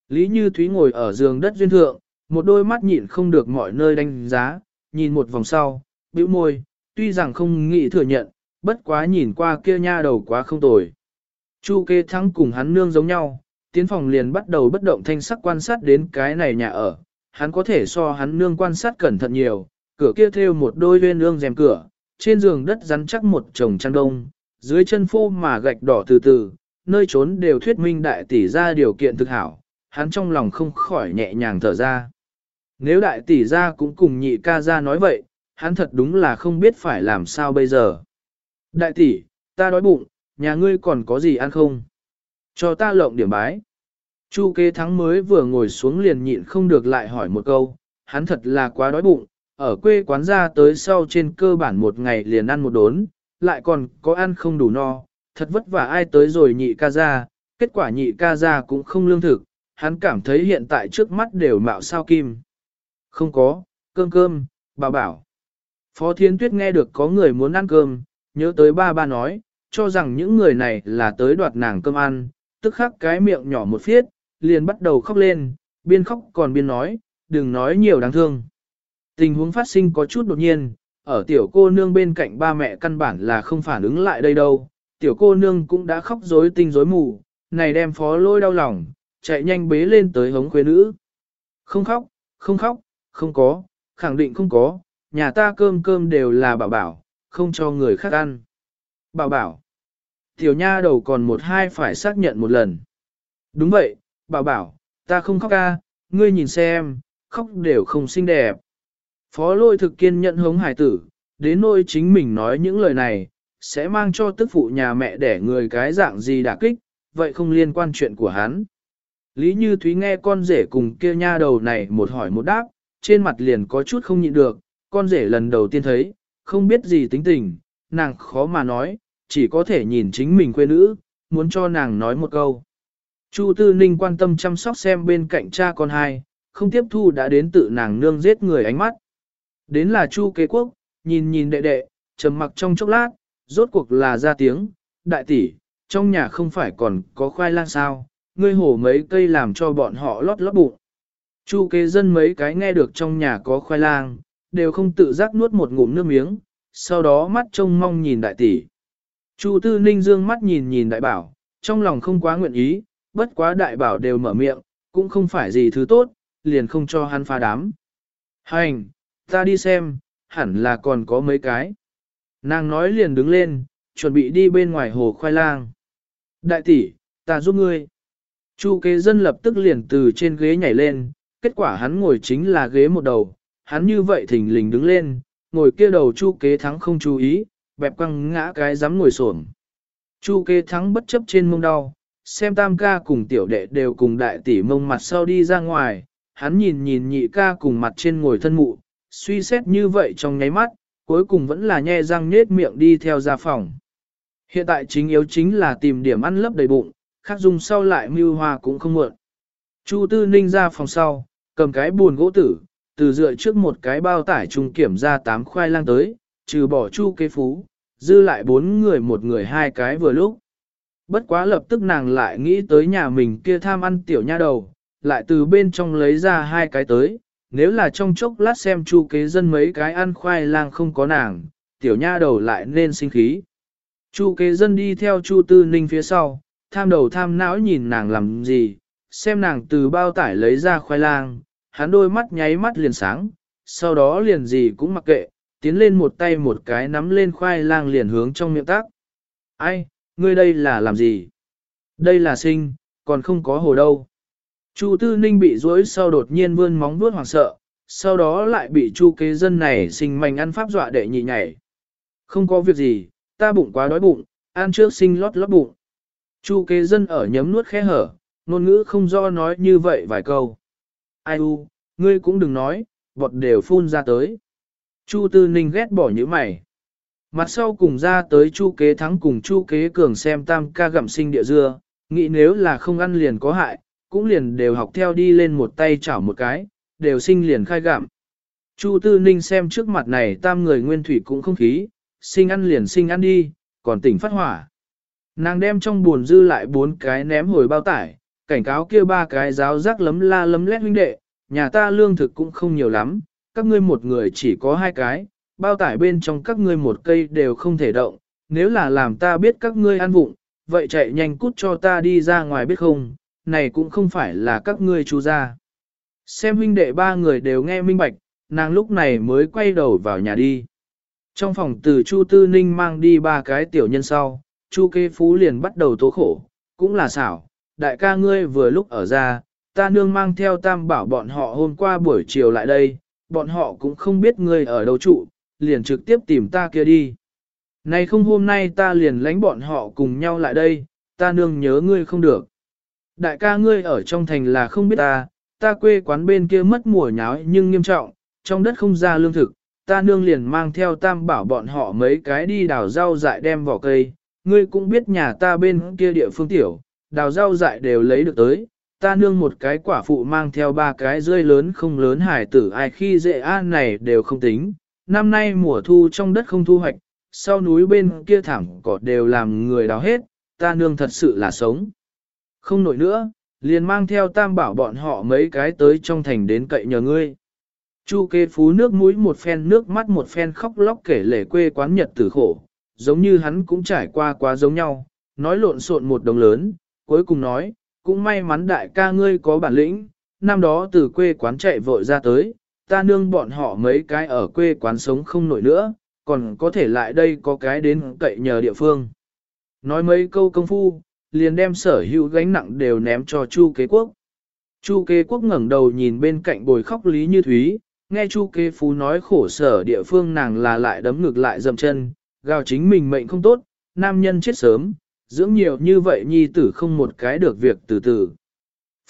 Lý Như Thúy ngồi ở giường đất duyên thượng, một đôi mắt nhịn không được mọi nơi đánh giá, nhìn một vòng sau, bĩu môi, tuy rằng không nghĩ thừa nhận, bất quá nhìn qua kia nha đầu quá không tồi. Chu kê thắng cùng hắn nương giống nhau, tiến phòng liền bắt đầu bất động thanh sắc quan sát đến cái này nhà ở, hắn có thể so hắn nương quan sát cẩn thận nhiều, cửa kia thêu một đôi viên ương rèm cửa, trên giường đất rắn chắc một chồng chăn đông, dưới chân phô mà gạch đỏ từ từ, nơi trốn đều thuyết minh đại tỷ ra điều kiện thực hảo, hắn trong lòng không khỏi nhẹ nhàng thở ra. Nếu đại tỷ ra cũng cùng nhị ca ra nói vậy, hắn thật đúng là không biết phải làm sao bây giờ. Đại tỷ, ta đói bụng, nhà ngươi còn có gì ăn không? Cho ta lộng điểm bái. Chu kế thắng mới vừa ngồi xuống liền nhịn không được lại hỏi một câu, hắn thật là quá đói bụng, ở quê quán ra tới sau trên cơ bản một ngày liền ăn một đốn, lại còn có ăn không đủ no, thật vất vả ai tới rồi nhị ca ra, kết quả nhị ca ra cũng không lương thực, hắn cảm thấy hiện tại trước mắt đều mạo sao kim. Không có, cơm cơm, bà bảo. Phó Thiên Tuyết nghe được có người muốn ăn cơm, nhớ tới ba ba nói, cho rằng những người này là tới đoạt nàng cơm ăn, tức khắc cái miệng nhỏ một phiết, liền bắt đầu khóc lên, biên khóc còn biên nói, đừng nói nhiều đáng thương. Tình huống phát sinh có chút đột nhiên, ở tiểu cô nương bên cạnh ba mẹ căn bản là không phản ứng lại đây đâu, tiểu cô nương cũng đã khóc rối tinh rối mù, này đem phó lôi đau lòng, chạy nhanh bế lên tới hống khuê nữ. Không khóc, không khóc, không có, khẳng định không có, nhà ta cơm cơm đều là bảo bảo, không cho người khác ăn. Bảo bảo, tiểu nha đầu còn một hai phải xác nhận một lần. Đúng vậy, bảo bảo, ta không khóc ca, ngươi nhìn xem, khóc đều không xinh đẹp. Phó lôi thực kiên nhận hống hải tử, đến nỗi chính mình nói những lời này, sẽ mang cho tức phụ nhà mẹ để người cái dạng gì đả kích, vậy không liên quan chuyện của hắn. Lý Như Thúy nghe con rể cùng kia nha đầu này một hỏi một đáp, trên mặt liền có chút không nhịn được, con rể lần đầu tiên thấy, không biết gì tính tình, nàng khó mà nói, chỉ có thể nhìn chính mình quê nữ, muốn cho nàng nói một câu. Chu Tư Ninh quan tâm chăm sóc xem bên cạnh cha con hai, không tiếp thu đã đến tự nàng nương giết người ánh mắt. Đến là Chu kế quốc, nhìn nhìn đệ đệ, trầm mặc trong chốc lát, rốt cuộc là ra tiếng, đại tỷ, trong nhà không phải còn có khoai lang sao, ngươi hổ mấy cây làm cho bọn họ lót lót bụng. Chu kế dân mấy cái nghe được trong nhà có khoai lang, đều không tự giác nuốt một ngụm nước miếng, sau đó mắt trông mong nhìn đại tỷ. Chu tư ninh dương mắt nhìn nhìn đại bảo, trong lòng không quá nguyện ý, bất quá đại bảo đều mở miệng, cũng không phải gì thứ tốt, liền không cho hắn phá đám. Hành, ta đi xem, hẳn là còn có mấy cái. Nàng nói liền đứng lên, chuẩn bị đi bên ngoài hồ khoai lang. Đại tỷ, ta giúp ngươi. Chu kế dân lập tức liền từ trên ghế nhảy lên, kết quả hắn ngồi chính là ghế một đầu, hắn như vậy thỉnh lình đứng lên, ngồi kia đầu chu kế thắng không chú ý, bẹp quăng ngã cái dám ngồi xổm. Chu kế thắng bất chấp trên mông đau, xem tam ca cùng tiểu đệ đều cùng đại tỷ mông mặt sau đi ra ngoài, hắn nhìn nhìn nhị ca cùng mặt trên ngồi thân mụ, suy xét như vậy trong nháy mắt, cuối cùng vẫn là nhe răng nết miệng đi theo ra phòng. Hiện tại chính yếu chính là tìm điểm ăn lấp đầy bụng, khác dùng sau lại mưu hoa cũng không muộn. Chu Tư Ninh ra phòng sau, cầm cái buồn gỗ tử, từ dựa trước một cái bao tải trung kiểm ra tám khoai lang tới, trừ bỏ chu kế phú, dư lại bốn người một người hai cái vừa lúc. Bất quá lập tức nàng lại nghĩ tới nhà mình kia tham ăn tiểu nha đầu, lại từ bên trong lấy ra hai cái tới, nếu là trong chốc lát xem chu kế dân mấy cái ăn khoai lang không có nàng, tiểu nha đầu lại nên sinh khí. Chu kế dân đi theo chu tư ninh phía sau, tham đầu tham não nhìn nàng làm gì, xem nàng từ bao tải lấy ra khoai lang, hắn đôi mắt nháy mắt liền sáng, sau đó liền gì cũng mặc kệ, tiến lên một tay một cái nắm lên khoai lang liền hướng trong miệng tác. Ai, ngươi đây là làm gì? Đây là sinh, còn không có hồ đâu. Chu Tư Ninh bị rối sau đột nhiên vươn móng vuốt hoảng sợ, sau đó lại bị Chu kế dân này sinh manh ăn pháp dọa đệ nhị nhảy. Không có việc gì, ta bụng quá đói bụng, ăn trước sinh lót lót bụng. Chu kế dân ở nhấm nuốt khẽ hở, ngôn ngữ không do nói như vậy vài câu. Ai u, ngươi cũng đừng nói, bọt đều phun ra tới. Chu Tư Ninh ghét bỏ như mày. Mặt sau cùng ra tới Chu Kế Thắng cùng Chu Kế Cường xem tam ca gặm sinh địa dưa, nghĩ nếu là không ăn liền có hại, cũng liền đều học theo đi lên một tay chảo một cái, đều sinh liền khai gạm. Chu Tư Ninh xem trước mặt này tam người nguyên thủy cũng không khí, sinh ăn liền sinh ăn đi, còn tỉnh phát hỏa. Nàng đem trong buồn dư lại bốn cái ném hồi bao tải, cảnh cáo kia ba cái giáo rác lấm la lấm lét huynh đệ, nhà ta lương thực cũng không nhiều lắm, các ngươi một người chỉ có hai cái, bao tải bên trong các ngươi một cây đều không thể động, nếu là làm ta biết các ngươi ăn vụng, vậy chạy nhanh cút cho ta đi ra ngoài biết không, này cũng không phải là các ngươi chú ra. Xem huynh đệ ba người đều nghe minh bạch, nàng lúc này mới quay đầu vào nhà đi. Trong phòng từ Chu Tư Ninh mang đi ba cái tiểu nhân sau, Chu Kế Phú liền bắt đầu tố khổ, cũng là xảo, đại ca ngươi vừa lúc ở ra, ta nương mang theo tam bảo bọn họ hôm qua buổi chiều lại đây, bọn họ cũng không biết ngươi ở đâu trụ, liền trực tiếp tìm ta kia đi. Này không hôm nay ta liền lánh bọn họ cùng nhau lại đây, ta nương nhớ ngươi không được. Đại ca ngươi ở trong thành là không biết ta, ta quê quán bên kia mất mùa nháo nhưng nghiêm trọng, trong đất không ra lương thực, ta nương liền mang theo tam bảo bọn họ mấy cái đi đào rau dại đem vỏ cây, ngươi cũng biết nhà ta bên kia địa phương tiểu, đào rau dại đều lấy được tới, ta nương một cái quả phụ mang theo ba cái rơi lớn không lớn hải tử ai khi dễ an này đều không tính, năm nay mùa thu trong đất không thu hoạch, sau núi bên kia thẳng cỏ đều làm người đào hết, ta nương thật sự là sống. Không nổi nữa, liền mang theo tam bảo bọn họ mấy cái tới trong thành đến cậy nhờ ngươi. Chu kê phú nước mũi một phen nước mắt một phen khóc lóc kể lể quê quán nhật tử khổ, giống như hắn cũng trải qua quá giống nhau, nói lộn xộn một đồng lớn, cuối cùng nói, cũng may mắn đại ca ngươi có bản lĩnh, năm đó từ quê quán chạy vội ra tới, ta nương bọn họ mấy cái ở quê quán sống không nổi nữa, còn có thể lại đây có cái đến cậy nhờ địa phương. Nói mấy câu công phu, liền đem sở hữu gánh nặng đều ném cho Chu kế quốc. Chu kế quốc ngẩng đầu nhìn bên cạnh bồi khóc Lý Như Thúy, nghe Chu kế phú nói khổ sở địa phương nàng là lại đấm ngực lại dầm chân, gào chính mình mệnh không tốt, nam nhân chết sớm, dưỡng nhiều như vậy nhi tử không một cái được việc từ từ.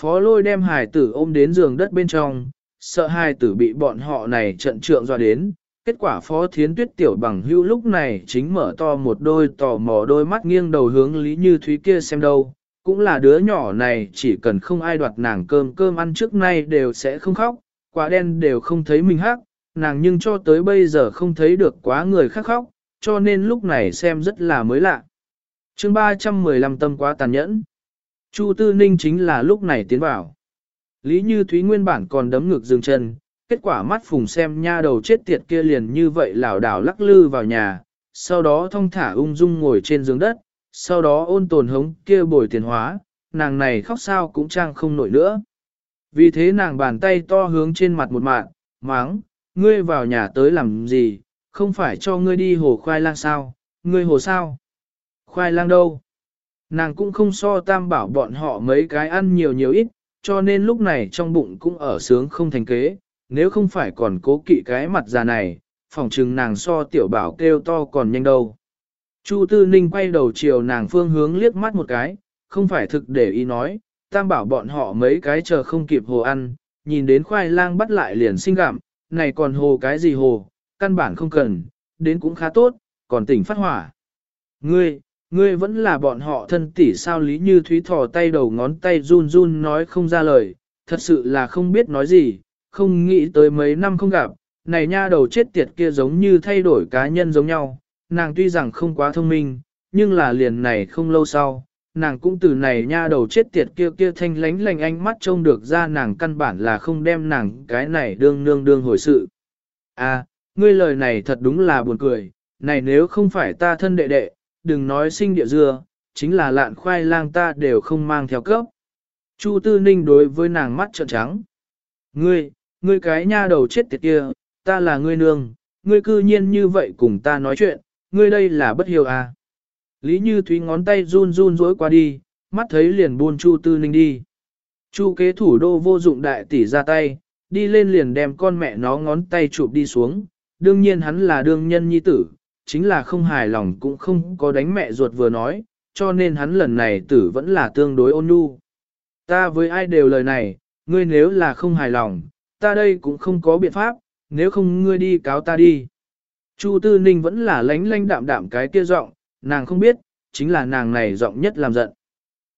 Phó lôi đem hài tử ôm đến giường đất bên trong, sợ hài tử bị bọn họ này trận trượng dọa đến. Kết quả phó thiến tuyết tiểu bằng hưu lúc này chính mở to một đôi tò mò đôi mắt nghiêng đầu hướng Lý Như Thúy kia xem đâu. Cũng là đứa nhỏ này chỉ cần không ai đoạt nàng cơm cơm ăn trước nay đều sẽ không khóc, quả đen đều không thấy mình hắc, nàng nhưng cho tới bây giờ không thấy được quá người khác khóc, cho nên lúc này xem rất là mới lạ chương 315 tâm quá tàn nhẫn. Chu Tư Ninh chính là lúc này tiến vào. Lý Như Thúy nguyên bản còn đấm ngực dừng chân, kết quả mắt phùng xem nha đầu chết tiệt kia liền như vậy lảo đảo lắc lư vào nhà, sau đó thong thả ung dung ngồi trên giường đất, sau đó ôn tồn hống kia bồi tiền hóa, nàng này khóc sao cũng trang không nổi nữa. Vì thế nàng bàn tay to hướng trên mặt một mạng, máng, ngươi vào nhà tới làm gì, không phải cho ngươi đi hồ khoai lang sao, ngươi hồ sao? Khoai lang đâu? Nàng cũng không so tam bảo bọn họ mấy cái ăn nhiều nhiều ít, cho nên lúc này trong bụng cũng ở sướng không thành kế, nếu không phải còn cố kỵ cái mặt già này, phòng trừng nàng so tiểu bảo kêu to còn nhanh đâu. Chu Tư Ninh quay đầu chiều nàng phương hướng liếc mắt một cái, không phải thực để ý nói, tam bảo bọn họ mấy cái chờ không kịp hồ ăn, nhìn đến khoai lang bắt lại liền sinh gặm, này còn hồ cái gì hồ, căn bản không cần, đến cũng khá tốt, còn tỉnh phát hỏa. Ngươi, ngươi vẫn là bọn họ thân tỷ sao lý như thúy thò tay đầu ngón tay run run nói không ra lời, thật sự là không biết nói gì, không nghĩ tới mấy năm không gặp, này nha đầu chết tiệt kia giống như thay đổi cá nhân giống nhau, nàng tuy rằng không quá thông minh, nhưng là liền này không lâu sau, nàng cũng từ này nha đầu chết tiệt kia kia thanh lánh lành ánh mắt trông được ra nàng căn bản là không đem nàng cái này đương nương đương hồi sự. À, ngươi lời này thật đúng là buồn cười, này nếu không phải ta thân đệ đệ, đừng nói sinh địa dưa, chính là lạn khoai lang ta đều không mang theo cấp. Chu Tư Ninh đối với nàng mắt trợn trắng. Ngươi, ngươi cái nha đầu chết tiệt kia, ta là ngươi nương, ngươi cư nhiên như vậy cùng ta nói chuyện, ngươi đây là bất hiếu à. Lý Như Thúy ngón tay run run rối qua đi, mắt thấy liền buôn Chu Tư Ninh đi. Chu kế thủ đô vô dụng đại tỷ ra tay, đi lên liền đem con mẹ nó ngón tay chụp đi xuống, đương nhiên hắn là đương nhân nhi tử, chính là không hài lòng cũng không có đánh mẹ ruột vừa nói, cho nên hắn lần này tử vẫn là tương đối ôn nhu. Ta với ai đều lời này, ngươi nếu là không hài lòng, ta đây cũng không có biện pháp, nếu không ngươi đi cáo ta đi. Chu Tư Ninh vẫn là lánh lánh đạm đạm cái kia giọng, nàng không biết, chính là nàng này giọng nhất làm giận.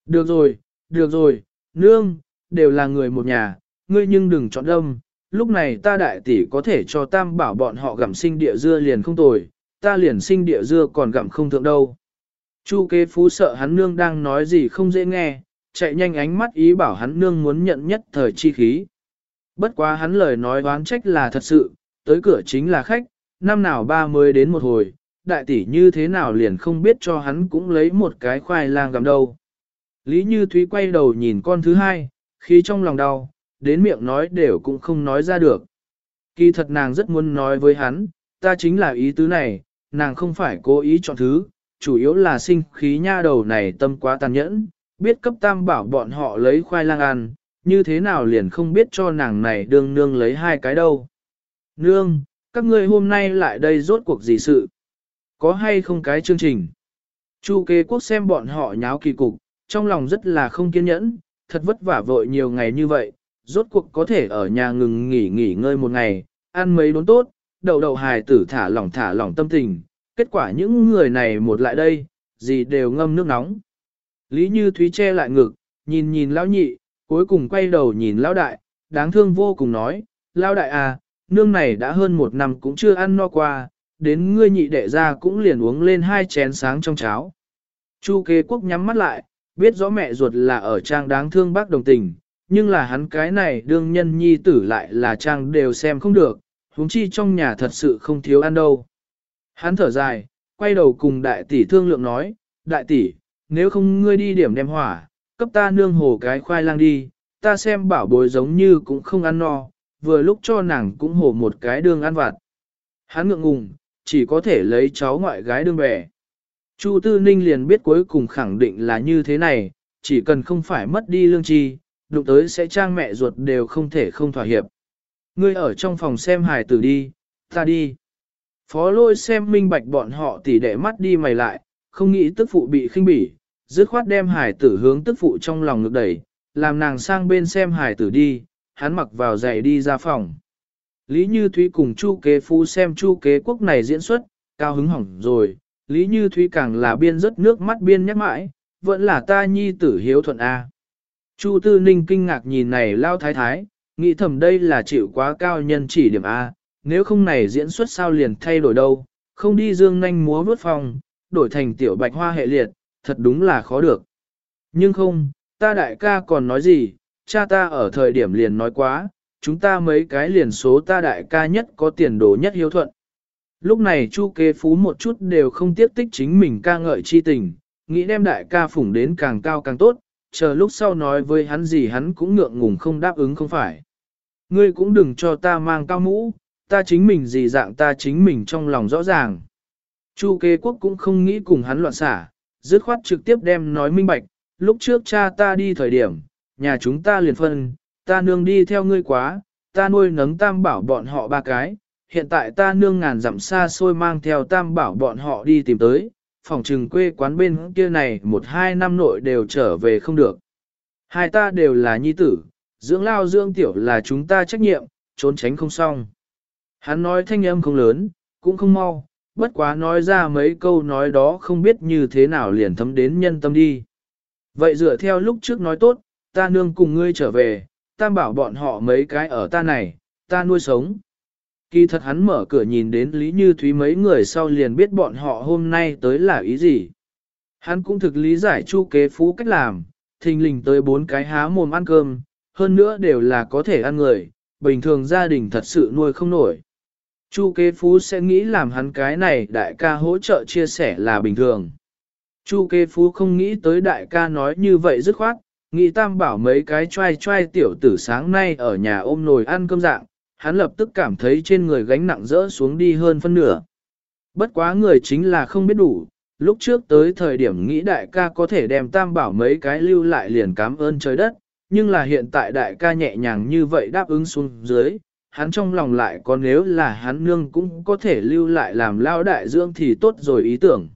Được rồi, được rồi, nương, đều là người một nhà, ngươi nhưng đừng chọn đông, lúc này ta đại tỷ có thể cho tam bảo bọn họ gặm sinh địa dưa liền không tồi, ta liền sinh địa dưa còn gặm không thượng đâu. Chu kế phú sợ hắn nương đang nói gì không dễ nghe, chạy nhanh ánh mắt ý bảo hắn nương muốn nhận nhất thời chi khí. Bất quá hắn lời nói đoán trách là thật sự, tới cửa chính là khách, năm nào ba mới đến một hồi, đại tỷ như thế nào liền không biết cho hắn cũng lấy một cái khoai lang gặm đâu. Lý Như Thúy quay đầu nhìn con thứ hai, khi trong lòng đau, đến miệng nói đều cũng không nói ra được. Kỳ thật nàng rất muốn nói với hắn, ta chính là ý tứ này, nàng không phải cố ý chọn thứ, chủ yếu là sinh khí nha đầu này tâm quá tàn nhẫn, biết cấp tam bảo bọn họ lấy khoai lang ăn, như thế nào liền không biết cho nàng này đương nương lấy hai cái đâu. Nương, các ngươi hôm nay lại đây rốt cuộc gì sự? Có hay không cái chương trình? Chu kế quốc xem bọn họ nháo kỳ cục, trong lòng rất là không kiên nhẫn, thật vất vả vội nhiều ngày như vậy, rốt cuộc có thể ở nhà ngừng nghỉ nghỉ ngơi một ngày, ăn mấy đốn tốt, đầu đầu hài tử thả lỏng thả lỏng tâm tình, kết quả những người này một lại đây, gì đều ngâm nước nóng. Lý Như Thúy che lại ngực, nhìn nhìn lão nhị, cuối cùng quay đầu nhìn lão đại, đáng thương vô cùng nói, lão đại à, nương này đã hơn một năm cũng chưa ăn no qua, đến ngươi nhị đệ ra cũng liền uống lên hai chén sáng trong cháo. Chu kế quốc nhắm mắt lại, biết rõ mẹ ruột là ở trang đáng thương bác đồng tình, nhưng là hắn cái này đương nhân nhi tử lại là trang đều xem không được, huống chi trong nhà thật sự không thiếu ăn đâu. Hắn thở dài, quay đầu cùng đại tỷ thương lượng nói, đại tỷ, nếu không ngươi đi điểm đem hỏa, cấp ta nương hồ cái khoai lang đi, ta xem bảo bối giống như cũng không ăn no, vừa lúc cho nàng cũng hồ một cái đường ăn vặt. Hắn ngượng ngùng, chỉ có thể lấy cháu ngoại gái đương bẻ. Chu Tư Ninh liền biết cuối cùng khẳng định là như thế này, chỉ cần không phải mất đi lương tri, đụng tới sẽ trang mẹ ruột đều không thể không thỏa hiệp. Ngươi ở trong phòng xem hài tử đi, ta đi. Phó lôi xem minh bạch bọn họ tỉ đệ mắt đi mày lại, không nghĩ tức phụ bị khinh bỉ, dứt khoát đem hải tử hướng tức phụ trong lòng ngực đẩy, làm nàng sang bên xem hải tử đi, hắn mặc vào giày đi ra phòng. Lý Như Thúy cùng Chu Kế Phú xem Chu Kế Quốc này diễn xuất, cao hứng hỏng rồi, Lý Như Thúy càng là biên rất nước mắt biên nhắc mãi, vẫn là ta nhi tử hiếu thuận A. Chu Tư Ninh kinh ngạc nhìn này lao thái thái, nghĩ thầm đây là chịu quá cao nhân chỉ điểm A, nếu không này diễn xuất sao liền thay đổi đâu, không đi dương nhanh múa vốt phòng, đổi thành tiểu bạch hoa hệ liệt, thật đúng là khó được. Nhưng không, ta đại ca còn nói gì, cha ta ở thời điểm liền nói quá, chúng ta mấy cái liền số ta đại ca nhất có tiền đồ nhất hiếu thuận. Lúc này Chu kế phú một chút đều không tiếc tích chính mình ca ngợi chi tình, nghĩ đem đại ca phủng đến càng cao càng tốt, chờ lúc sau nói với hắn gì hắn cũng ngượng ngùng không đáp ứng không phải. Ngươi cũng đừng cho ta mang cao mũ, ta chính mình gì dạng ta chính mình trong lòng rõ ràng. Chu kế quốc cũng không nghĩ cùng hắn loạn xả, dứt khoát trực tiếp đem nói minh bạch, lúc trước cha ta đi thời điểm, nhà chúng ta liền phân, ta nương đi theo ngươi quá, ta nuôi nấng tam bảo bọn họ ba cái, hiện tại ta nương ngàn dặm xa xôi mang theo tam bảo bọn họ đi tìm tới, phòng trừng quê quán bên kia này một hai năm nội đều trở về không được. Hai ta đều là nhi tử, dưỡng lao dưỡng tiểu là chúng ta trách nhiệm, trốn tránh không xong. Hắn nói thanh âm không lớn, cũng không mau, bất quá nói ra mấy câu nói đó không biết như thế nào liền thấm đến nhân tâm đi. Vậy dựa theo lúc trước nói tốt, ta nương cùng ngươi trở về, ta bảo bọn họ mấy cái ở ta này, ta nuôi sống. Kỳ thật hắn mở cửa nhìn đến Lý Như Thúy mấy người sau liền biết bọn họ hôm nay tới là ý gì. Hắn cũng thực lý giải chu kế phú cách làm, thình lình tới bốn cái há mồm ăn cơm, hơn nữa đều là có thể ăn người, bình thường gia đình thật sự nuôi không nổi. Chu kế phú sẽ nghĩ làm hắn cái này đại ca hỗ trợ chia sẻ là bình thường. Chu kế phú không nghĩ tới đại ca nói như vậy dứt khoát, nghĩ tam bảo mấy cái trai trai tiểu tử sáng nay ở nhà ôm nồi ăn cơm dạng, hắn lập tức cảm thấy trên người gánh nặng rỡ xuống đi hơn phân nửa. Bất quá người chính là không biết đủ, lúc trước tới thời điểm nghĩ đại ca có thể đem tam bảo mấy cái lưu lại liền cảm ơn trời đất, nhưng là hiện tại đại ca nhẹ nhàng như vậy đáp ứng xuống dưới, hắn trong lòng lại có nếu là hắn nương cũng có thể lưu lại làm lao đại dưỡng thì tốt rồi ý tưởng.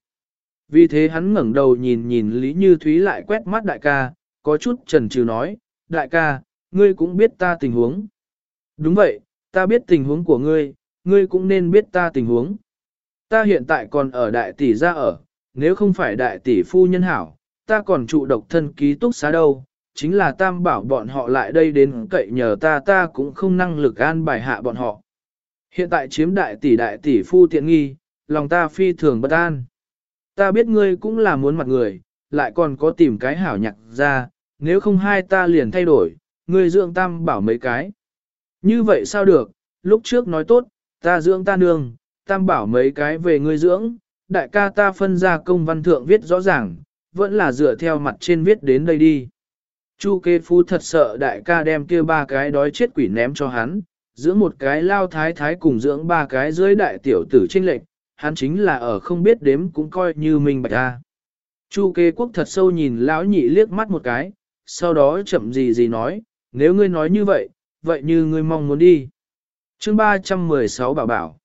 Vì thế hắn ngẩng đầu nhìn nhìn Lý Như Thúy lại quét mắt đại ca, có chút trần trừ nói, đại ca, ngươi cũng biết ta tình huống. Đúng vậy, ta biết tình huống của ngươi, ngươi cũng nên biết ta tình huống. Ta hiện tại còn ở đại tỷ gia ở, nếu không phải đại tỷ phu nhân hảo, ta còn trụ độc thân ký túc xá đâu, chính là tam bảo bọn họ lại đây đến cậy nhờ ta ta cũng không năng lực an bài hạ bọn họ. Hiện tại chiếm đại tỷ đại tỷ phu tiện nghi, lòng ta phi thường bất an. Ta biết ngươi cũng là muốn mặt người, lại còn có tìm cái hảo nhạc ra, nếu không hai ta liền thay đổi, ngươi dưỡng tam bảo mấy cái. Như vậy sao được, lúc trước nói tốt, ta dưỡng ta nương, tam bảo mấy cái về ngươi dưỡng, đại ca ta phân ra công văn thượng viết rõ ràng, vẫn là dựa theo mặt trên viết đến đây đi. Chu kê phu thật sợ đại ca đem kia ba cái đói chết quỷ ném cho hắn, dưỡng một cái lao thái thái cùng dưỡng ba cái dưới đại tiểu tử trinh lệnh, hắn chính là ở không biết đếm cũng coi như mình bạch ra. Chu kê quốc thật sâu nhìn lão nhị liếc mắt một cái, sau đó chậm gì gì nói, nếu ngươi nói như vậy, vậy như ngươi mong muốn đi. chương 316 bảo bảo.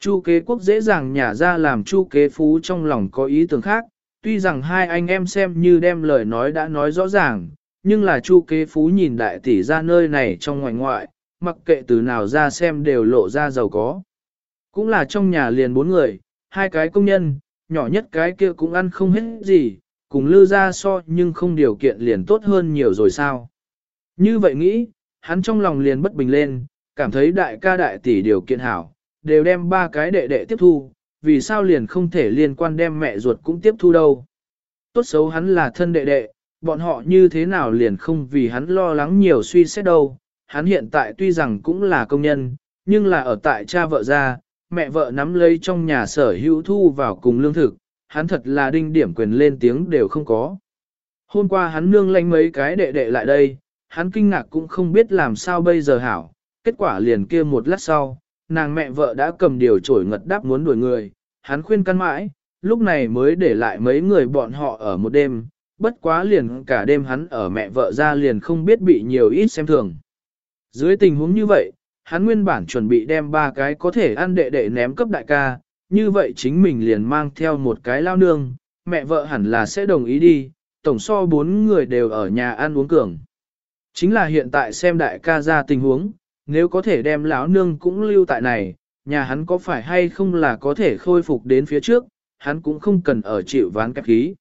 Chu kế quốc dễ dàng nhả ra làm chu kế phú trong lòng có ý tưởng khác, tuy rằng hai anh em xem như đem lời nói đã nói rõ ràng, nhưng là chu kế phú nhìn đại tỷ ra nơi này trong ngoài ngoại, mặc kệ từ nào ra xem đều lộ ra giàu có. Cũng là trong nhà liền bốn người, hai cái công nhân, nhỏ nhất cái kia cũng ăn không hết gì, cùng lư ra so nhưng không điều kiện liền tốt hơn nhiều rồi sao. Như vậy nghĩ, hắn trong lòng liền bất bình lên, cảm thấy đại ca đại tỷ điều kiện hảo, đều đem ba cái đệ đệ tiếp thu, vì sao liền không thể liên quan đem mẹ ruột cũng tiếp thu đâu. Tốt xấu hắn là thân đệ đệ, bọn họ như thế nào liền không vì hắn lo lắng nhiều suy xét đâu. Hắn hiện tại tuy rằng cũng là công nhân, nhưng là ở tại cha vợ ra, mẹ vợ nắm lấy trong nhà sở hữu thu vào cùng lương thực, hắn thật là đinh điểm quyền lên tiếng đều không có. Hôm qua hắn nương lanh mấy cái đệ đệ lại đây, hắn kinh ngạc cũng không biết làm sao bây giờ hảo, kết quả liền kia một lát sau, nàng mẹ vợ đã cầm điều trổi ngật đáp muốn đuổi người, hắn khuyên căn mãi, lúc này mới để lại mấy người bọn họ ở một đêm, bất quá liền cả đêm hắn ở mẹ vợ ra liền không biết bị nhiều ít xem thường. Dưới tình huống như vậy, hắn nguyên bản chuẩn bị đem ba cái có thể ăn đệ đệ ném cấp đại ca, như vậy chính mình liền mang theo một cái lao nương, mẹ vợ hẳn là sẽ đồng ý đi, tổng so bốn người đều ở nhà ăn uống cường. Chính là hiện tại xem đại ca ra tình huống, nếu có thể đem lão nương cũng lưu tại này, nhà hắn có phải hay không là có thể khôi phục đến phía trước, hắn cũng không cần ở chịu ván kẹp khí.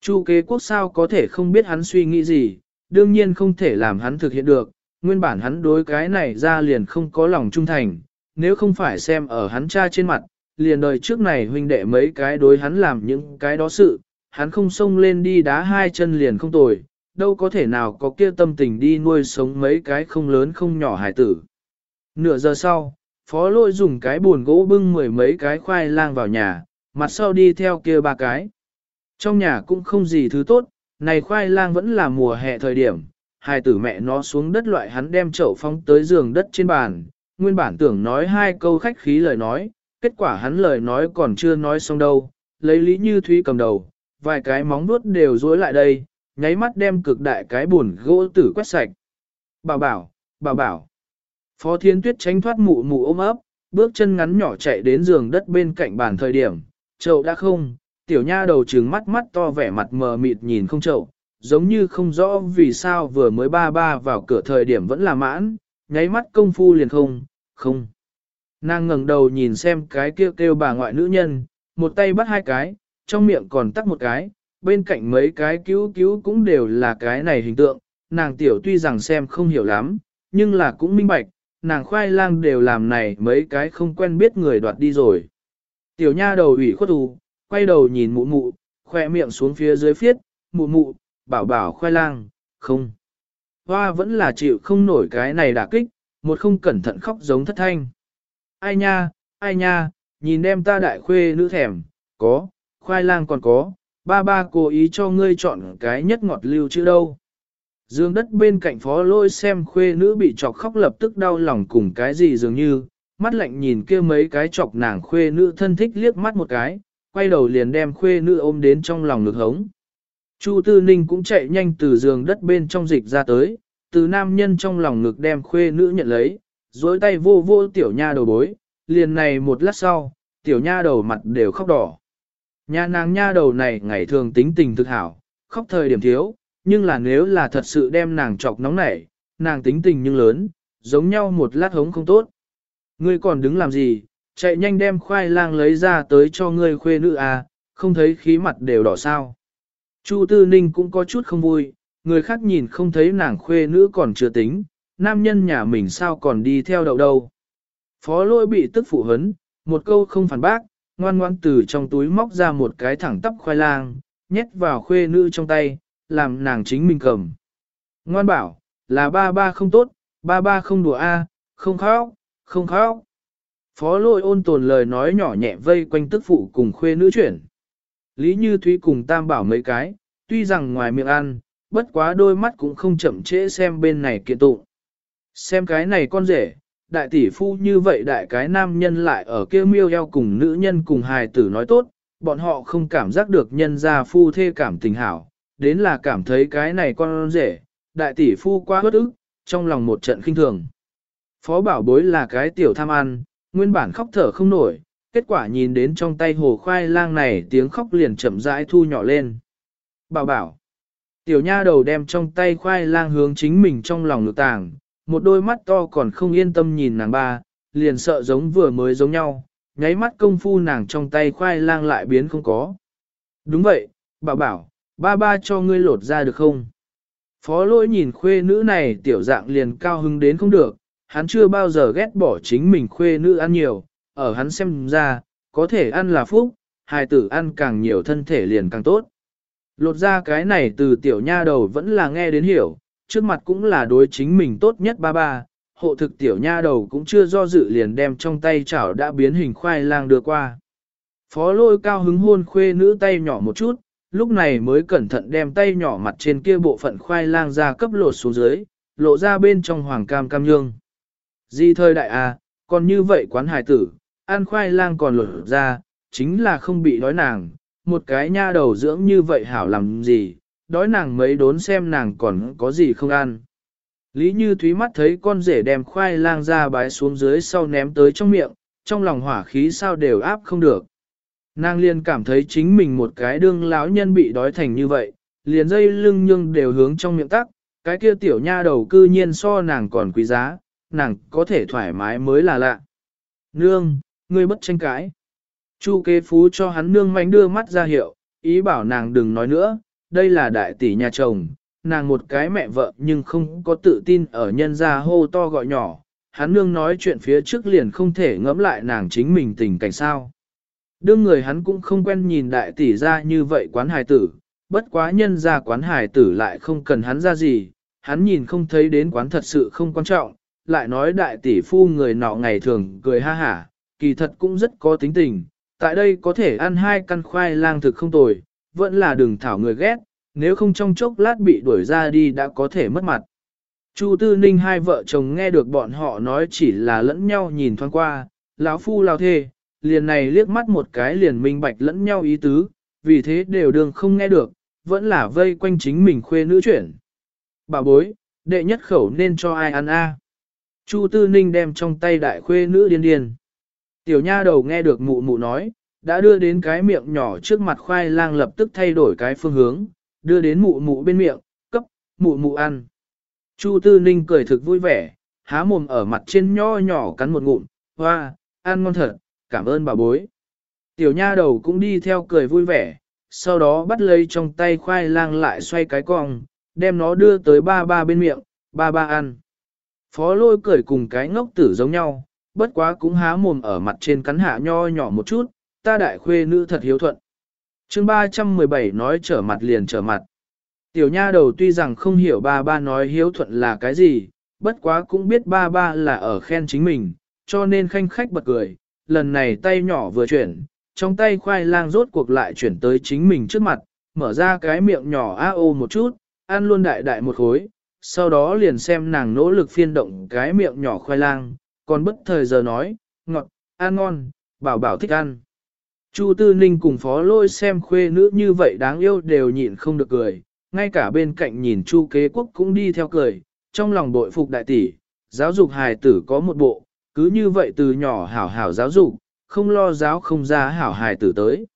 Chu kế quốc sao có thể không biết hắn suy nghĩ gì, đương nhiên không thể làm hắn thực hiện được, nguyên bản hắn đối cái này ra liền không có lòng trung thành, nếu không phải xem ở hắn cha trên mặt, liền đời trước này huynh đệ mấy cái đối hắn làm những cái đó sự, hắn không xông lên đi đá hai chân liền không tồi, đâu có thể nào có kia tâm tình đi nuôi sống mấy cái không lớn không nhỏ hải tử. Nửa giờ sau, phó lôi dùng cái buồn gỗ bưng mười mấy cái khoai lang vào nhà, mặt sau đi theo kia ba cái. Trong nhà cũng không gì thứ tốt, này khoai lang vẫn là mùa hè thời điểm, hai tử mẹ nó xuống đất loại hắn đem chậu phóng tới giường đất trên bàn, nguyên bản tưởng nói hai câu khách khí lời nói, kết quả hắn lời nói còn chưa nói xong đâu, lấy Lý Như Thúy cầm đầu, vài cái móng vuốt đều rối lại đây, nháy mắt đem cực đại cái buồn gỗ tử quét sạch. Bảo bảo, bảo bảo. Phó Thiên Tuyết tránh thoát mụ mụ ôm ấp, bước chân ngắn nhỏ chạy đến giường đất bên cạnh bàn thời điểm, chậu đã không, tiểu nha đầu trừng mắt mắt to vẻ mặt mờ mịt nhìn không trậu, giống như không rõ vì sao vừa mới ba ba vào cửa thời điểm vẫn là mãn, nháy mắt công phu liền không, không. Nàng ngẩng đầu nhìn xem cái kêu kêu bà ngoại nữ nhân, một tay bắt hai cái, trong miệng còn tắt một cái, bên cạnh mấy cái cứu cứu cũng đều là cái này hình tượng, nàng tiểu tuy rằng xem không hiểu lắm, nhưng là cũng minh bạch, nàng khoai lang đều làm này mấy cái không quen biết người đoạt đi rồi. Tiểu nha đầu ủy khuất ù, quay đầu nhìn mụ mụ, khoe miệng xuống phía dưới phiết, mụ mụ, bảo bảo khoai lang, không. Hoa vẫn là chịu không nổi cái này đả kích, một không cẩn thận khóc giống thất thanh. Ai nha, ai nha, nhìn em ta đại khuê nữ thèm, có, khoai lang còn có, ba ba cố ý cho ngươi chọn cái nhất ngọt lưu chứ đâu. Dương đất bên cạnh phó lôi xem khuê nữ bị chọc khóc lập tức đau lòng cùng cái gì dường như, mắt lạnh nhìn kia mấy cái chọc nàng khuê nữ thân thích liếc mắt một cái, quay đầu liền đem khuê nữ ôm đến trong lòng ngực hống. Chu Tư Ninh cũng chạy nhanh từ giường đất bên trong dịch ra tới, từ nam nhân trong lòng ngực đem khuê nữ nhận lấy, dối tay vô vô tiểu nha đầu bối, liền này một lát sau, tiểu nha đầu mặt đều khóc đỏ. Nhà nàng nha đầu này ngày thường tính tình thực hảo, khóc thời điểm thiếu, nhưng là nếu là thật sự đem nàng chọc nóng nảy, nàng tính tình nhưng lớn, giống nhau một lát hống không tốt. Ngươi còn đứng làm gì, chạy nhanh đem khoai lang lấy ra tới cho ngươi khuê nữ à, không thấy khí mặt đều đỏ sao. Chu Tư Ninh cũng có chút không vui, người khác nhìn không thấy nàng khuê nữ còn chưa tính, nam nhân nhà mình sao còn đi theo đậu đâu. Phó lôi bị tức phụ hấn, một câu không phản bác, ngoan ngoan từ trong túi móc ra một cái thẳng tắp khoai lang, nhét vào khuê nữ trong tay, làm nàng chính mình cầm. Ngoan bảo, là ba ba không tốt, ba ba không đùa a, không khóc, không khóc. Phó lôi ôn tồn lời nói nhỏ nhẹ vây quanh tức phụ cùng khuê nữ chuyển. Lý Như Thúy cùng tam bảo mấy cái, tuy rằng ngoài miệng ăn, bất quá đôi mắt cũng không chậm trễ xem bên này kiện tụng. Xem cái này con rể, đại tỷ phu như vậy đại cái nam nhân lại ở kia miêu eo cùng nữ nhân cùng hài tử nói tốt, bọn họ không cảm giác được nhân gia phu thê cảm tình hảo, đến là cảm thấy cái này con rể, đại tỷ phu quá bất ức, trong lòng một trận khinh thường. Phó bảo bối là cái tiểu tham ăn, nguyên bản khóc thở không nổi, kết quả nhìn đến trong tay hồ khoai lang này tiếng khóc liền chậm rãi thu nhỏ lên. Bảo bảo, tiểu nha đầu đem trong tay khoai lang hướng chính mình trong lòng ngực tàng, một đôi mắt to còn không yên tâm nhìn nàng ba, liền sợ giống vừa mới giống nhau, nháy mắt công phu nàng trong tay khoai lang lại biến không có. Đúng vậy, bảo bảo, ba ba cho ngươi lột ra được không? Phó lỗi nhìn khuê nữ này tiểu dạng liền cao hứng đến không được, hắn chưa bao giờ ghét bỏ chính mình khuê nữ ăn nhiều, ở hắn xem ra, có thể ăn là phúc, hài tử ăn càng nhiều thân thể liền càng tốt. Lột ra cái này từ tiểu nha đầu vẫn là nghe đến hiểu, trước mặt cũng là đối chính mình tốt nhất ba ba, hộ thực tiểu nha đầu cũng chưa do dự liền đem trong tay chảo đã biến hình khoai lang đưa qua. Phó lôi cao hứng hôn khuê nữ tay nhỏ một chút, lúc này mới cẩn thận đem tay nhỏ mặt trên kia bộ phận khoai lang ra cấp lột xuống dưới, lộ ra bên trong hoàng cam cam nhương. Di thời đại à, còn như vậy quán hài tử, ăn khoai lang còn lột ra, chính là không bị đói nàng, một cái nha đầu dưỡng như vậy hảo làm gì, đói nàng mấy đốn xem nàng còn có gì không ăn. Lý Như Thúy mắt thấy con rể đem khoai lang ra bái xuống dưới sau ném tới trong miệng, trong lòng hỏa khí sao đều áp không được. Nàng liền cảm thấy chính mình một cái đương lão nhân bị đói thành như vậy, liền dây lưng nhưng đều hướng trong miệng tắc, cái kia tiểu nha đầu cư nhiên so nàng còn quý giá, nàng có thể thoải mái mới là lạ. Nương, ngươi bất tranh cãi. Chu kế phú cho hắn nương mánh đưa mắt ra hiệu, ý bảo nàng đừng nói nữa, đây là đại tỷ nhà chồng, nàng một cái mẹ vợ nhưng không có tự tin ở nhân gia hô to gọi nhỏ, hắn nương nói chuyện phía trước liền không thể ngẫm lại nàng chính mình tình cảnh sao. Đương người hắn cũng không quen nhìn đại tỷ ra như vậy quán hài tử, bất quá nhân ra quán hài tử lại không cần hắn ra gì, hắn nhìn không thấy đến quán thật sự không quan trọng, lại nói đại tỷ phu người nọ ngày thường cười ha hả, kỳ thật cũng rất có tính tình, tại đây có thể ăn hai căn khoai lang thực không tồi, vẫn là đừng thảo người ghét, nếu không trong chốc lát bị đuổi ra đi đã có thể mất mặt. Chu Tư Ninh hai vợ chồng nghe được bọn họ nói chỉ là lẫn nhau nhìn thoáng qua, lão phu lao thê, liền này liếc mắt một cái liền minh bạch lẫn nhau ý tứ, vì thế đều đường không nghe được, vẫn là vây quanh chính mình khuê nữ chuyển. Bà bối, đệ nhất khẩu nên cho ai ăn a? Chu Tư Ninh đem trong tay đại khuê nữ điên điên. Tiểu nha đầu nghe được mụ mụ nói, đã đưa đến cái miệng nhỏ trước mặt khoai lang lập tức thay đổi cái phương hướng, đưa đến mụ mụ bên miệng, cấp, mụ mụ ăn. Chu Tư Ninh cười thực vui vẻ, há mồm ở mặt trên nho nhỏ cắn một ngụm, hoa, ăn ngon thật, cảm ơn bà bối. Tiểu nha đầu cũng đi theo cười vui vẻ, sau đó bắt lấy trong tay khoai lang lại xoay cái cong, đem nó đưa tới ba ba bên miệng, ba ba ăn. Phó lôi cười cùng cái ngốc tử giống nhau, bất quá cũng há mồm ở mặt trên cắn hạ nho nhỏ một chút, ta đại khuê nữ thật hiếu thuận. chương 317 nói trở mặt liền trở mặt. Tiểu nha đầu tuy rằng không hiểu ba ba nói hiếu thuận là cái gì, bất quá cũng biết ba ba là ở khen chính mình, cho nên khanh khách bật cười, lần này tay nhỏ vừa chuyển, trong tay khoai lang rốt cuộc lại chuyển tới chính mình trước mặt, mở ra cái miệng nhỏ a ô một chút, ăn luôn đại đại một khối, sau đó liền xem nàng nỗ lực phiên động cái miệng nhỏ khoai lang, còn bất thời giờ nói, ngọt, ăn ngon, bảo bảo thích ăn. Chu Tư Ninh cùng phó lôi xem khuê nữ như vậy đáng yêu đều nhịn không được cười, ngay cả bên cạnh nhìn Chu kế quốc cũng đi theo cười, trong lòng bội phục đại tỷ, giáo dục hài tử có một bộ, cứ như vậy từ nhỏ hảo hảo giáo dục, không lo giáo không ra hảo hài tử tới.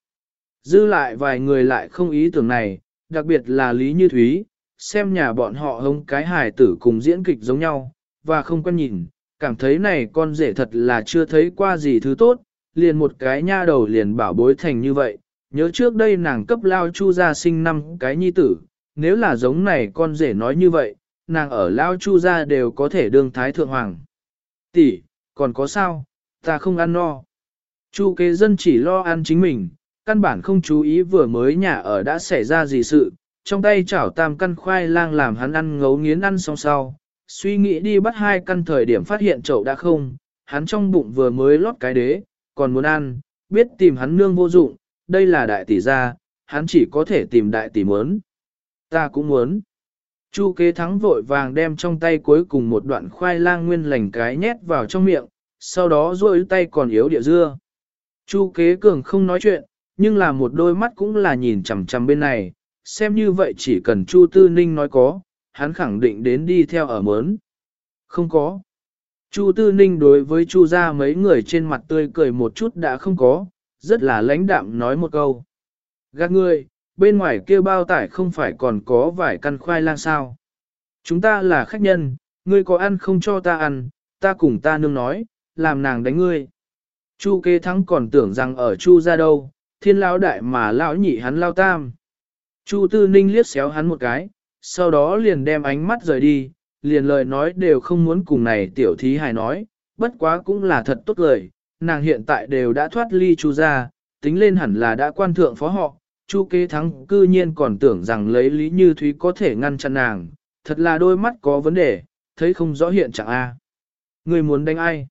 Dư lại vài người lại không ý tưởng này, đặc biệt là Lý Như Thúy, xem nhà bọn họ hông cái hài tử cùng diễn kịch giống nhau, và không quen nhìn, cảm thấy này con rể thật là chưa thấy qua gì thứ tốt, liền một cái nha đầu liền bảo bối thành như vậy. Nhớ trước đây nàng cấp lao chu gia sinh năm cái nhi tử, nếu là giống này con rể nói như vậy, nàng ở lao chu gia đều có thể đương thái thượng hoàng. Tỷ, còn có sao, ta không ăn no. Chu kế dân chỉ lo ăn chính mình, căn bản không chú ý vừa mới nhà ở đã xảy ra gì sự, trong tay chảo tam căn khoai lang làm hắn ăn ngấu nghiến ăn xong sau, suy nghĩ đi bắt hai căn thời điểm phát hiện chậu đã không, hắn trong bụng vừa mới lót cái đế, còn muốn ăn, biết tìm hắn nương vô dụng, đây là đại tỷ gia, hắn chỉ có thể tìm đại tỷ muốn. Ta cũng muốn. Chu kế thắng vội vàng đem trong tay cuối cùng một đoạn khoai lang nguyên lành cái nhét vào trong miệng, sau đó duỗi tay còn yếu địa dưa. Chu kế cường không nói chuyện, nhưng là một đôi mắt cũng là nhìn chằm chằm bên này, xem như vậy chỉ cần Chu Tư Ninh nói có, hắn khẳng định đến đi theo ở mớn. Không có. Chu Tư Ninh đối với Chu gia mấy người trên mặt tươi cười một chút đã không có, rất là lãnh đạm nói một câu. Gạt ngươi, bên ngoài kia bao tải không phải còn có vài căn khoai lang sao. Chúng ta là khách nhân, ngươi có ăn không cho ta ăn, ta cùng ta nương nói, làm nàng đánh ngươi. Chu kê thắng còn tưởng rằng ở chu ra đâu, thiên lão đại mà lão nhị hắn lao tam. Chu tư ninh liếc xéo hắn một cái, sau đó liền đem ánh mắt rời đi, liền lời nói đều không muốn cùng này tiểu thí hài nói, bất quá cũng là thật tốt lời, nàng hiện tại đều đã thoát ly chu ra, tính lên hẳn là đã quan thượng phó họ, chu kế thắng cư nhiên còn tưởng rằng lấy lý như thúy có thể ngăn chặn nàng, thật là đôi mắt có vấn đề, thấy không rõ hiện trạng a. Người muốn đánh ai?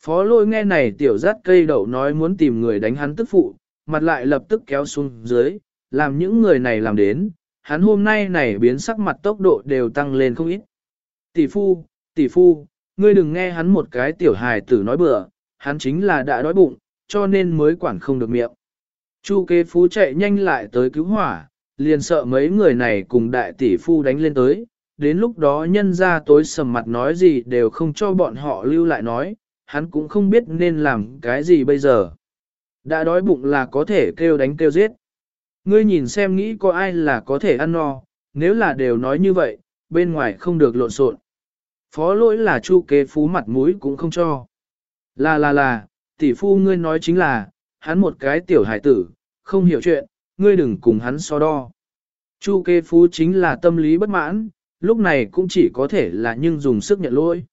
Phó lôi nghe này tiểu rát cây đậu nói muốn tìm người đánh hắn tức phụ, mặt lại lập tức kéo xuống dưới, làm những người này làm đến, hắn hôm nay này biến sắc mặt tốc độ đều tăng lên không ít. Tỷ phu, tỷ phu, ngươi đừng nghe hắn một cái tiểu hài tử nói bừa, hắn chính là đã đói bụng, cho nên mới quản không được miệng. Chu kế phú chạy nhanh lại tới cứu hỏa, liền sợ mấy người này cùng đại tỷ phu đánh lên tới, đến lúc đó nhân ra tối sầm mặt nói gì đều không cho bọn họ lưu lại nói, hắn cũng không biết nên làm cái gì bây giờ. Đã đói bụng là có thể kêu đánh kêu giết. Ngươi nhìn xem nghĩ có ai là có thể ăn no, nếu là đều nói như vậy, bên ngoài không được lộn xộn. Phó lỗi là chu kế phú mặt mũi cũng không cho. Là là là, tỷ phu ngươi nói chính là, hắn một cái tiểu hải tử, không hiểu chuyện, ngươi đừng cùng hắn so đo. Chu kế phú chính là tâm lý bất mãn, lúc này cũng chỉ có thể là nhưng dùng sức nhận lỗi.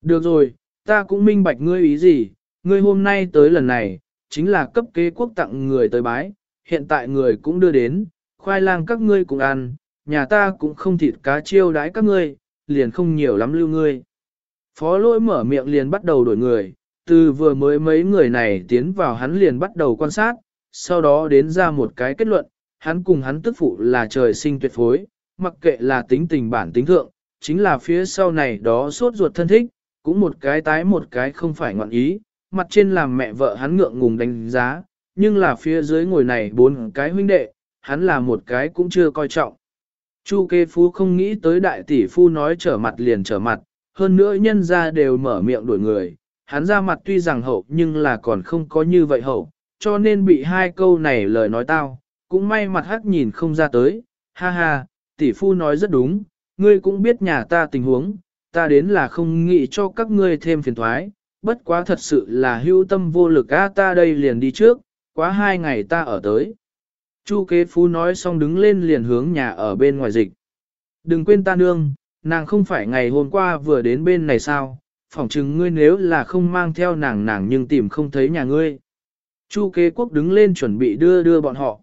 Được rồi, ta cũng minh bạch ngươi ý gì, ngươi hôm nay tới lần này, chính là cấp kế quốc tặng người tới bái, hiện tại người cũng đưa đến, khoai lang các ngươi cũng ăn, nhà ta cũng không thịt cá chiêu đái các ngươi, liền không nhiều lắm lưu ngươi. Phó lỗi mở miệng liền bắt đầu đổi người, từ vừa mới mấy người này tiến vào hắn liền bắt đầu quan sát, sau đó đến ra một cái kết luận, hắn cùng hắn tức phụ là trời sinh tuyệt phối, mặc kệ là tính tình bản tính thượng, chính là phía sau này đó sốt ruột thân thích, cũng một cái tái một cái không phải ngọn ý, mặt trên làm mẹ vợ hắn ngượng ngùng đánh giá, nhưng là phía dưới ngồi này bốn cái huynh đệ, hắn là một cái cũng chưa coi trọng. Chu kê phú không nghĩ tới đại tỷ phu nói trở mặt liền trở mặt, hơn nữa nhân ra đều mở miệng đuổi người, hắn ra mặt tuy rằng hậu nhưng là còn không có như vậy hậu, cho nên bị hai câu này lời nói tao, cũng may mặt hắc nhìn không ra tới, ha ha, tỷ phu nói rất đúng, ngươi cũng biết nhà ta tình huống, ta đến là không nghĩ cho các ngươi thêm phiền thoái, bất quá thật sự là hưu tâm vô lực a ta đây liền đi trước, quá hai ngày ta ở tới. Chu kế phú nói xong đứng lên liền hướng nhà ở bên ngoài dịch. Đừng quên ta nương, nàng không phải ngày hôm qua vừa đến bên này sao, phỏng chừng ngươi nếu là không mang theo nàng nàng nhưng tìm không thấy nhà ngươi. Chu kế quốc đứng lên chuẩn bị đưa đưa bọn họ.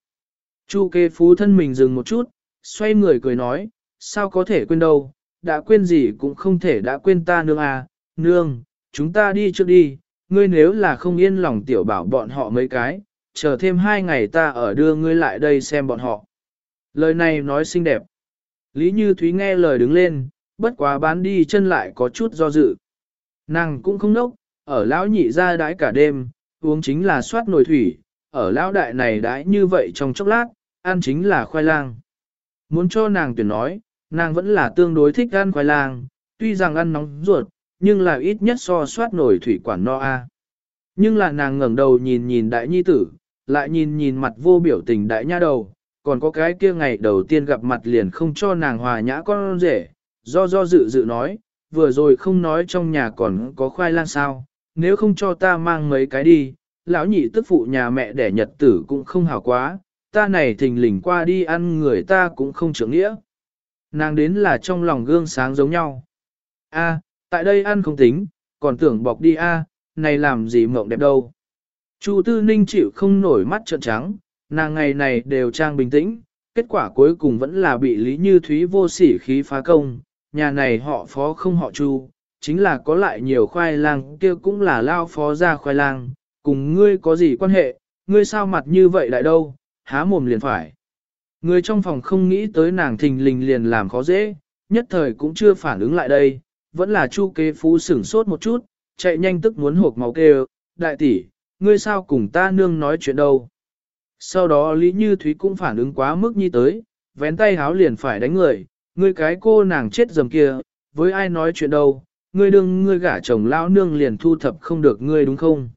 Chu kế phú thân mình dừng một chút, xoay người cười nói, sao có thể quên đâu, đã quên gì cũng không thể đã quên ta nương à, nương, chúng ta đi trước đi, ngươi nếu là không yên lòng tiểu bảo bọn họ mấy cái, chờ thêm hai ngày ta ở đưa ngươi lại đây xem bọn họ. Lời này nói xinh đẹp. Lý Như Thúy nghe lời đứng lên, bất quá bán đi chân lại có chút do dự. Nàng cũng không nốc, ở lão nhị ra đãi cả đêm, uống chính là soát nồi thủy, ở lão đại này đãi như vậy trong chốc lát, ăn chính là khoai lang. Muốn cho nàng tuyển nói, nàng vẫn là tương đối thích ăn khoai lang, tuy rằng ăn nóng ruột, nhưng là ít nhất so soát nổi thủy quản no a. Nhưng là nàng ngẩng đầu nhìn nhìn đại nhi tử, lại nhìn nhìn mặt vô biểu tình đại nha đầu, còn có cái kia ngày đầu tiên gặp mặt liền không cho nàng hòa nhã con rể, do do dự dự nói, vừa rồi không nói trong nhà còn có khoai lang sao, nếu không cho ta mang mấy cái đi, lão nhị tức phụ nhà mẹ đẻ nhật tử cũng không hảo quá, ta này thình lình qua đi ăn người ta cũng không trưởng nghĩa. Nàng đến là trong lòng gương sáng giống nhau. A, tại đây ăn không tính, còn tưởng bọc đi a, này làm gì mộng đẹp đâu. Chu Tư Ninh chịu không nổi mắt trợn trắng, nàng ngày này đều trang bình tĩnh, kết quả cuối cùng vẫn là bị Lý Như Thúy vô sỉ khí phá công, nhà này họ phó không họ Chu, chính là có lại nhiều khoai lang kia cũng là lao phó ra khoai lang, cùng ngươi có gì quan hệ, ngươi sao mặt như vậy lại đâu, há mồm liền phải. Người trong phòng không nghĩ tới nàng thình lình liền làm khó dễ, nhất thời cũng chưa phản ứng lại đây, vẫn là chu kế phú sửng sốt một chút, chạy nhanh tức muốn hộp máu kêu, đại tỷ, ngươi sao cùng ta nương nói chuyện đâu. Sau đó Lý Như Thúy cũng phản ứng quá mức như tới, vén tay háo liền phải đánh người, ngươi cái cô nàng chết dầm kia, với ai nói chuyện đâu, ngươi đừng ngươi gả chồng lão nương liền thu thập không được ngươi đúng không.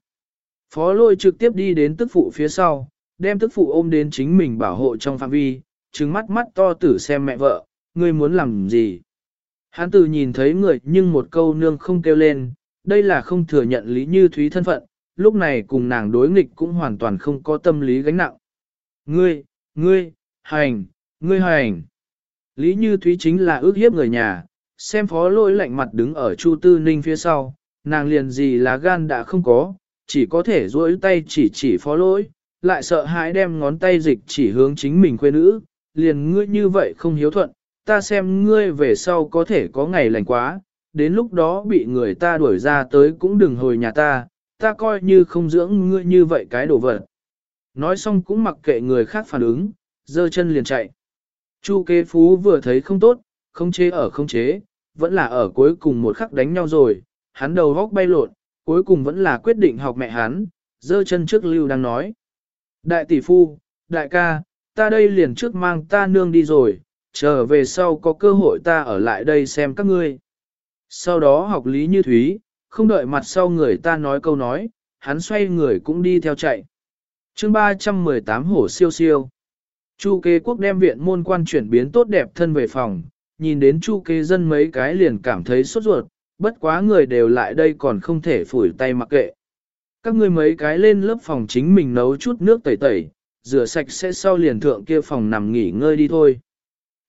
Phó lôi trực tiếp đi đến tức phụ phía sau, đem tức phụ ôm đến chính mình bảo hộ trong phạm vi, trừng mắt mắt to tử xem mẹ vợ, ngươi muốn làm gì. Hán Tử nhìn thấy người nhưng một câu nương không kêu lên, đây là không thừa nhận Lý Như Thúy thân phận, lúc này cùng nàng đối nghịch cũng hoàn toàn không có tâm lý gánh nặng. Ngươi, ngươi, hành, ngươi hành. Lý Như Thúy chính là ước hiếp người nhà, xem phó lỗi lạnh mặt đứng ở Chu Tư Ninh phía sau, nàng liền gì là gan đã không có, chỉ có thể duỗi tay chỉ chỉ phó lỗi, lại sợ hãi đem ngón tay dịch chỉ hướng chính mình quê nữ, liền ngươi như vậy không hiếu thuận, ta xem ngươi về sau có thể có ngày lành quá, đến lúc đó bị người ta đuổi ra tới cũng đừng hồi nhà ta, ta coi như không dưỡng ngươi như vậy cái đồ vật. Nói xong cũng mặc kệ người khác phản ứng, giơ chân liền chạy. Chu kế phú vừa thấy không tốt, không chế ở không chế, vẫn là ở cuối cùng một khắc đánh nhau rồi, hắn đầu góc bay lộn, cuối cùng vẫn là quyết định học mẹ hắn, giơ chân trước lưu đang nói. Đại tỷ phu, đại ca, ta đây liền trước mang ta nương đi rồi, trở về sau có cơ hội ta ở lại đây xem các ngươi. Sau đó học lý như thúy, không đợi mặt sau người ta nói câu nói, hắn xoay người cũng đi theo chạy. chương 318 hổ siêu siêu. Chu kế quốc đem viện môn quan chuyển biến tốt đẹp thân về phòng, nhìn đến chu kế dân mấy cái liền cảm thấy sốt ruột, bất quá người đều lại đây còn không thể phủi tay mặc kệ. Các ngươi mấy cái lên lớp phòng chính mình nấu chút nước tẩy tẩy, rửa sạch sẽ sau liền thượng kia phòng nằm nghỉ ngơi đi thôi.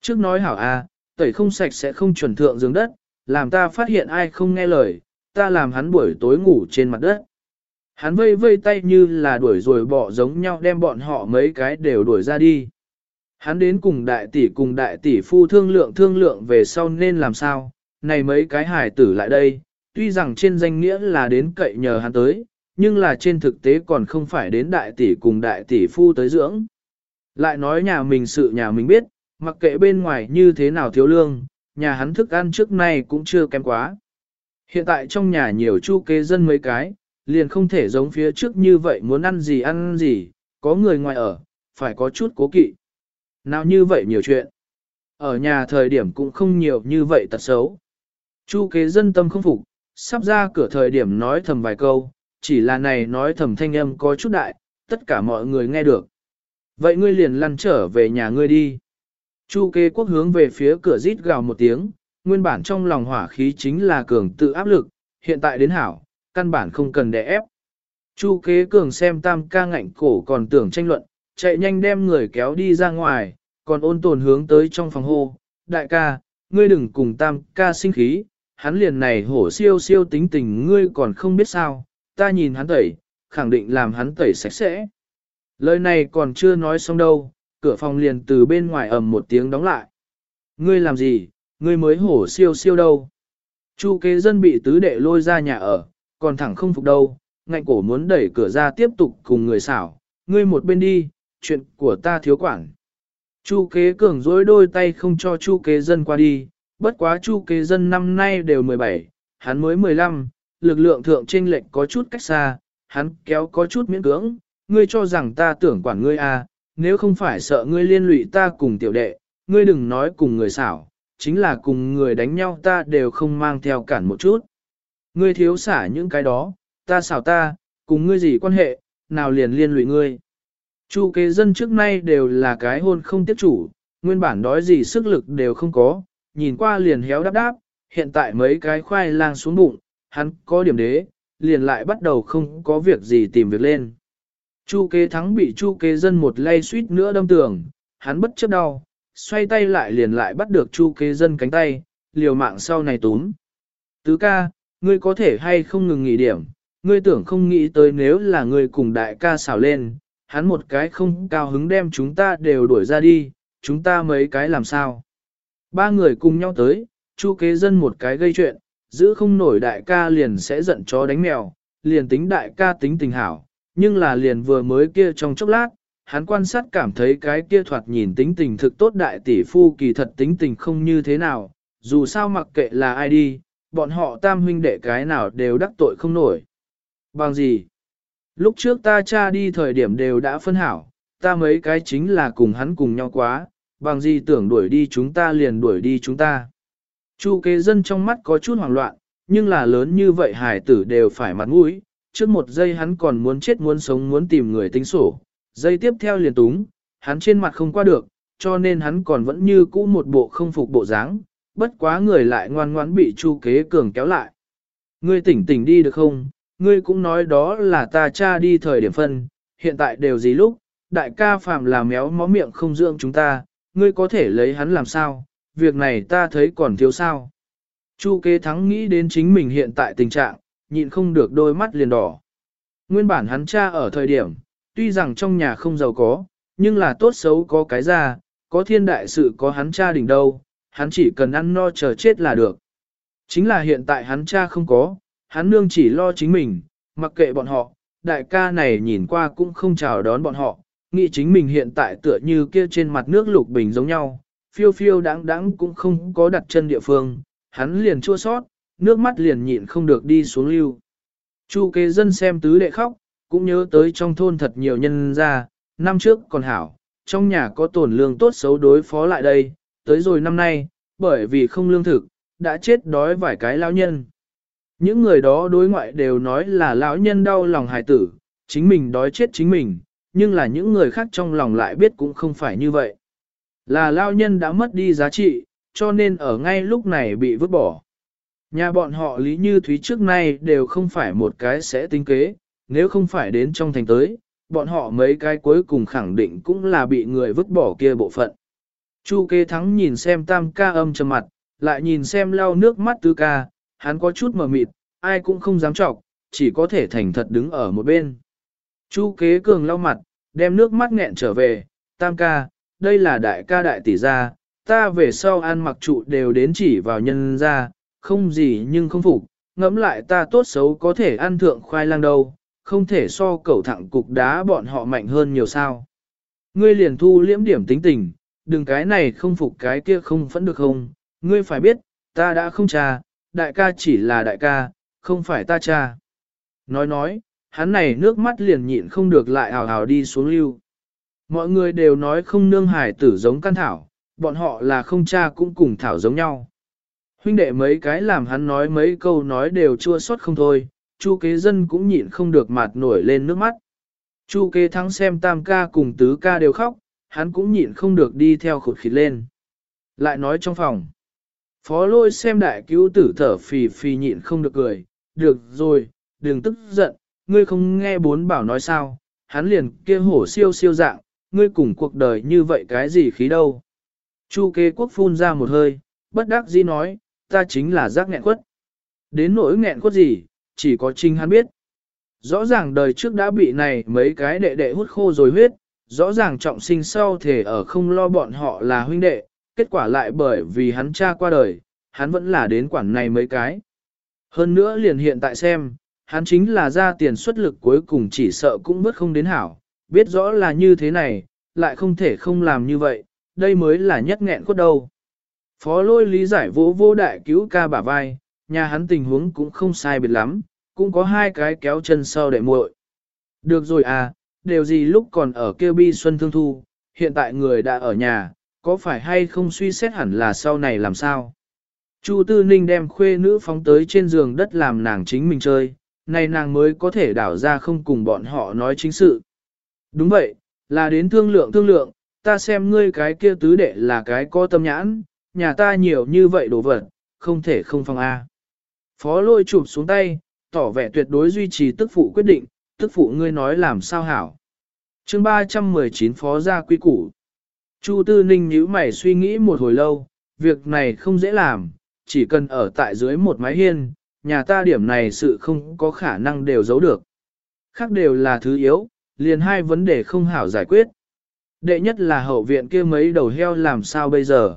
Trước nói hảo a, à, tẩy không sạch sẽ không chuẩn thượng giường đất, làm ta phát hiện ai không nghe lời, ta làm hắn buổi tối ngủ trên mặt đất. Hắn vây vây tay như là đuổi rồi bỏ giống nhau đem bọn họ mấy cái đều đuổi ra đi. Hắn đến cùng đại tỷ cùng đại tỷ phu thương lượng thương lượng về sau nên làm sao, này mấy cái hải tử lại đây, tuy rằng trên danh nghĩa là đến cậy nhờ hắn tới, nhưng là trên thực tế còn không phải đến đại tỷ cùng đại tỷ phu tới dưỡng. Lại nói nhà mình sự nhà mình biết, mặc kệ bên ngoài như thế nào thiếu lương, nhà hắn thức ăn trước nay cũng chưa kém quá. Hiện tại trong nhà nhiều chu kế dân mấy cái, liền không thể giống phía trước như vậy muốn ăn gì ăn gì, có người ngoài ở, phải có chút cố kỵ. Nào như vậy nhiều chuyện. Ở nhà thời điểm cũng không nhiều như vậy tật xấu. Chu kế dân tâm không phục, sắp ra cửa thời điểm nói thầm vài câu, chỉ là này nói thầm thanh âm có chút đại, tất cả mọi người nghe được. Vậy ngươi liền lăn trở về nhà ngươi đi. Chu kế quốc hướng về phía cửa rít gào một tiếng, nguyên bản trong lòng hỏa khí chính là cường tự áp lực, hiện tại đến hảo, căn bản không cần đè ép. Chu kế cường xem tam ca ngạnh cổ còn tưởng tranh luận, chạy nhanh đem người kéo đi ra ngoài, còn ôn tồn hướng tới trong phòng hô. Đại ca, ngươi đừng cùng tam ca sinh khí, hắn liền này hổ siêu siêu tính tình ngươi còn không biết sao, ta nhìn hắn tẩy, khẳng định làm hắn tẩy sạch sẽ. Lời này còn chưa nói xong đâu, cửa phòng liền từ bên ngoài ầm một tiếng đóng lại. Ngươi làm gì, ngươi mới hổ siêu siêu đâu. Chu kế dân bị tứ đệ lôi ra nhà ở, còn thẳng không phục đâu, ngạnh cổ muốn đẩy cửa ra tiếp tục cùng người xảo, ngươi một bên đi, chuyện của ta thiếu quản. Chu kế cường dối đôi tay không cho chu kế dân qua đi, bất quá chu kế dân năm nay đều 17, hắn mới 15, lực lượng thượng trên lệnh có chút cách xa, hắn kéo có chút miễn cưỡng, ngươi cho rằng ta tưởng quản ngươi à, nếu không phải sợ ngươi liên lụy ta cùng tiểu đệ, ngươi đừng nói cùng người xảo, chính là cùng người đánh nhau ta đều không mang theo cản một chút. Ngươi thiếu xả những cái đó, ta xảo ta, cùng ngươi gì quan hệ, nào liền liên lụy ngươi. Chu kế dân trước nay đều là cái hôn không tiếp chủ, nguyên bản đói gì sức lực đều không có, nhìn qua liền héo đáp đáp, hiện tại mấy cái khoai lang xuống bụng, hắn có điểm đế, liền lại bắt đầu không có việc gì tìm việc lên. Chu kế thắng bị chu kế dân một lay suýt nữa đâm tường, hắn bất chấp đau, xoay tay lại liền lại bắt được chu kế dân cánh tay, liều mạng sau này túm. Tứ ca, ngươi có thể hay không ngừng nghỉ điểm, ngươi tưởng không nghĩ tới nếu là ngươi cùng đại ca xảo lên, hắn một cái không cao hứng đem chúng ta đều đuổi ra đi, chúng ta mấy cái làm sao. Ba người cùng nhau tới, chu kế dân một cái gây chuyện, giữ không nổi đại ca liền sẽ giận chó đánh mèo, liền tính đại ca tính tình hảo, nhưng là liền vừa mới kia trong chốc lát, hắn quan sát cảm thấy cái kia thoạt nhìn tính tình thực tốt đại tỷ phu kỳ thật tính tình không như thế nào, dù sao mặc kệ là ai đi, bọn họ tam huynh đệ cái nào đều đắc tội không nổi. Bằng gì? Lúc trước ta cha đi thời điểm đều đã phân hảo, ta mấy cái chính là cùng hắn cùng nhau quá, bằng gì tưởng đuổi đi chúng ta liền đuổi đi chúng ta. Chu kế dân trong mắt có chút hoảng loạn, nhưng là lớn như vậy hải tử đều phải mặt mũi, trước một giây hắn còn muốn chết muốn sống muốn tìm người tính sổ, giây tiếp theo liền túng, hắn trên mặt không qua được, cho nên hắn còn vẫn như cũ một bộ không phục bộ dáng, bất quá người lại ngoan ngoãn bị chu kế cường kéo lại. Ngươi tỉnh tỉnh đi được không, ngươi cũng nói đó là ta cha đi thời điểm phân, hiện tại đều gì lúc, đại ca phạm là méo mó miệng không dưỡng chúng ta, ngươi có thể lấy hắn làm sao, việc này ta thấy còn thiếu sao. Chu kế thắng nghĩ đến chính mình hiện tại tình trạng, nhịn không được đôi mắt liền đỏ. Nguyên bản hắn cha ở thời điểm, tuy rằng trong nhà không giàu có, nhưng là tốt xấu có cái ra, có thiên đại sự có hắn cha đỉnh đâu, hắn chỉ cần ăn no chờ chết là được. Chính là hiện tại hắn cha không có, hắn nương chỉ lo chính mình, mặc kệ bọn họ, đại ca này nhìn qua cũng không chào đón bọn họ, nghĩ chính mình hiện tại tựa như kia trên mặt nước lục bình giống nhau, phiêu phiêu đáng đáng cũng không có đặt chân địa phương, hắn liền chua sót, nước mắt liền nhịn không được đi xuống lưu. Chu kế dân xem tứ đệ khóc, cũng nhớ tới trong thôn thật nhiều nhân ra, năm trước còn hảo, trong nhà có tổn lương tốt xấu đối phó lại đây, tới rồi năm nay, bởi vì không lương thực, đã chết đói vài cái lão nhân. Những người đó đối ngoại đều nói là lão nhân đau lòng hài tử, chính mình đói chết chính mình, nhưng là những người khác trong lòng lại biết cũng không phải như vậy. Là lão nhân đã mất đi giá trị, cho nên ở ngay lúc này bị vứt bỏ. Nhà bọn họ Lý Như Thúy trước nay đều không phải một cái sẽ tính kế, nếu không phải đến trong thành tới, bọn họ mấy cái cuối cùng khẳng định cũng là bị người vứt bỏ kia bộ phận. Chu kê thắng nhìn xem tam ca âm trầm mặt, lại nhìn xem lau nước mắt tứ ca, hắn có chút mờ mịt, ai cũng không dám chọc, chỉ có thể thành thật đứng ở một bên. Chu kế cường lau mặt, đem nước mắt nghẹn trở về, tam ca, đây là đại ca đại tỷ gia, ta về sau ăn mặc trụ đều đến chỉ vào nhân gia, không gì nhưng không phục, ngẫm lại ta tốt xấu có thể ăn thượng khoai lang đâu, không thể so cẩu thẳng cục đá bọn họ mạnh hơn nhiều sao. Ngươi liền thu liễm điểm tính tình, đừng cái này không phục cái kia không phẫn được không, Ngươi phải biết, ta đã không cha, đại ca chỉ là đại ca, không phải ta cha. Nói nói, hắn này nước mắt liền nhịn không được lại hào hào đi xuống lưu. Mọi người đều nói không nương hải tử giống căn thảo, bọn họ là không cha cũng cùng thảo giống nhau. Huynh đệ mấy cái làm hắn nói mấy câu nói đều chua xót không thôi, chu kế dân cũng nhịn không được mặt nổi lên nước mắt. Chu kế thắng xem tam ca cùng tứ ca đều khóc, hắn cũng nhịn không được đi theo khụt khịt lên. Lại nói trong phòng, phó lôi xem đại cứu tử thở phì phì nhịn không được cười, được rồi, đừng tức giận, ngươi không nghe bốn bảo nói sao, hắn liền kia hổ siêu siêu dạng, ngươi cùng cuộc đời như vậy cái gì khí đâu. Chu kế quốc phun ra một hơi, bất đắc dĩ nói, ta chính là giác nghẹn quất. Đến nỗi nghẹn quất gì, chỉ có trinh hắn biết. Rõ ràng đời trước đã bị này mấy cái đệ đệ hút khô rồi huyết, rõ ràng trọng sinh sau thể ở không lo bọn họ là huynh đệ, kết quả lại bởi vì hắn cha qua đời, hắn vẫn là đến quản này mấy cái. Hơn nữa liền hiện tại xem, hắn chính là ra tiền xuất lực cuối cùng chỉ sợ cũng bất không đến hảo, biết rõ là như thế này, lại không thể không làm như vậy, đây mới là nhất nghẹn cốt đâu. Phó lôi lý giải vỗ vô đại cứu ca bả vai, nhà hắn tình huống cũng không sai biệt lắm, cũng có hai cái kéo chân sau để muội. Được rồi à, đều gì lúc còn ở kêu bi xuân thương thu, hiện tại người đã ở nhà, có phải hay không suy xét hẳn là sau này làm sao? Chu Tư Ninh đem khuê nữ phóng tới trên giường đất làm nàng chính mình chơi, nay nàng mới có thể đảo ra không cùng bọn họ nói chính sự. Đúng vậy, là đến thương lượng thương lượng, ta xem ngươi cái kia tứ đệ là cái có tâm nhãn, nhà ta nhiều như vậy đồ vật, không thể không phong A. Phó lôi chụp xuống tay, tỏ vẻ tuyệt đối duy trì tức phụ quyết định, tức phụ ngươi nói làm sao hảo. chương 319 phó gia quy củ. Chu Tư Ninh nhíu mày suy nghĩ một hồi lâu, việc này không dễ làm, chỉ cần ở tại dưới một mái hiên, nhà ta điểm này sự không có khả năng đều giấu được. Khác đều là thứ yếu, liền hai vấn đề không hảo giải quyết. Đệ nhất là hậu viện kia mấy đầu heo làm sao bây giờ.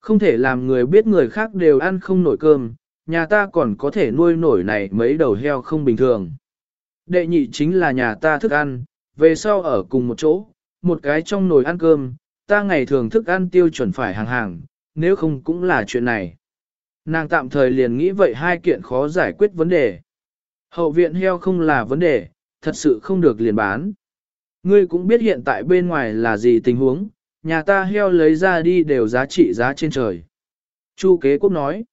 Không thể làm người biết người khác đều ăn không nổi cơm, nhà ta còn có thể nuôi nổi này mấy đầu heo không bình thường. Đệ nhị chính là nhà ta thức ăn, về sau ở cùng một chỗ, một cái trong nồi ăn cơm, ta ngày thường thức ăn tiêu chuẩn phải hàng hàng, nếu không cũng là chuyện này. Nàng tạm thời liền nghĩ vậy hai kiện khó giải quyết vấn đề. Hậu viện heo không là vấn đề, thật sự không được liền bán. Ngươi cũng biết hiện tại bên ngoài là gì tình huống, nhà ta heo lấy ra đi đều giá trị giá trên trời. Chu kế quốc nói,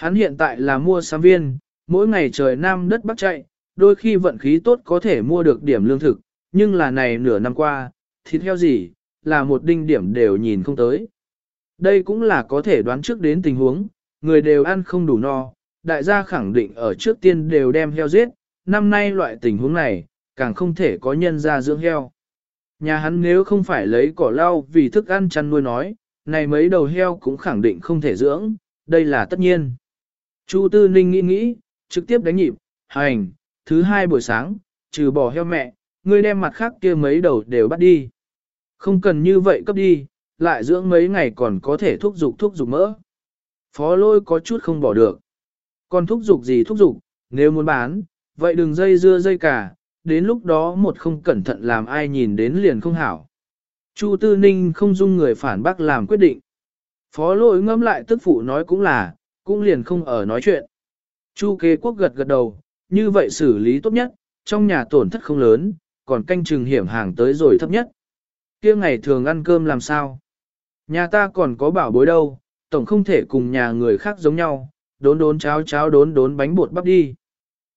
hắn hiện tại là mua sắm viên, mỗi ngày trời nam đất bắc chạy, đôi khi vận khí tốt có thể mua được điểm lương thực, nhưng là này nửa năm qua, thịt heo gì, là một đinh điểm đều nhìn không tới. Đây cũng là có thể đoán trước đến tình huống, người đều ăn không đủ no, đại gia khẳng định ở trước tiên đều đem heo giết, năm nay loại tình huống này, càng không thể có nhân ra dưỡng heo. Nhà hắn nếu không phải lấy cỏ lau vì thức ăn chăn nuôi nói, này mấy đầu heo cũng khẳng định không thể dưỡng, đây là tất nhiên. Chu Tư Ninh nghĩ nghĩ, trực tiếp đánh nhịp, hành, thứ hai buổi sáng, trừ bỏ heo mẹ, ngươi đem mặt khác kia mấy đầu đều bắt đi. Không cần như vậy cấp đi, lại dưỡng mấy ngày còn có thể thúc dục thúc dục mỡ. Phó lôi có chút không bỏ được. Còn thúc dục gì thúc dục, nếu muốn bán, vậy đừng dây dưa dây cả, đến lúc đó một không cẩn thận làm ai nhìn đến liền không hảo. Chu Tư Ninh không dung người phản bác làm quyết định. Phó lôi ngâm lại tức phụ nói cũng là, cũng liền không ở nói chuyện. Chu kế quốc gật gật đầu, như vậy xử lý tốt nhất, trong nhà tổn thất không lớn, còn canh chừng hiểm hàng tới rồi thấp nhất. kia ngày thường ăn cơm làm sao? Nhà ta còn có bảo bối đâu, tổng không thể cùng nhà người khác giống nhau, đốn đốn cháo cháo đốn đốn bánh bột bắp đi.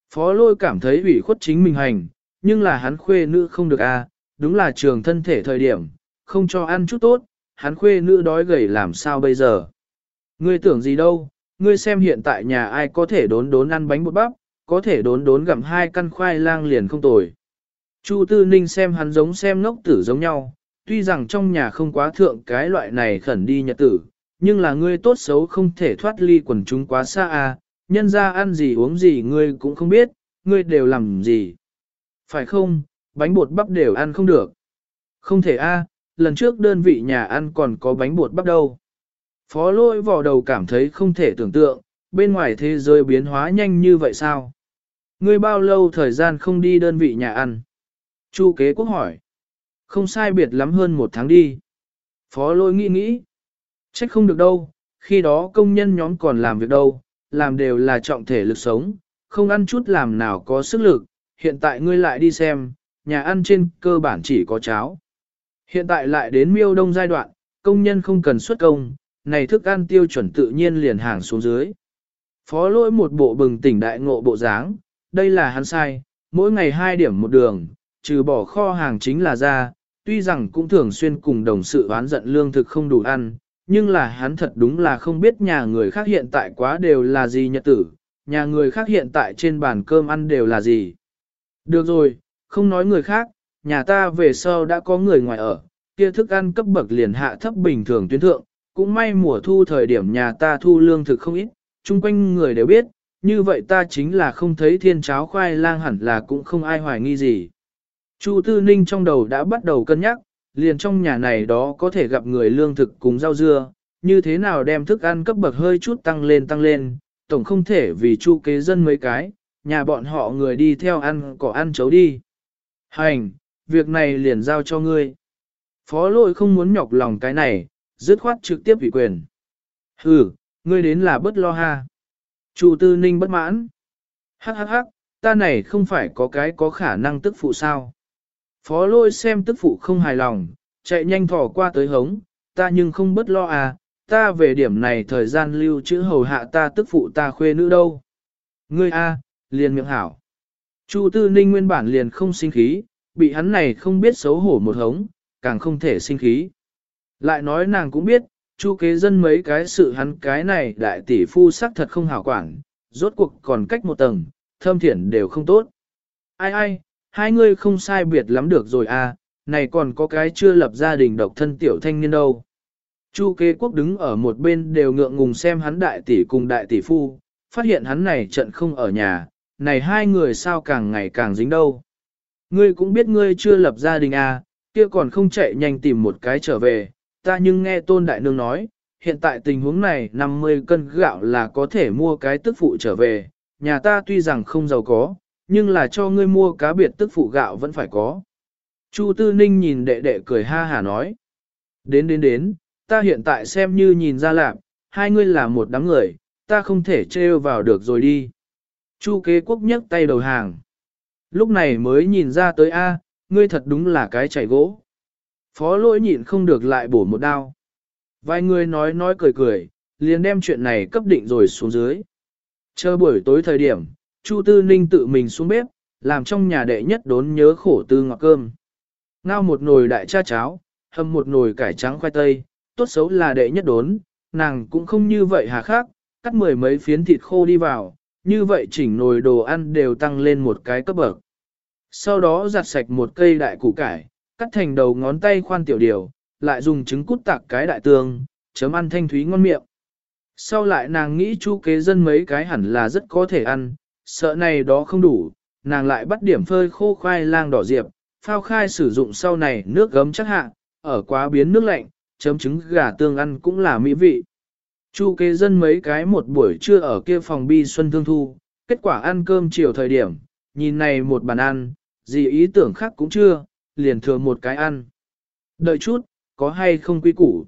Phó lôi cảm thấy ủy khuất chính mình hành, nhưng là hắn khuê nữ không được à, đúng là trường thân thể thời điểm, không cho ăn chút tốt, hắn khuê nữ đói gầy làm sao bây giờ. Ngươi tưởng gì đâu, ngươi xem hiện tại nhà ai có thể đốn đốn ăn bánh bột bắp, có thể đốn đốn gặm hai căn khoai lang liền không tồi. Chu Tư Ninh xem hắn giống xem ngốc tử giống nhau, tuy rằng trong nhà không quá thượng cái loại này khẩn đi nhật tử, nhưng là ngươi tốt xấu không thể thoát ly quần chúng quá xa à, nhân ra ăn gì uống gì ngươi cũng không biết, ngươi đều làm gì. Phải không, bánh bột bắp đều ăn không được. Không thể a, lần trước đơn vị nhà ăn còn có bánh bột bắp đâu. Phó lôi vò đầu cảm thấy không thể tưởng tượng, bên ngoài thế giới biến hóa nhanh như vậy sao? Ngươi bao lâu thời gian không đi đơn vị nhà ăn? Chu kế quốc hỏi. Không sai biệt lắm hơn một tháng đi. Phó lôi nghĩ nghĩ. Trách không được đâu, khi đó công nhân nhóm còn làm việc đâu, làm đều là trọng thể lực sống, không ăn chút làm nào có sức lực, hiện tại ngươi lại đi xem, nhà ăn trên cơ bản chỉ có cháo. Hiện tại lại đến miêu đông giai đoạn, công nhân không cần xuất công, này thức ăn tiêu chuẩn tự nhiên liền hàng xuống dưới. Phó lỗi một bộ bừng tỉnh đại ngộ bộ dáng, đây là hắn sai, mỗi ngày hai điểm một đường, trừ bỏ kho hàng chính là ra, tuy rằng cũng thường xuyên cùng đồng sự oán giận lương thực không đủ ăn, nhưng là hắn thật đúng là không biết nhà người khác hiện tại quá đều là gì nhật tử, nhà người khác hiện tại trên bàn cơm ăn đều là gì. Được rồi, không nói người khác, nhà ta về sau đã có người ngoài ở, kia thức ăn cấp bậc liền hạ thấp bình thường tuyến thượng, cũng may mùa thu thời điểm nhà ta thu lương thực không ít, chung quanh người đều biết, như vậy ta chính là không thấy thiên cháo khoai lang hẳn là cũng không ai hoài nghi gì. Chu Tư Ninh trong đầu đã bắt đầu cân nhắc, liền trong nhà này đó có thể gặp người lương thực cùng rau dưa, như thế nào đem thức ăn cấp bậc hơi chút tăng lên tăng lên, tổng không thể vì chu kế dân mấy cái, nhà bọn họ người đi theo ăn có ăn chấu đi. Hành, việc này liền giao cho ngươi. Phó lội không muốn nhọc lòng cái này, dứt khoát trực tiếp ủy quyền. Hừ, ngươi đến là bất lo ha. Chu tư ninh bất mãn. Hắc hắc hắc, ta này không phải có cái có khả năng tức phụ sao. Phó lôi xem tức phụ không hài lòng, chạy nhanh thỏ qua tới hống, ta nhưng không bất lo à, ta về điểm này thời gian lưu trữ hầu hạ ta tức phụ ta khuê nữ đâu. Ngươi a, liền miệng hảo. Chu tư ninh nguyên bản liền không sinh khí, bị hắn này không biết xấu hổ một hống, càng không thể sinh khí. Lại nói nàng cũng biết, chu kế dân mấy cái sự hắn cái này đại tỷ phu sắc thật không hảo quản, rốt cuộc còn cách một tầng, thâm thiển đều không tốt. Ai ai, hai ngươi không sai biệt lắm được rồi à, này còn có cái chưa lập gia đình độc thân tiểu thanh niên đâu. Chu kế quốc đứng ở một bên đều ngượng ngùng xem hắn đại tỷ cùng đại tỷ phu, phát hiện hắn này trận không ở nhà, này hai người sao càng ngày càng dính đâu. Ngươi cũng biết ngươi chưa lập gia đình à, kia còn không chạy nhanh tìm một cái trở về, ta nhưng nghe tôn đại nương nói, hiện tại tình huống này 50 cân gạo là có thể mua cái tức phụ trở về, nhà ta tuy rằng không giàu có, nhưng là cho ngươi mua cá biệt tức phụ gạo vẫn phải có. Chu Tư Ninh nhìn đệ đệ cười ha hà nói. Đến đến đến, ta hiện tại xem như nhìn ra lạc, hai ngươi là một đám người, ta không thể trêu vào được rồi đi. Chu kế quốc nhấc tay đầu hàng. Lúc này mới nhìn ra tới A, ngươi thật đúng là cái chảy gỗ. Phó lỗi nhịn không được lại bổ một đao. Vài người nói nói cười cười, liền đem chuyện này cấp định rồi xuống dưới. Chờ buổi tối thời điểm, Chu Tư Ninh tự mình xuống bếp, làm trong nhà đệ nhất đốn nhớ khổ tư ngọt cơm. Ngao một nồi đại cha cháo, hầm một nồi cải trắng khoai tây, tốt xấu là đệ nhất đốn, nàng cũng không như vậy hà khác, cắt mười mấy phiến thịt khô đi vào, như vậy chỉnh nồi đồ ăn đều tăng lên một cái cấp bậc. Sau đó giặt sạch một cây đại củ cải, cắt thành đầu ngón tay khoan tiểu điều, lại dùng trứng cút tạc cái đại tương, chấm ăn thanh thúy ngon miệng. Sau lại nàng nghĩ chu kế dân mấy cái hẳn là rất có thể ăn, sợ này đó không đủ, nàng lại bắt điểm phơi khô khoai lang đỏ diệp, phao khai sử dụng sau này nước gấm chắc hạ, ở quá biến nước lạnh, chấm trứng gà tương ăn cũng là mỹ vị. Chu kế dân mấy cái một buổi trưa ở kia phòng bi xuân thương thu, kết quả ăn cơm chiều thời điểm, nhìn này một bàn ăn, gì ý tưởng khác cũng chưa, liền thừa một cái ăn. Đợi chút, có hay không quy củ.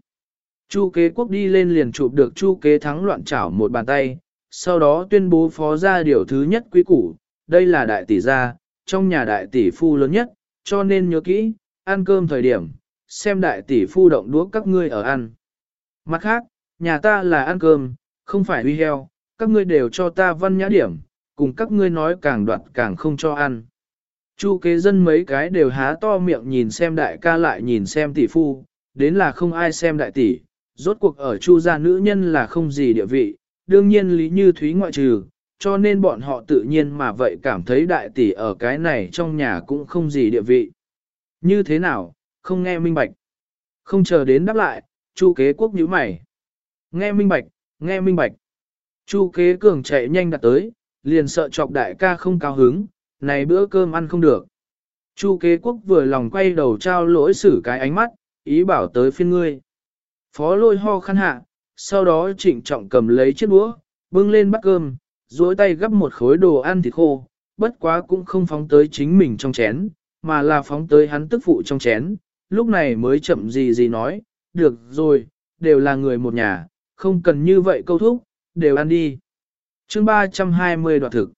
Chu kế quốc đi lên liền chụp được chu kế thắng loạn chảo một bàn tay, sau đó tuyên bố phó ra điều thứ nhất quý củ, đây là đại tỷ gia, trong nhà đại tỷ phu lớn nhất, cho nên nhớ kỹ, ăn cơm thời điểm, xem đại tỷ phu động đũa các ngươi ở ăn. Mặt khác, nhà ta là ăn cơm, không phải uy heo, các ngươi đều cho ta văn nhã điểm, cùng các ngươi nói càng đoạn càng không cho ăn. Chu kế dân mấy cái đều há to miệng nhìn xem đại ca lại nhìn xem tỷ phu, đến là không ai xem đại tỷ, rốt cuộc ở chu gia nữ nhân là không gì địa vị, đương nhiên Lý Như Thúy ngoại trừ, cho nên bọn họ tự nhiên mà vậy cảm thấy đại tỷ ở cái này trong nhà cũng không gì địa vị. Như thế nào, không nghe minh bạch. Không chờ đến đáp lại, Chu kế quốc nhíu mày. Nghe minh bạch, nghe minh bạch. Chu kế cường chạy nhanh đặt tới, liền sợ chọc đại ca không cao hứng, này bữa cơm ăn không được. Chu kế quốc vừa lòng quay đầu trao lỗi xử cái ánh mắt, ý bảo tới phiên ngươi. Phó lôi ho khăn hạ, sau đó trịnh trọng cầm lấy chiếc đũa, bưng lên bát cơm, duỗi tay gắp một khối đồ ăn thịt khô, bất quá cũng không phóng tới chính mình trong chén, mà là phóng tới hắn tức phụ trong chén, lúc này mới chậm gì gì nói, được rồi, đều là người một nhà, không cần như vậy câu thúc, đều ăn đi. chương 320 đoạt thực.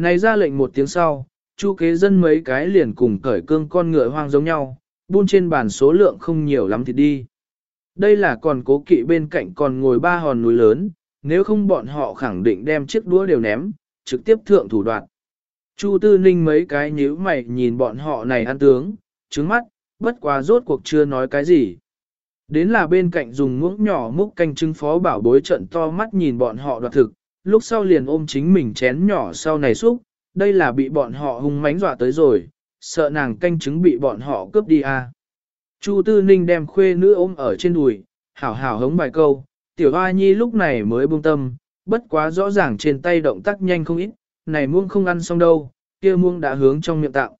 Này ra lệnh một tiếng sau, chu kế dân mấy cái liền cùng cởi cương con ngựa hoang giống nhau, buôn trên bàn số lượng không nhiều lắm thì đi. Đây là còn cố kỵ bên cạnh còn ngồi ba hòn núi lớn, nếu không bọn họ khẳng định đem chiếc đũa đều ném, trực tiếp thượng thủ đoạn. Chu Tư Ninh mấy cái nhíu mày nhìn bọn họ này ăn tướng, trứng mắt, bất quá rốt cuộc chưa nói cái gì. Đến là bên cạnh dùng muỗng nhỏ múc canh trứng phó bảo bối trận to mắt nhìn bọn họ đoạt thực, lúc sau liền ôm chính mình chén nhỏ sau này xúc, đây là bị bọn họ hung mánh dọa tới rồi, sợ nàng canh trứng bị bọn họ cướp đi à. Chu Tư Ninh đem khuê nữ ôm ở trên đùi, hảo hảo hống bài câu, tiểu hoa nhi lúc này mới buông tâm, bất quá rõ ràng trên tay động tác nhanh không ít, này muông không ăn xong đâu, kia muông đã hướng trong miệng tạo.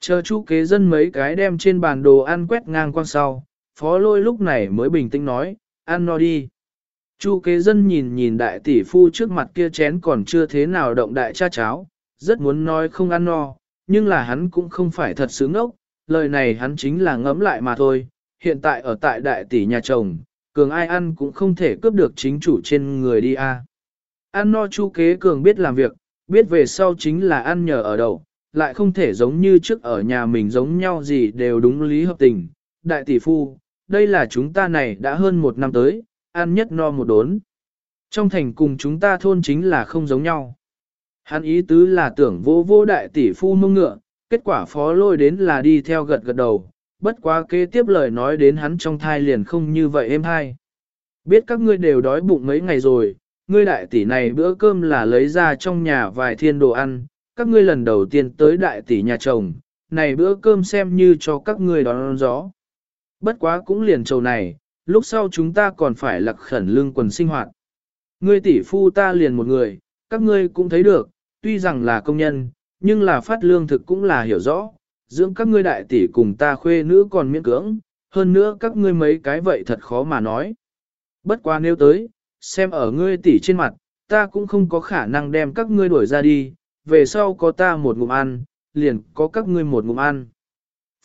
Chờ chu kế dân mấy cái đem trên bàn đồ ăn quét ngang qua sau, phó lôi lúc này mới bình tĩnh nói, ăn no đi. Chu kế dân nhìn nhìn đại tỷ phu trước mặt kia chén còn chưa thế nào động đại cha cháo, rất muốn nói không ăn no, nhưng là hắn cũng không phải thật sướng ốc, lời này hắn chính là ngẫm lại mà thôi, hiện tại ở tại đại tỷ nhà chồng, cường ai ăn cũng không thể cướp được chính chủ trên người đi a. Ăn no chu kế cường biết làm việc, biết về sau chính là ăn nhờ ở đậu, lại không thể giống như trước ở nhà mình giống nhau gì đều đúng lý hợp tình. Đại tỷ phu, đây là chúng ta này đã hơn một năm tới, ăn nhất no một đốn. Trong thành cùng chúng ta thôn chính là không giống nhau. Hắn ý tứ là tưởng vô vô đại tỷ phu mông ngựa, kết quả phó lôi đến là đi theo gật gật đầu, bất quá kế tiếp lời nói đến hắn trong thai liền không như vậy êm hai. Biết các ngươi đều đói bụng mấy ngày rồi, ngươi đại tỷ này bữa cơm là lấy ra trong nhà vài thiên đồ ăn, các ngươi lần đầu tiên tới đại tỷ nhà chồng, này bữa cơm xem như cho các ngươi đón gió. Bất quá cũng liền trầu này, lúc sau chúng ta còn phải lặc khẩn lương quần sinh hoạt. Ngươi tỷ phu ta liền một người, các ngươi cũng thấy được, tuy rằng là công nhân, nhưng là phát lương thực cũng là hiểu rõ, dưỡng các ngươi đại tỷ cùng ta khuê nữ còn miễn cưỡng, hơn nữa các ngươi mấy cái vậy thật khó mà nói. Bất qua nếu tới, xem ở ngươi tỷ trên mặt, ta cũng không có khả năng đem các ngươi đuổi ra đi, về sau có ta một ngụm ăn, liền có các ngươi một ngụm ăn.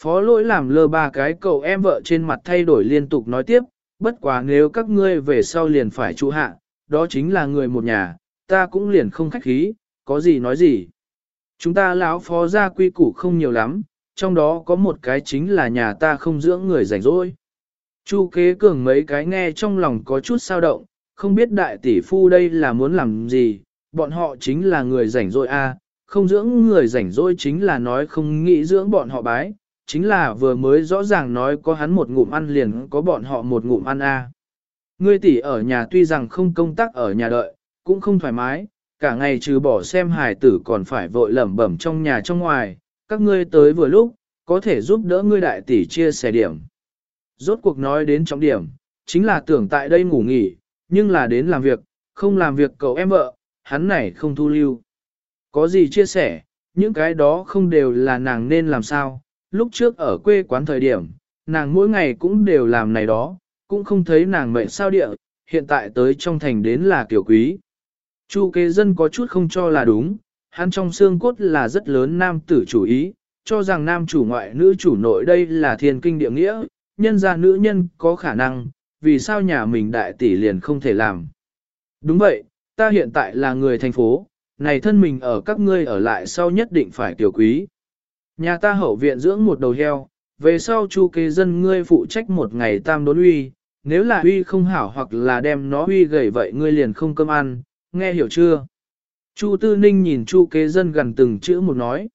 Phó lỗi làm lơ ba cái cậu em vợ trên mặt thay đổi liên tục nói tiếp, bất quá nếu các ngươi về sau liền phải trụ hạ, đó chính là người một nhà, ta cũng liền không khách khí, có gì nói gì. Chúng ta lão phó gia quy củ không nhiều lắm, trong đó có một cái chính là nhà ta không dưỡng người rảnh rỗi. Chu kế cường mấy cái nghe trong lòng có chút sao động, không biết đại tỷ phu đây là muốn làm gì, bọn họ chính là người rảnh rỗi a, không dưỡng người rảnh rỗi chính là nói không nghĩ dưỡng bọn họ bái, chính là vừa mới rõ ràng nói có hắn một ngụm ăn liền có bọn họ một ngụm ăn a. Ngươi tỷ ở nhà tuy rằng không công tác ở nhà đợi, cũng không thoải mái, cả ngày trừ bỏ xem hài tử còn phải vội lẩm bẩm trong nhà trong ngoài, các ngươi tới vừa lúc, có thể giúp đỡ ngươi đại tỷ chia sẻ điểm. Rốt cuộc nói đến trọng điểm, chính là tưởng tại đây ngủ nghỉ, nhưng là đến làm việc, không làm việc cậu em vợ, hắn này không thu lưu. Có gì chia sẻ, những cái đó không đều là nàng nên làm sao, lúc trước ở quê quán thời điểm, nàng mỗi ngày cũng đều làm này đó, cũng không thấy nàng mệnh sao địa, hiện tại tới trong thành đến là kiểu quý. Chu kế dân có chút không cho là đúng, hắn trong xương cốt là rất lớn nam tử chủ ý, cho rằng nam chủ ngoại nữ chủ nội đây là thiên kinh địa nghĩa, nhân ra nữ nhân có khả năng, vì sao nhà mình đại tỷ liền không thể làm. Đúng vậy, ta hiện tại là người thành phố, này thân mình ở các ngươi ở lại sau nhất định phải tiểu quý. Nhà ta hậu viện dưỡng một đầu heo, về sau chu kế dân ngươi phụ trách một ngày tam đốn uy, nếu là uy không hảo hoặc là đem nó uy gầy vậy ngươi liền không cơm ăn, nghe hiểu chưa? Chu Tư Ninh nhìn Chu kế dân gần từng chữ một nói.